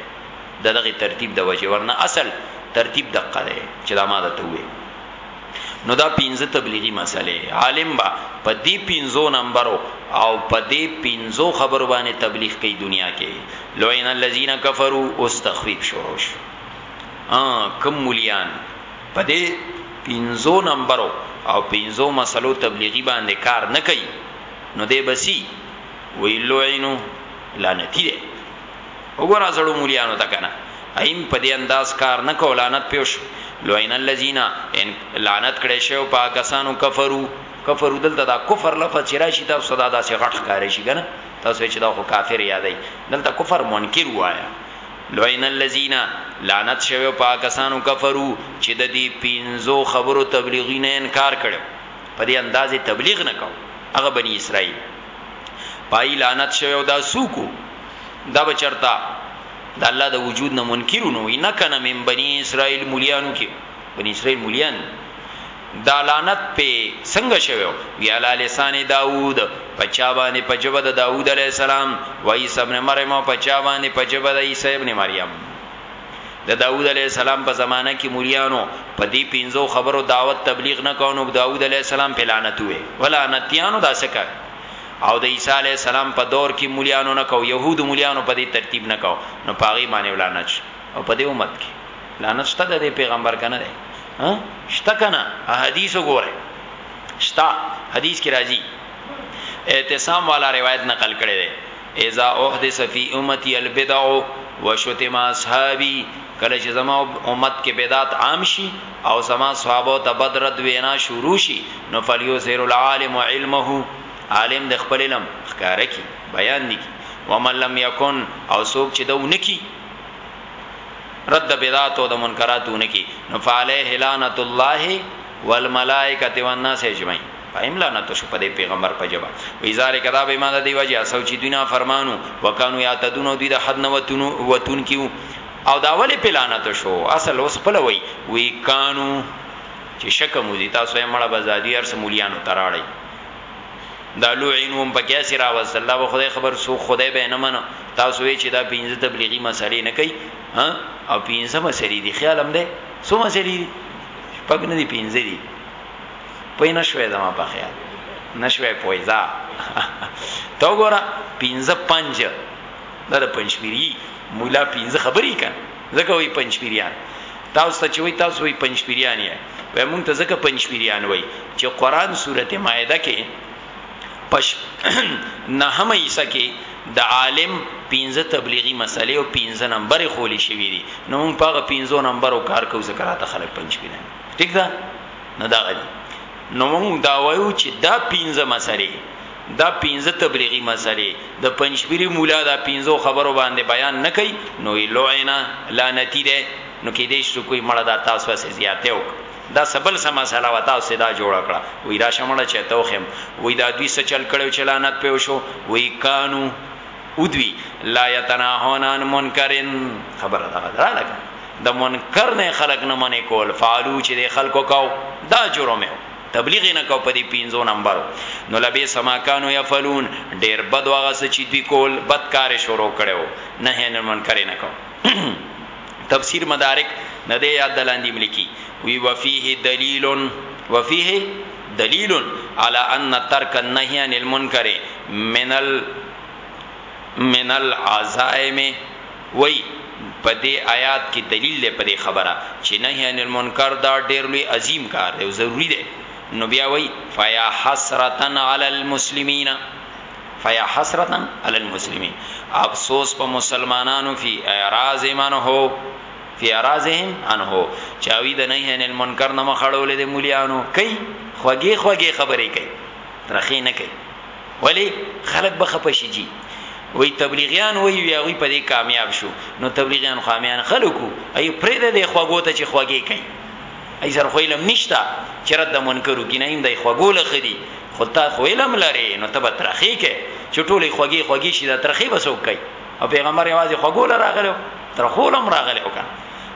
د دغه ترتیب د وجه ورنه اصل ترتیب دقه دی چې دا ماده ته وې نو دا پینځه تبلیغي مسله عالم با په دې پینځو نمبرو او په دې پینځو خبرو باندې تبلیغ کوي دنیا کې لوین الذین کفروا استخفیف شروع شو ها کم مولیان په دې پنځو نمبرو او پنځو مسلو تبلیغی باندې کار نه کوي نو دې بسی وی لوینو لعنتی دی وګوره زړو مولیانو ته کنه ایم په دې انداز کار نه کو لعنت پیوش لوین الذین ان لعنت کړي شو پاکستانو کفرو کفرو دلته دا کفر لفظ چې راشي دا صدا داسې غټ ښکارې شي کنه تاسو چې دا خو کافر یادای دلته کفر منکر وایا لعن الذین لعنت شوی په هغه کسانو کفرو چې د دې پنځو خبرو تبلیغی نه انکار کړو په دې انداز یې تبلیغ نه کو هغه بنی اسرائیل پای لعنت شوی او دا سوکو دا بچرتا د الله د وجود نه منکرونو نه کنه من بنی اسرائیل مليانو کې بنی اسرائیل مليان دالعنت پۀ څنګه شوی ؤ؟ وی علی لسان داؤد، پۀ چا باندې؟ پۀ ژبه د داؤد علیه السلام، وعیسی ابن مریم، او پۀ چا باندې؟ پۀ ژبه د عیسی ابن مریم. د داؤد علیه السلام پۀ زمانه کښې مولیانو پۀ دې پنځو خبرو دعوت، تبلیغ، نه کاؤ، نو داؤد علیه السلام پۀ لعنت ووې و، لعنتیانو دا څه کار دی؟ او د عیسی علیه السلام پۀ دور کښې مولیانو نه کاؤ، یهودو مولیانو پۀ دې ترتیب نه کاؤ، نو پۀ هغې باندې ولعنت شو. او په دې امت کې لعنت شته د پیغمبر کنه دی ها شته کنه حدیث وګوره شته حدیث کې راځي اعتصام والا روایت نقل کړي دی اذا احدث فی امتی البدع وشتم اصحابی کله چې زما امت کې بدعت عام شي او زما صحابه ته بدرت وینا شروع شي نو فلیو زیر العالم علمه عالم د خپل علم ښکارا کی بیان نکی ومن لم یکن او سوک چې دو نکی رد د بدعات او د منکراتو نه کی نو فعليه لعنت الله والملائکه والناس اجمعين پایم لعنت شو په دې پیغمبر په جواب وی ذالک دا به ایمان دی وجه اسو چې دینه فرمانو وکانو یا تدونو دی د حد نه وتونو وتون کیو او دا ولی پلانت شو اصل اوس خپل وی وی کانو چې شک مو دي تاسو یې مړه بازادي ارس مولیانو تراړي دا لوعینو هم پکې اسی راوست الله به خدای خبر سو خدای به نه منو تاسو وی چې دا پینځه تبلیغي مسلې نه کوي ها او پینځه مسلې دي خیال هم ده سو مسلې دي پک نه دي پینځه دي پوی نه شوې زما په خیال نشوې پویزا تو ګورا پینځه پنځه دا د پنځميري مولا پینځه خبرې کړي ځکه وایي پنجپیریان. تاسو ته چې وایي تاسو وایي پنجپیریان یئ، وایي موږ ته ځکه پنجپیریان وایي چې قرآن سورت مائده کې په نهمه حصه کې د عالم پنځه تبلیغي مسئلې او پنځه نمبر خولې شوي دي، نو موږ په هغه پنځو نمبرو کار کوو ځکه راته خلک پنجپیریان وایي. ټیک ده؟ نو دغه دي. نو موږ دا وایو چې دا پنځه مسئلې دا پنځه تبلیغی مسئلې د پنجپیری مولا دا پنځو خبرو باندې بیان نه کړي نو یې لعن، لعنتی، دی نو کیدای شي څوک وایي مړه دا تاسو هسې زیاتی وکړه دا څه بل څه مسئله وه تاسو یې دا جوړه کړه وایي راشه مړه چاته وښیم وایي دا دوی څه چل کړی و چې لعنت پرې وشو وایي کانو و دوی لا یتناهون عن منکر خبره دغه ده راله کنه د منکر نه خلق نه منې کول فعلو چې د خلکو کاو دا جرم و تبلیغ یې نه کاو په دې پنځو نمبرو نو لبیس ما کانو یفعلون ډیر بد و هغه څه چې دوی کول بد کار یې شروع کړی وو نهی عن المنکر یې نه کاو تفسیر مدارک د دې یاد د لاندې ملکي وی وفيه دلیل وفيه دلیل علی ان ترک النهی عن المنکر من ال من العزائم وایي، په دې آیات کې دلیل دی په دې خبره چې نهی عن المنکر دا ډېر لوی عظیم کار دی او ضروري دی، نو بیا وایي، فیا حسرتا علی المسلمین، فیا حسرتا علی المسلمین، افسوس په مسلمانانو فی اعراضهم عنه، فی اعراضهم عنه، چې هغوی د نهی عن المنکر نه مخ اړولی دی، مولیانو کوي، خوږې خوږې خبرې کوي، ترخې نه کوي. ولی خلک به خپه شي جی وی تبلیغیان وی یا وی په دې کامیاب شو نو تبلیغیان خامیان خلکو ای پرې د دې خوګو ته چې خوګي کوي ای سر خو علم نشتا چې رد منکرو کې نه ایم دای خوګو لخدي خو تا خو علم لري نو ته به ترخی کې چې ټولې خوګي خوګي شي دا ترخی بسوک کوي او پیغمبر یوازې خوګو لراغلو تر خولم راغلی وکړه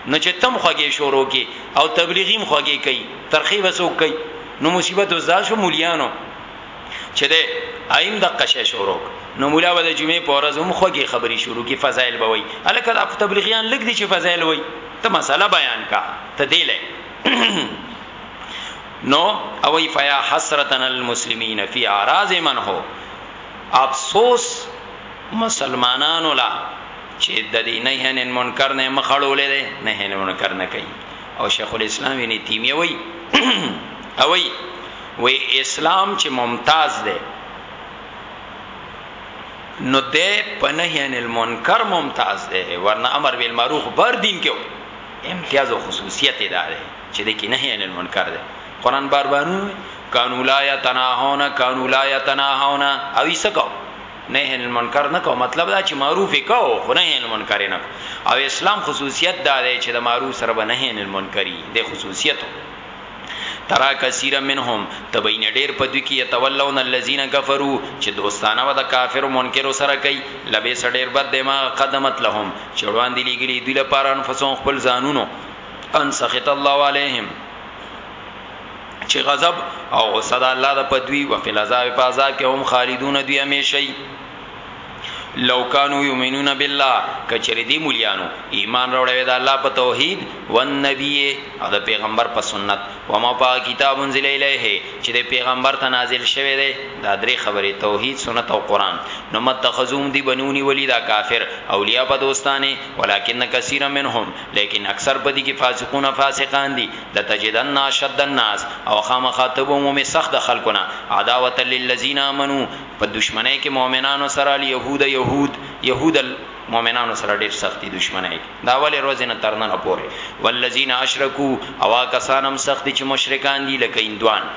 نو چې تم خوږی شروع کی او تبلیغیم خوږی کوي ترخی وسو کوي نو مصیبت وزا شو مليانو چې ده ایم د قشه شروع نو مولا به د جمعې په ورځ هم خوږی خبري شروع کی فضایل به وای الکه د تبلیغیان لګ دي چې فضایل وای ته مسله بیان کا ته دی لای نو او ای فیا حسرتن المسلمین فی اعراض من هو افسوس مسلمانانو لا چې د دې نه هنن منکر نه مخړولې ده نه هنن منکر نه کوي او شیخ الاسلام ابن تیمیه وای او ای وی اسلام چه ممتاز ده نو ده په نهی عن المنکر ممتاز ده ورنه امر بالمعروف بر دین کې امتیاز او خصوصیت ده چې د کې نهی عن المنکر ده قران بار بار کانو لا یتناهون کانو لا یتناهون او یې سکو نه هن المنکر نه کو مطلب دا چې معروف کو خو نه هن المنکر نه او اسلام خصوصیت دا دی چې د معروف سره به نه هن المنکری د خصوصیت ترا کثیر منهم تبین ډیر په دوی کې یتولون الذین کفروا چې دوستانه و د کافر منکر سره کوي لبه سړیر بد دماغ قدمت لهم چې وړاندې لګلی دوی لپاره انفسهم خپل ځانونو ان سخط الله علیهم چې غضب او غصه د الله د پدوی او فل عذاب په عذاب کې هم خالدون دوی همیشئ لو کانو یؤمنون بالله کچری دی مولیانو ایمان راوړی وی د الله په توحید و نبی او د پیغمبر په سنت و ما پا کتاب انزل الیه چې د پیغمبر ته نازل شوی دی دا درې خبرې توحید سنت او قران نو متخذوم دی بنونی ولی دا کافر اولیاء په دوستانه ولکن کثیر منهم لیکن اکثر په دې کې فاسقون فاسقان دي لتجدن اشد الناس او خامخاتبو مو سخت خلقنا عداوت للذین امنو په دشمنۍ کې مؤمنانو سره اليهود يهود يهود ال مؤمنانو سره ډېر سختي دشمنۍ دا ولې روزي نه تر نن پورې والذین اشرکو او کسان هم سخت چې مشرکان دي لکه اندوان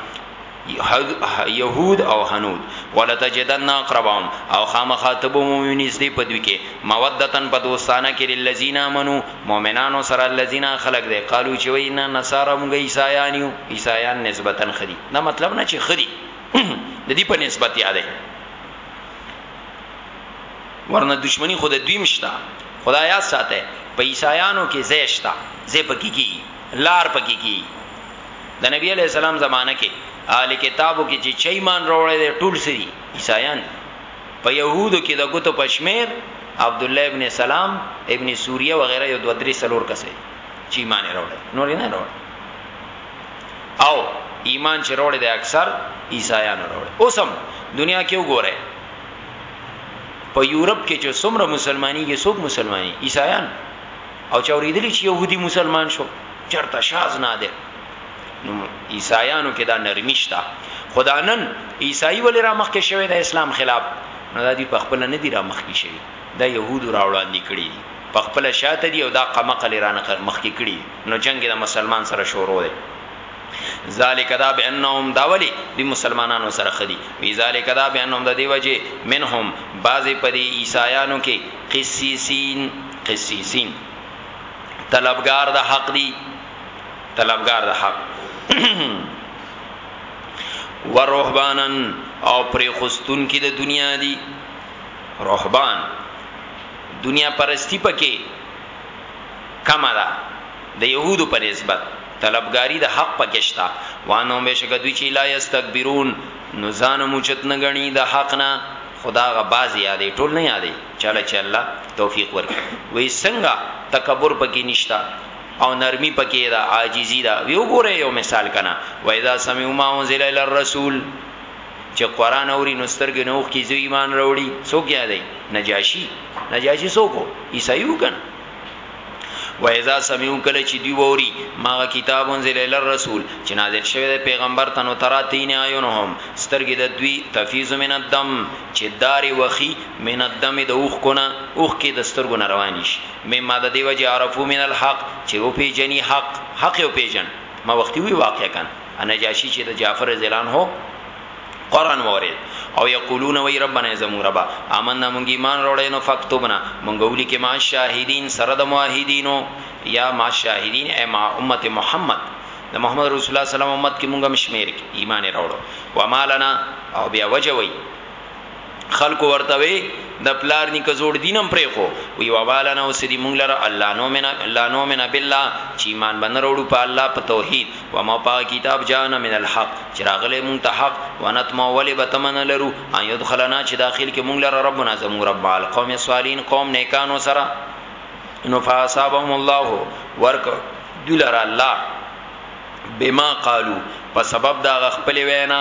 يهود او هنود ولتجدن اقربهم او خامخاتب مومنیز دی په دوی کې مودتن په دوستانه کې للذین امنو مؤمنانو سره الذین خلق دی قالو چې وینا نصارا موږ عیسایانیو عیسایان نسبتا خدي دا مطلب نه چې خدي د دې په نسبت یادې ورنه دشمنی خود دویم شته خدایا ساته په عیسایانو کې زیشتا زی پکې کی لار پکې کی د نبی علی السلام زمانہ کې اهل کتابو کې چې چي مان وروړي د ټول سری عیسایان په يهودو کې د ګوتو پښمیر عبد الله ابن سلام ابن سوریه وغیرہ یو دوه درې سلور کسه چي مان وروړي نور نه وروړي او ایمان چې وروړي د اکثر عیسایانو وروړي اوسم دنیا کې وګوره په یورپ کې چې څومره مسلمانۍ کې څوک مسلمانۍ عیسایان او چوریدلی چې يهودي مسلمان شو چرته شاز نه ده نو عیسایانو کې دا نرمیشتا خدانن عیسائی ولې را مخکې شوی د اسلام خلاف نو دا دی په خپل نه دی را مخکې شوی دا يهودو را وړاندې کړی په خپل شاته دی او دا قمقل را مخکې کړی نو جنګ د مسلمان سره شروع دی ذالک دا بانهم دا ولی دی مسلمانانو سره خدي وی ذالک دا بانهم د دی وجه منهم بعضی پدی عیسایانو کې قسیسین قسیسین طلبگار د حق دی طلبگار د حق ورهبانن او پرې خستون کې د دنیا دی رهبان دنیا پرستی پکې کمه ده د یهودو په نسبت طلبګاری د حق پکې شته وانهم بشک دوی چې لا یستكبرون نو ځان موچت نه غنی د حق نه خدا غ باز یادې ټول نه یادې چاله چې الله توفیق ورکړي وې څنګه تکبر پکې نشتا او نرمي پکې دا عاجزي دا ویو ګوره یو مثال کنا وایذا سمعوا ما انزل الى الرسول چې قران اوري نو سترګې نه اوخ کیږي ایمان راوړي څوک یادای نجاشی نجاشی څوک عیسایو کنه و اذا سمعوا کله چې دی ووري ما کتاب انزل ال الرسول چې نازل شوی د پیغمبر تنو تراتین عیونهم سترګې د دوی تفیز من الدم چې داري وخی من الدم د اوخ کونه اوخ کې د سترګو نه رواني شي مما د دیو جعرفو من الحق چې او پی جنی حق حق او پی جن ما وختي وی واقع کن نجاشی چی د جعفر رضی الله عنه قران وورید او یقولون وی ربنا زمون ربا آمنا مونږ ایمان وروړی نو فكتبنا مونږ ولی کې ما شاهدین سره د موحدینو یا ما شاهدین ای ما امت محمد د محمد رسول الله سلام امت کې مونږ مشمیر ایمان وروړو ومالنا او بیا وجوی خلق ورته وي د پلار نیک زوړ دینم پرې خو وی وباله نو سری مونږ لره الله نو منا الله نو منا بالله چې ایمان باندې وروړو په الله په توحید و ما په کتاب جان من الحق چې راغله مونږ ته حق ونت مو ولې به تمنه لرو ان يدخلنا چې داخل کې مونږ لره ربنا زمو رب مال قوم صالحین قوم نیکانو سره نو فاصابهم الله ورک دلر الله بما قالو په سبب دا خپل وینا